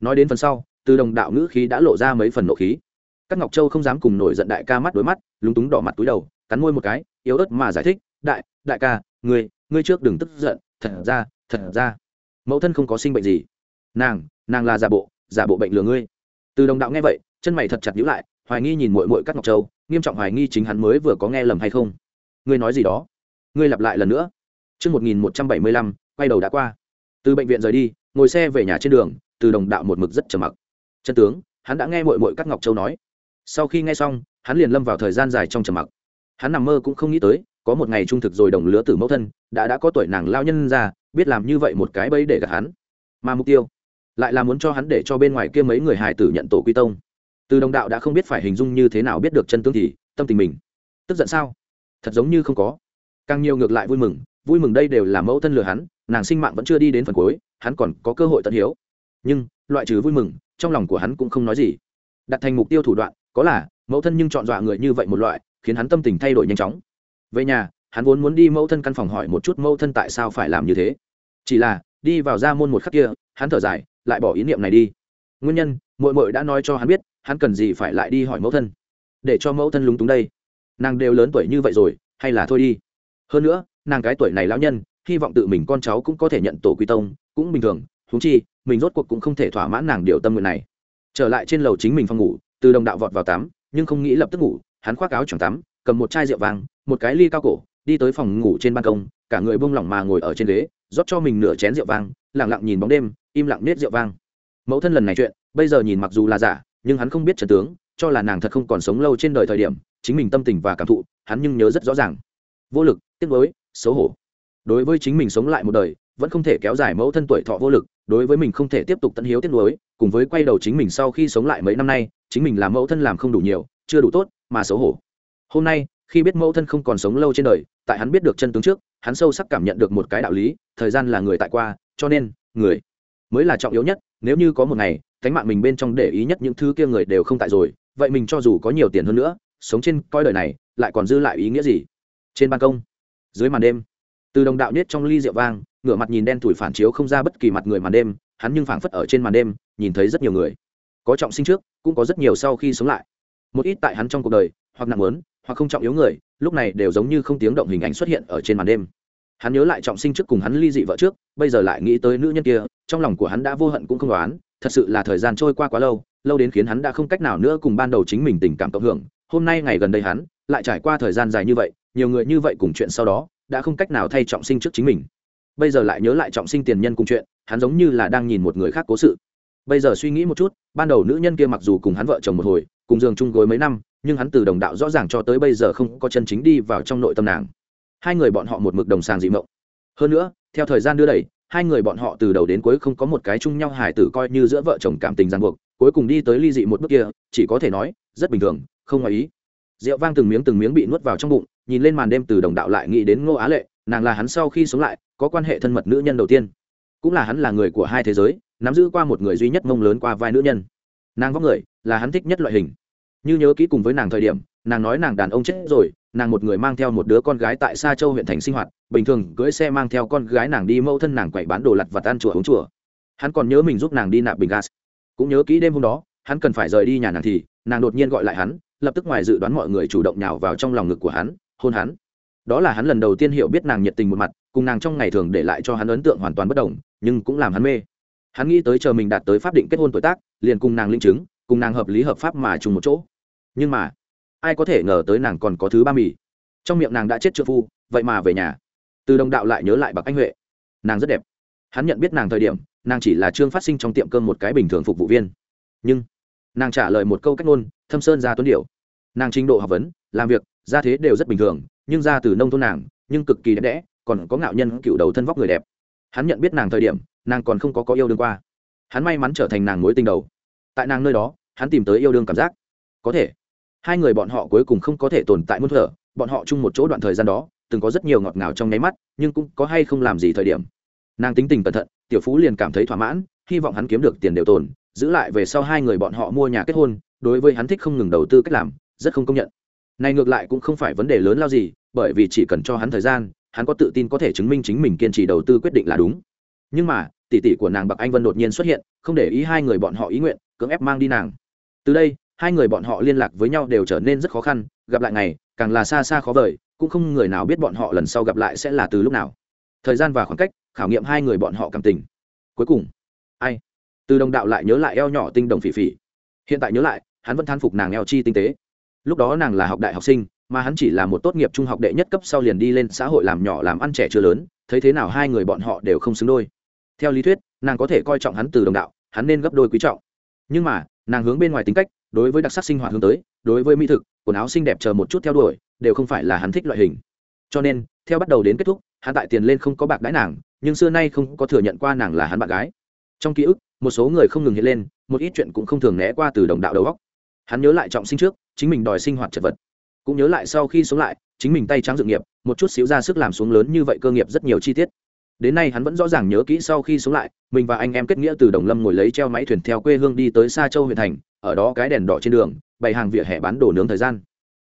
Nói đến phần sau, từ đồng đạo ngữ khí đã lộ ra mấy phần nộ khí. Các ngọc châu không dám cùng nổi giận đại ca mắt đối mắt, lúng túng đỏ mặt túi đầu, cắn môi một cái, yếu ớt mà giải thích, đại đại ca, ngươi ngươi trước đừng tức giận, thật ra thật ra mẫu thân không có sinh bệnh gì nàng nàng là giả bộ giả bộ bệnh lừa ngươi từ đồng đạo nghe vậy chân mày thật chặt nhữ lại hoài nghi nhìn mội mội các ngọc châu nghiêm trọng hoài nghi chính hắn mới vừa có nghe lầm hay không ngươi nói gì đó ngươi lặp lại lần nữa Trước 1175, quay đầu đã qua. Từ bệnh viện rời đi, ngồi xe về nhà trên đường, từ đồng đạo một mực rất trầm mặc. Chân tướng, hắn đã nghe mội mội các ngọc châu nói. Sau khi nghe xong, hắn liền lâm vào thời gian dài trong trầm mặc. Hắn nằm mơ cũng không nghĩ tới, có một ngày trung thực rồi đồng lứa tử mẫu thân, đã đã có tuổi nàng lao nhân ra, biết làm như vậy một cái bẫy để gạt hắn. Mà mục tiêu, lại là muốn cho hắn để cho bên ngoài kia mấy người hài tử nhận tổ quy tông. Từ đồng đạo đã không biết phải hình dung như thế nào biết được chân tướng thì tâm tình mình tức giận sao? Thật giống như không có. Càng nhiều ngược lại vui mừng vui mừng đây đều là mẫu thân lừa hắn nàng sinh mạng vẫn chưa đi đến phần cuối hắn còn có cơ hội tận hiếu. Nhưng loại trừ vui mừng trong lòng của hắn cũng không nói gì. Đặt thành mục tiêu thủ đoạn có là mẫu thân nhưng chọn dọa người như vậy một loại khiến hắn tâm tình thay đổi nhanh chóng. Về nhà hắn vốn muốn đi mẫu thân căn phòng hỏi một chút mẫu thân tại sao phải làm như thế. Chỉ là, đi vào ra môn một khắc kia, hắn thở dài, lại bỏ ý niệm này đi. Nguyên nhân mội mội đã nói cho hắn biết, hắn cần gì phải lại đi hỏi mẫu thân. Để cho mẫu thân lúng túng đây. Nàng đều lớn tuổi như vậy rồi, hay là thôi đi. Hơn nữa, nàng cái tuổi này lão nhân, hy vọng tự mình con cháu cũng có thể nhận tổ quy tông, cũng bình thường húng chi, mình rốt cuộc cũng không thể thỏa mãn nàng điều tâm nguyện này. Trở lại trên lầu chính mình phòng ngủ, từ đồng đạo vọt vào tắm, nhưng không nghĩ lập tức ngủ, hắn khoác áo choàng tắm, cầm một chai rượu vàng một cái ly cao cổ đi tới phòng ngủ trên ban công, cả người bông lỏng mà ngồi ở trên ghế, rót cho mình nửa chén rượu vang lẳng lặng nhìn bóng đêm, im lặng nết rượu vang. Mẫu thân lần này chuyện, bây giờ nhìn mặc dù là giả, nhưng hắn không biết trần tướng, cho là nàng thật không còn sống lâu trên đời thời điểm, chính mình tâm tình và cảm thụ, hắn nhưng nhớ rất rõ ràng. Vô lực, tiếc nuối, xấu hổ. Đối với chính mình sống lại một đời, vẫn không thể kéo dài mẫu thân tuổi thọ vô lực, đối với mình không thể tiếp tục tận hiếu tiếc nuối, cùng với quay đầu chính mình sau khi sống lại mấy năm nay, chính mình làm mẫu thân làm không đủ nhiều, chưa đủ tốt, mà xấu hổ. Hôm nay khi biết mẫu thân không còn sống lâu trên đời, tại hắn biết được chân tướng trước, hắn sâu sắc cảm nhận được một cái đạo lý, thời gian là người tại qua, cho nên, người mới là trọng yếu nhất, nếu như có một ngày cánh mạng mình bên trong để ý nhất những thứ kia người đều không tại rồi, vậy mình cho dù có nhiều tiền hơn nữa, sống trên coi đời này, lại còn dư lại ý nghĩa gì? Trên ban công, dưới màn đêm, từ đồng đạo niết trong ly rượu vang, ngửa mặt nhìn đen thủi phản chiếu không ra bất kỳ mặt người màn đêm, hắn nhưng phảng phất ở trên màn đêm, nhìn thấy rất nhiều người. Có trọng sinh trước, cũng có rất nhiều sau khi sống lại. Một ít tại hắn trong cuộc đời, hoặc nặng lớn hoặc không trọng yếu người, lúc này đều giống như không tiếng động hình ảnh xuất hiện ở trên màn đêm. Hắn nhớ lại trọng sinh trước cùng hắn ly dị vợ trước, bây giờ lại nghĩ tới nữ nhân kia, trong lòng của hắn đã vô hận cũng không đoán, thật sự là thời gian trôi qua quá lâu lâu đến khiến hắn đã không cách nào nữa cùng ban đầu chính mình tình cảm cộng hưởng. Hôm nay ngày gần đây hắn, lại trải qua thời gian dài như vậy, nhiều người như vậy cùng chuyện sau đó, đã không cách nào thay trọng sinh trước chính mình. Bây giờ lại nhớ lại trọng sinh tiền nhân cùng chuyện, hắn giống như là đang nhìn một người khác cố sự. Bây giờ suy nghĩ một chút, ban đầu nữ nhân kia mặc dù cùng hắn vợ chồng một hồi, cùng giường chung gối mấy năm nhưng hắn từ đồng đạo rõ ràng cho tới bây giờ không có chân chính đi vào trong nội tâm nàng. Hai người bọn họ một mực đồng sàng dị mộng. Hơn nữa, theo thời gian đưa đẩy, hai người bọn họ từ đầu đến cuối không có một cái chung nhau hài tử coi như giữa vợ chồng cảm tình ràng buộc, cuối cùng đi tới ly dị một bước kia, chỉ có thể nói, rất bình thường, không ngoài ý. Rượu vang từng miếng từng miếng bị nuốt vào trong bụng, nhìn lên màn đêm từ đồng đạo lại nghĩ đến ngô á lệ, nàng là hắn sau khi sống lại, có quan hệ thân mật nữ nhân đầu tiên. Cũng là hắn là người của hai thế giới, nắm giữ qua một người duy nhất mông lớn qua vai nữ nhân. Nàng vóc người, là hắn thích nhất loại hình như nhớ kỹ cùng với nàng thời điểm nàng nói nàng đàn ông chết rồi nàng một người mang theo một đứa con gái tại Sa Châu huyện thành sinh hoạt, bình thường cưỡi xe mang theo con gái nàng đi mâu thân nàng quậy bán đồ lặt vặt ăn chùa uống chùa. Hắn còn nhớ mình giúp nàng đi nạp bình gas. Cũng nhớ kỹ đêm hôm đó, hắn cần phải rời đi nhà nàng thì, nàng đột nhiên gọi lại hắn, lập tức ngoài dự đoán mọi người chủ động nhào vào trong lòng ngực của hắn, hôn hắn. Đó là hắn lần đầu tiên hiểu biết nàng nhiệt tình một mặt, cùng nàng trong ngày thường để lại cho hắn ấn tượng hoàn toàn bất đồng, nhưng cũng làm hắn mê. Hắn nghĩ tới chờ mình đạt tới pháp định kết hôn tuổi tác, liền cùng nàng linh chứng, cùng nàng hợp lý hợp pháp mà chung một chỗ. Nhưng mà, ai có thể ngờ tới nàng còn có thứ ba mì. Trong miệng nàng đã chết trợ phu vậy mà về nhà. Từ đồng đạo lại nhớ lại bạc anh huệ. Nàng rất đẹp. Hắn nhận biết nàng thời điểm nàng chỉ là trương phát sinh trong tiệm cơm một cái bình thường phục vụ viên. Nhưng nàng trả lời một câu cách ngôn thâm sơn ra tuấn điệu. Nàng trình độ học vấn làm việc ra thế đều rất bình thường nhưng ra từ nông thôn nàng nhưng cực kỳ đẹp đẽ còn có ngạo nhân cựu đầu thân vóc người đẹp. Hắn nhận biết nàng thời điểm nàng còn không có có yêu đương qua. Hắn may mắn trở thành nàng mối tình đầu. Tại nàng nơi đó hắn tìm tới yêu đương cảm giác. Có thể. Hai người bọn họ cuối cùng không có thể tồn tại muôn thở, bọn họ chung một chỗ đoạn thời gian đó, từng có rất nhiều ngọt ngào trong nháy mắt, nhưng cũng có hay không làm gì thời điểm. Nàng tính tình cẩn thận, tiểu phú liền cảm thấy thỏa mãn, hy vọng hắn kiếm được tiền đều tồn, giữ lại về sau hai người bọn họ mua nhà kết hôn, đối với hắn thích không ngừng đầu tư cách làm, rất không công nhận. Này ngược lại cũng không phải vấn đề lớn lao gì, bởi vì chỉ cần cho hắn thời gian, hắn có tự tin có thể chứng minh chính mình kiên trì đầu tư quyết định là đúng. Nhưng mà, tỷ tỷ của nàng bạc anh vân đột nhiên xuất hiện, không để ý hai người bọn họ ý nguyện, cưỡng ép mang đi nàng từ đây, hai người bọn họ liên lạc với nhau đều trở nên rất khó khăn, gặp lại ngày, càng là xa xa khó vời, cũng không người nào biết bọn họ lần sau gặp lại sẽ là từ lúc nào. Thời gian và khoảng cách, khảo nghiệm hai người bọn họ cảm tình. Cuối cùng, ai? Từ đồng đạo lại nhớ lại eo nhỏ tinh đồng phỉ phỉ. Hiện tại nhớ lại, hắn vẫn than phục nàng eo chi tinh tế. Lúc đó nàng là học đại học sinh, mà hắn chỉ là một tốt nghiệp trung học đệ nhất cấp sau liền đi lên xã hội làm nhỏ làm ăn trẻ chưa lớn, thấy thế nào hai người bọn họ đều không xứng đôi. Theo lý thuyết, nàng có thể coi trọng hắn từ đồng đạo, hắn nên gấp đôi quý trọng. Nhưng mà nàng hướng bên ngoài tính cách, đối với đặc sắc sinh hoạt hướng tới, đối với mỹ thực, quần áo xinh đẹp chờ một chút theo đuổi, đều không phải là hắn thích loại hình. Cho nên, theo bắt đầu đến kết thúc, hắn tại tiền lên không có bạc đãi nàng, nhưng xưa nay không có thừa nhận qua nàng là hắn bạn gái. Trong ký ức, một số người không ngừng hiện lên, một ít chuyện cũng không thường né qua từ đồng đạo đầu góc hắn nhớ lại trọng sinh trước, chính mình đòi sinh hoạt chật vật. Cũng nhớ lại sau khi sống lại, chính mình tay trắng dự nghiệp, một chút xíu ra sức làm xuống lớn như vậy cơ nghiệp rất nhiều chi tiết đến nay hắn vẫn rõ ràng nhớ kỹ sau khi sống lại mình và anh em kết nghĩa từ đồng lâm ngồi lấy treo máy thuyền theo quê hương đi tới xa châu huyện thành ở đó cái đèn đỏ trên đường bày hàng vỉa hè bán đồ nướng thời gian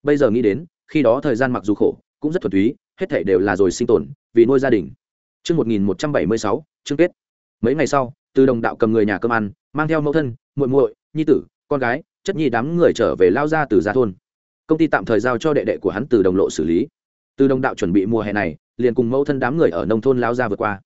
bây giờ nghĩ đến khi đó thời gian mặc dù khổ cũng rất thuần túy hết thể đều là rồi sinh tồn vì nuôi gia đình Chương 1176, chương kết. Mấy ngày sau, Từ Đồng đạo cầm người nhà cơm ăn, mang theo mẫu thân, muội muội, nhi tử, con gái, chất nhi đám người trở về lao ra từ gia thôn. Công ty tạm thời giao cho đệ đệ của hắn Từ Đồng lộ xử lý. Từ Đồng đạo chuẩn bị mùa hè này, liền cùng mẫu thân đám người ở nông thôn lao ra vượt qua.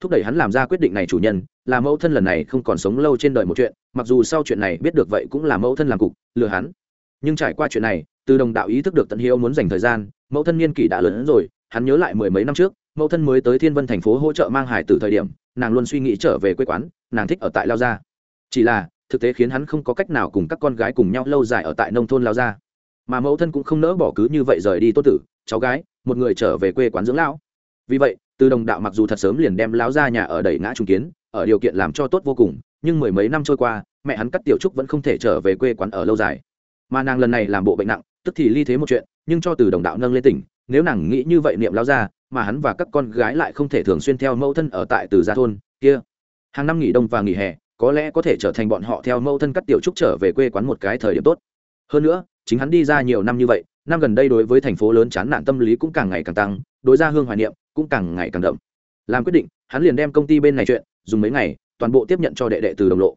Thúc đẩy hắn làm ra quyết định này chủ nhân, là mẫu thân lần này không còn sống lâu trên đời một chuyện, mặc dù sau chuyện này biết được vậy cũng là mẫu thân làm cục, lừa hắn. Nhưng trải qua chuyện này, Từ Đồng đạo ý thức được tận hiếu muốn dành thời gian, mẫu thân niên kỷ đã lớn hơn rồi, hắn nhớ lại mười mấy năm trước, mẫu thân mới tới thiên vân thành phố hỗ trợ mang hải từ thời điểm nàng luôn suy nghĩ trở về quê quán nàng thích ở tại lao gia chỉ là thực tế khiến hắn không có cách nào cùng các con gái cùng nhau lâu dài ở tại nông thôn lao gia mà mẫu thân cũng không nỡ bỏ cứ như vậy rời đi tốt tử cháu gái, một người trở về quê quán dưỡng lão. Vì vậy, từ đồng đạo mặc dù thật sớm liền đem lão ra nhà ở đẩy ngã trung kiến, ở điều kiện làm cho tốt vô cùng, nhưng mười mấy năm trôi qua, mẹ hắn cắt tiểu trúc vẫn không thể trở về quê quán ở lâu dài. Mà nàng lần này làm bộ bệnh nặng, tức thì ly thế một chuyện, nhưng cho từ đồng đạo nâng lên tỉnh, nếu nàng nghĩ như vậy niệm lão ra mà hắn và các con gái lại không thể thường xuyên theo mẫu thân ở tại từ gia thôn, kia. Hàng năm nghỉ đông và nghỉ hè, có lẽ có thể trở thành bọn họ theo mẫu thân cắt tiểu trúc trở về quê quán một cái thời điểm tốt. Hơn nữa, chính hắn đi ra nhiều năm như vậy năm gần đây đối với thành phố lớn chán nản tâm lý cũng càng ngày càng tăng, đối ra hương hoài niệm cũng càng ngày càng đậm. Làm quyết định, hắn liền đem công ty bên này chuyện, dùng mấy ngày, toàn bộ tiếp nhận cho đệ đệ từ đồng lộ.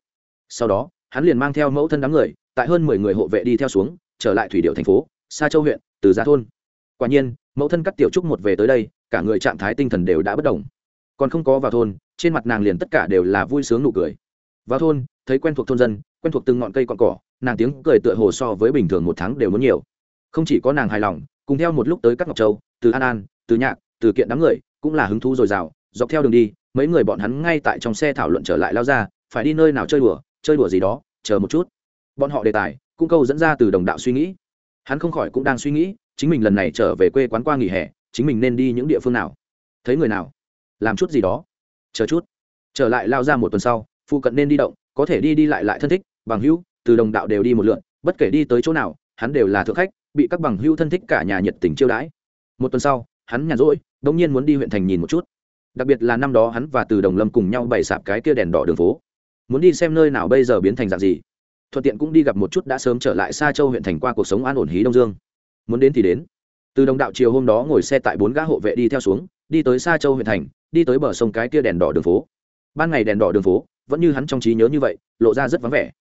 Sau đó, hắn liền mang theo mẫu thân đám người, tại hơn mười người hộ vệ đi theo xuống, trở lại thủy điệu thành phố xa châu huyện, từ gia thôn. Quả nhiên, mẫu thân cắt tiểu trúc một về tới đây, cả người trạng thái tinh thần đều đã bất đồng. Còn không có vào thôn, trên mặt nàng liền tất cả đều là vui sướng nụ cười. Vào thôn, thấy quen thuộc thôn dân, quen thuộc từng ngọn cây cọn cỏ, nàng tiếng cười tựa hồ so với bình thường một tháng đều muốn nhiều không chỉ có nàng hài lòng, cùng theo một lúc tới các ngọc châu, từ an an, từ nhạc, từ kiện đám người, cũng là hứng thú dồi dào, dọc theo đường đi, mấy người bọn hắn ngay tại trong xe thảo luận trở lại lao ra, phải đi nơi nào chơi đùa chơi đùa gì đó, chờ một chút. Bọn họ đề tài, cũng câu dẫn ra từ đồng đạo suy nghĩ. Hắn không khỏi cũng đang suy nghĩ, chính mình lần này trở về quê quán qua nghỉ hè, chính mình nên đi những địa phương nào? Thấy người nào? Làm chút gì đó. Chờ chút. Trở lại lao ra một tuần sau, phụ cận nên đi động, có thể đi đi lại lại thân thích, bằng hữu, từ đồng đạo đều đi một lượn, bất kể đi tới chỗ nào, hắn đều là thượng khách bị các bằng hữu thân thích cả nhà nhiệt tình chiêu đãi. Một tuần sau, hắn nhàn rỗi đ ỗ n g nhiên muốn đi huyện thành nhìn một chút. Đặc biệt là năm đó hắn và từ đồng lâm cùng nhau bày sạp cái kia đèn đỏ đường phố. Muốn đi xem nơi nào bây giờ biến thành dạng gì. Thuận tiện cũng đi gặp một chút đã sớm trở lại xa châu huyện thành qua cuộc sống an ổn hí đông dương. Muốn đến thì đến. Từ đồng đạo chiều hôm đó ngồi xe tại bốn gã hộ vệ đi theo xuống, đi tới xa châu huyện thành, đi tới bờ sông cái kia đèn đỏ đường phố. Ban ngày đèn đỏ đường phố, vẫn như hắn trong trí nhớ như vậy, lộ ra rất vắng vẻ.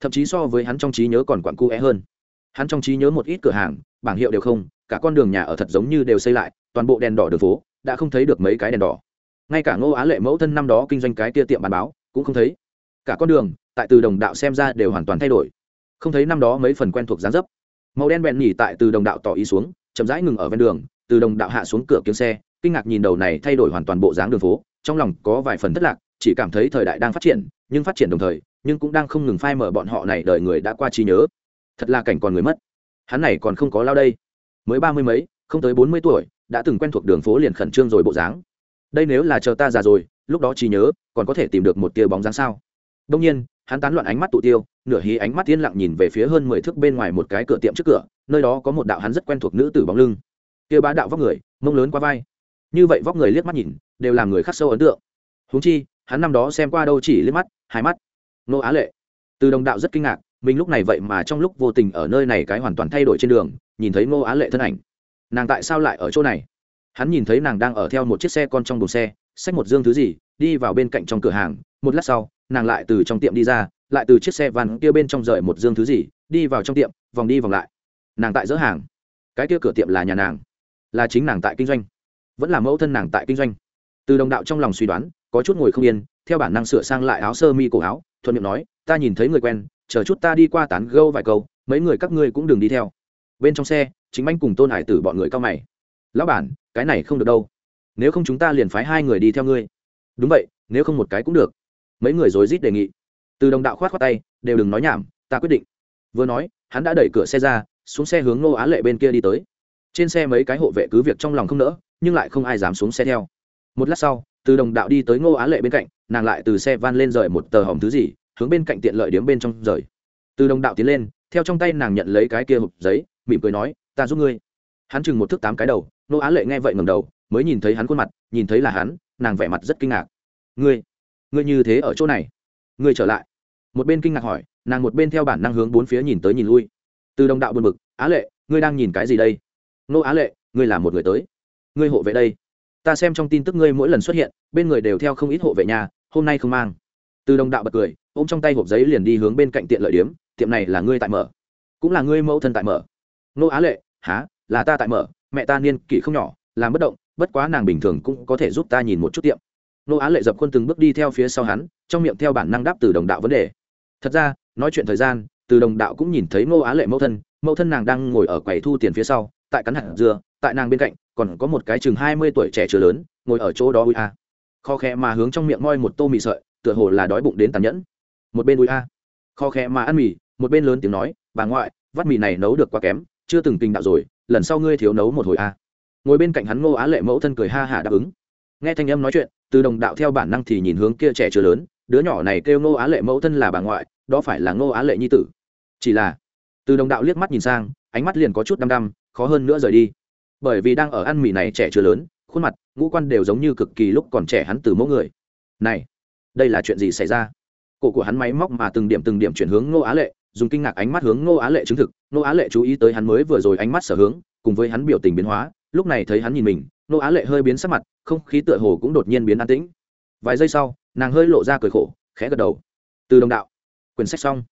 Thậm chí so với hắn trong trí nhớ còn quặn cu é hơn hắn trong trí nhớ một ít cửa hàng, bảng hiệu đều không, cả con đường nhà ở thật giống như đều xây lại, toàn bộ đèn đỏ đường phố, đã không thấy được mấy cái đèn đỏ. Ngay cả ngô á lệ mẫu thân năm đó kinh doanh cái tia tiệm bán báo, cũng không thấy. Cả con đường, tại từ đồng đạo xem ra đều hoàn toàn thay đổi. Không thấy năm đó mấy phần quen thuộc dáng dấp. Màu đen bẹn nhỉ tại từ đồng đạo tỏ ý xuống, chậm rãi ngừng ở ven đường, từ đồng đạo hạ xuống cửa kiếm xe, kinh ngạc nhìn đầu này thay đổi hoàn toàn bộ dáng đường phố, trong lòng có vài phần thất lạc, chỉ cảm thấy thời đại đang phát triển, nhưng phát triển đồng thời, nhưng cũng đang không ngừng phai mở bọn họ này đời người đã qua trí nhớ thật là cảnh còn người mất. Hắn này còn không có lao đây. Mới ba mươi mấy, không tới bốn mươi tuổi, đã từng quen thuộc đường phố liền khẩn trương rồi bộ dáng. Đây nếu là chờ ta già rồi, lúc đó chỉ nhớ, còn có thể tìm được một tia bóng dáng sao? Đông nhiên, hắn tán loạn ánh mắt tụ tiêu, nửa hí ánh mắt yên lặng nhìn về phía hơn mười thước bên ngoài một cái cửa tiệm trước cửa, nơi đó có một đạo hắn rất quen thuộc nữ tử bóng lưng. Kia bá đạo vóc người, mông lớn qua vai. Như vậy vóc người liếc mắt nhìn, đều làm người khắc sâu ấn tượng. Huống chi, hắn năm đó xem qua đâu chỉ liếc mắt, hai mắt. Nô á lệ. Từ đồng đạo rất kinh ngạc mình lúc này vậy mà trong lúc vô tình ở nơi này cái hoàn toàn thay đổi trên đường, nhìn thấy ngô á lệ thân ảnh. Nàng tại sao lại ở chỗ này? Hắn nhìn thấy nàng đang ở theo một chiếc xe con trong đồn xe, xách một dương thứ gì, đi vào bên cạnh trong cửa hàng. Một lát sau, nàng lại từ trong tiệm đi ra, lại từ chiếc xe van kia bên trong rời một dương thứ gì, đi vào trong tiệm, vòng đi vòng lại. Nàng tại dỡ hàng. Cái kia cửa tiệm là nhà nàng, là chính nàng tại kinh doanh. Vẫn là mẫu thân nàng tại kinh doanh. Từ đồng đạo trong lòng suy đoán, có chút ngồi không yên theo bản năng sửa sang lại áo sơ mi cổ áo, thuận miệng nói, ta nhìn thấy người quen, chờ chút ta đi qua tán gâu vài câu, mấy người các ngươi cũng đừng đi theo. Bên trong xe, chính anh cùng tôn hải tử bọn người cao mày. Lão bản, cái này không được đâu. Nếu không chúng ta liền phái hai người đi theo ngươi. Đúng vậy, nếu không một cái cũng được. Mấy người rối rít đề nghị. Từ đồng đạo khoát khoát tay, đều đừng nói nhảm, ta quyết định. Vừa nói, hắn đã đẩy cửa xe ra, xuống xe hướng nô á lệ bên kia đi tới. Trên xe mấy cái hộ vệ cứ việc trong lòng không nỡ, nhưng lại không ai dám xuống xe theo. Một lát sau, từ đồng đạo đi tới ngô á lệ bên cạnh nàng lại từ xe van lên rời một tờ hòm thứ gì, hướng bên cạnh tiện lợi điếm bên trong rời. Từ đồng đạo tiến lên, theo trong tay nàng nhận lấy cái kia hộp giấy, mỉm cười nói, ta giúp ngươi. Hắn chừng một thước tám cái đầu, nô á lệ nghe vậy ngầm đầu, mới nhìn thấy hắn khuôn mặt, nhìn thấy là hắn, nàng vẻ mặt rất kinh ngạc. Ngươi ngươi như thế ở chỗ này? Ngươi trở lại. Một bên kinh ngạc hỏi, nàng một bên theo bản năng hướng bốn phía nhìn tới nhìn lui. Từ đồng đạo buồn bực, á lệ, ngươi đang nhìn cái gì đây? Nô á lệ, ngươi là một người tới. Ngươi hộ vệ đây. Ta xem trong tin tức ngươi mỗi lần xuất hiện, bên người đều theo không ít hộ vệ nhà hôm nay không mang. Từ đồng đạo bật cười, ôm trong tay hộp giấy liền đi hướng bên cạnh tiện lợi điếm, tiệm này là ngươi tại mở. Cũng là ngươi mẫu thân tại mở. Nô á lệ, há, là ta tại mở, mẹ ta niên kỷ không nhỏ, làm bất động, bất quá nàng bình thường cũng có thể giúp ta nhìn một chút tiệm. Nô á lệ dập khuôn từng bước đi theo phía sau hắn, trong miệng theo bản năng đáp từ đồng đạo vấn đề. Thật ra, nói chuyện thời gian, từ đồng đạo cũng nhìn thấy nô á lệ mẫu thân mẫu thân nàng đang ngồi ở quầy thu tiền phía sau, tại cắn hạt dưa, tại nàng bên cạnh, còn có một cái chừng hai mươi tuổi trẻ chưa lớn, ngồi ở chỗ đó ui a kho khẽ mà hướng trong miệng moi một tô mì sợi, tựa hồ là đói bụng đến tàn nhẫn. Một bên đùi a. Kho khẽ mà ăn mì, một bên lớn tiếng nói, bà ngoại, vắt mì này nấu được quá kém, chưa từng kinh đạo rồi, lần sau ngươi thiếu nấu một hồi a. Ngồi bên cạnh hắn ngô á lệ mẫu thân cười ha hả đáp ứng. Nghe thanh âm nói chuyện, từ đồng đạo theo bản năng thì nhìn hướng kia trẻ chưa lớn, đứa nhỏ này kêu ngô á lệ mẫu thân là bà ngoại, đó phải là ngô á lệ nhi tử. Chỉ là, từ đồng đạo liếc mắt nhìn sang, ánh mắt liền có chút đăm đăm, khó hơn nữa rời đi. Bởi vì đang ở ăn mì này trẻ chưa lớn khuôn mặt, ngũ quan đều giống như cực kỳ lúc còn trẻ hắn từ mẫu người. Này, đây là chuyện gì xảy ra? Cổ của hắn máy móc mà từng điểm từng điểm chuyển hướng ngô á lệ, dùng kinh ngạc ánh mắt hướng ngô á lệ chứng thực. Ngô á lệ chú ý tới hắn mới vừa rồi ánh mắt sở hướng, cùng với hắn biểu tình biến hóa, lúc này thấy hắn nhìn mình, ngô á lệ hơi biến sắc mặt, không khí tựa hồ cũng đột nhiên biến an tĩnh. Vài giây sau, nàng hơi lộ ra cười khổ, khẽ gật đầu. Từ đồng đạo, quyển sách xong.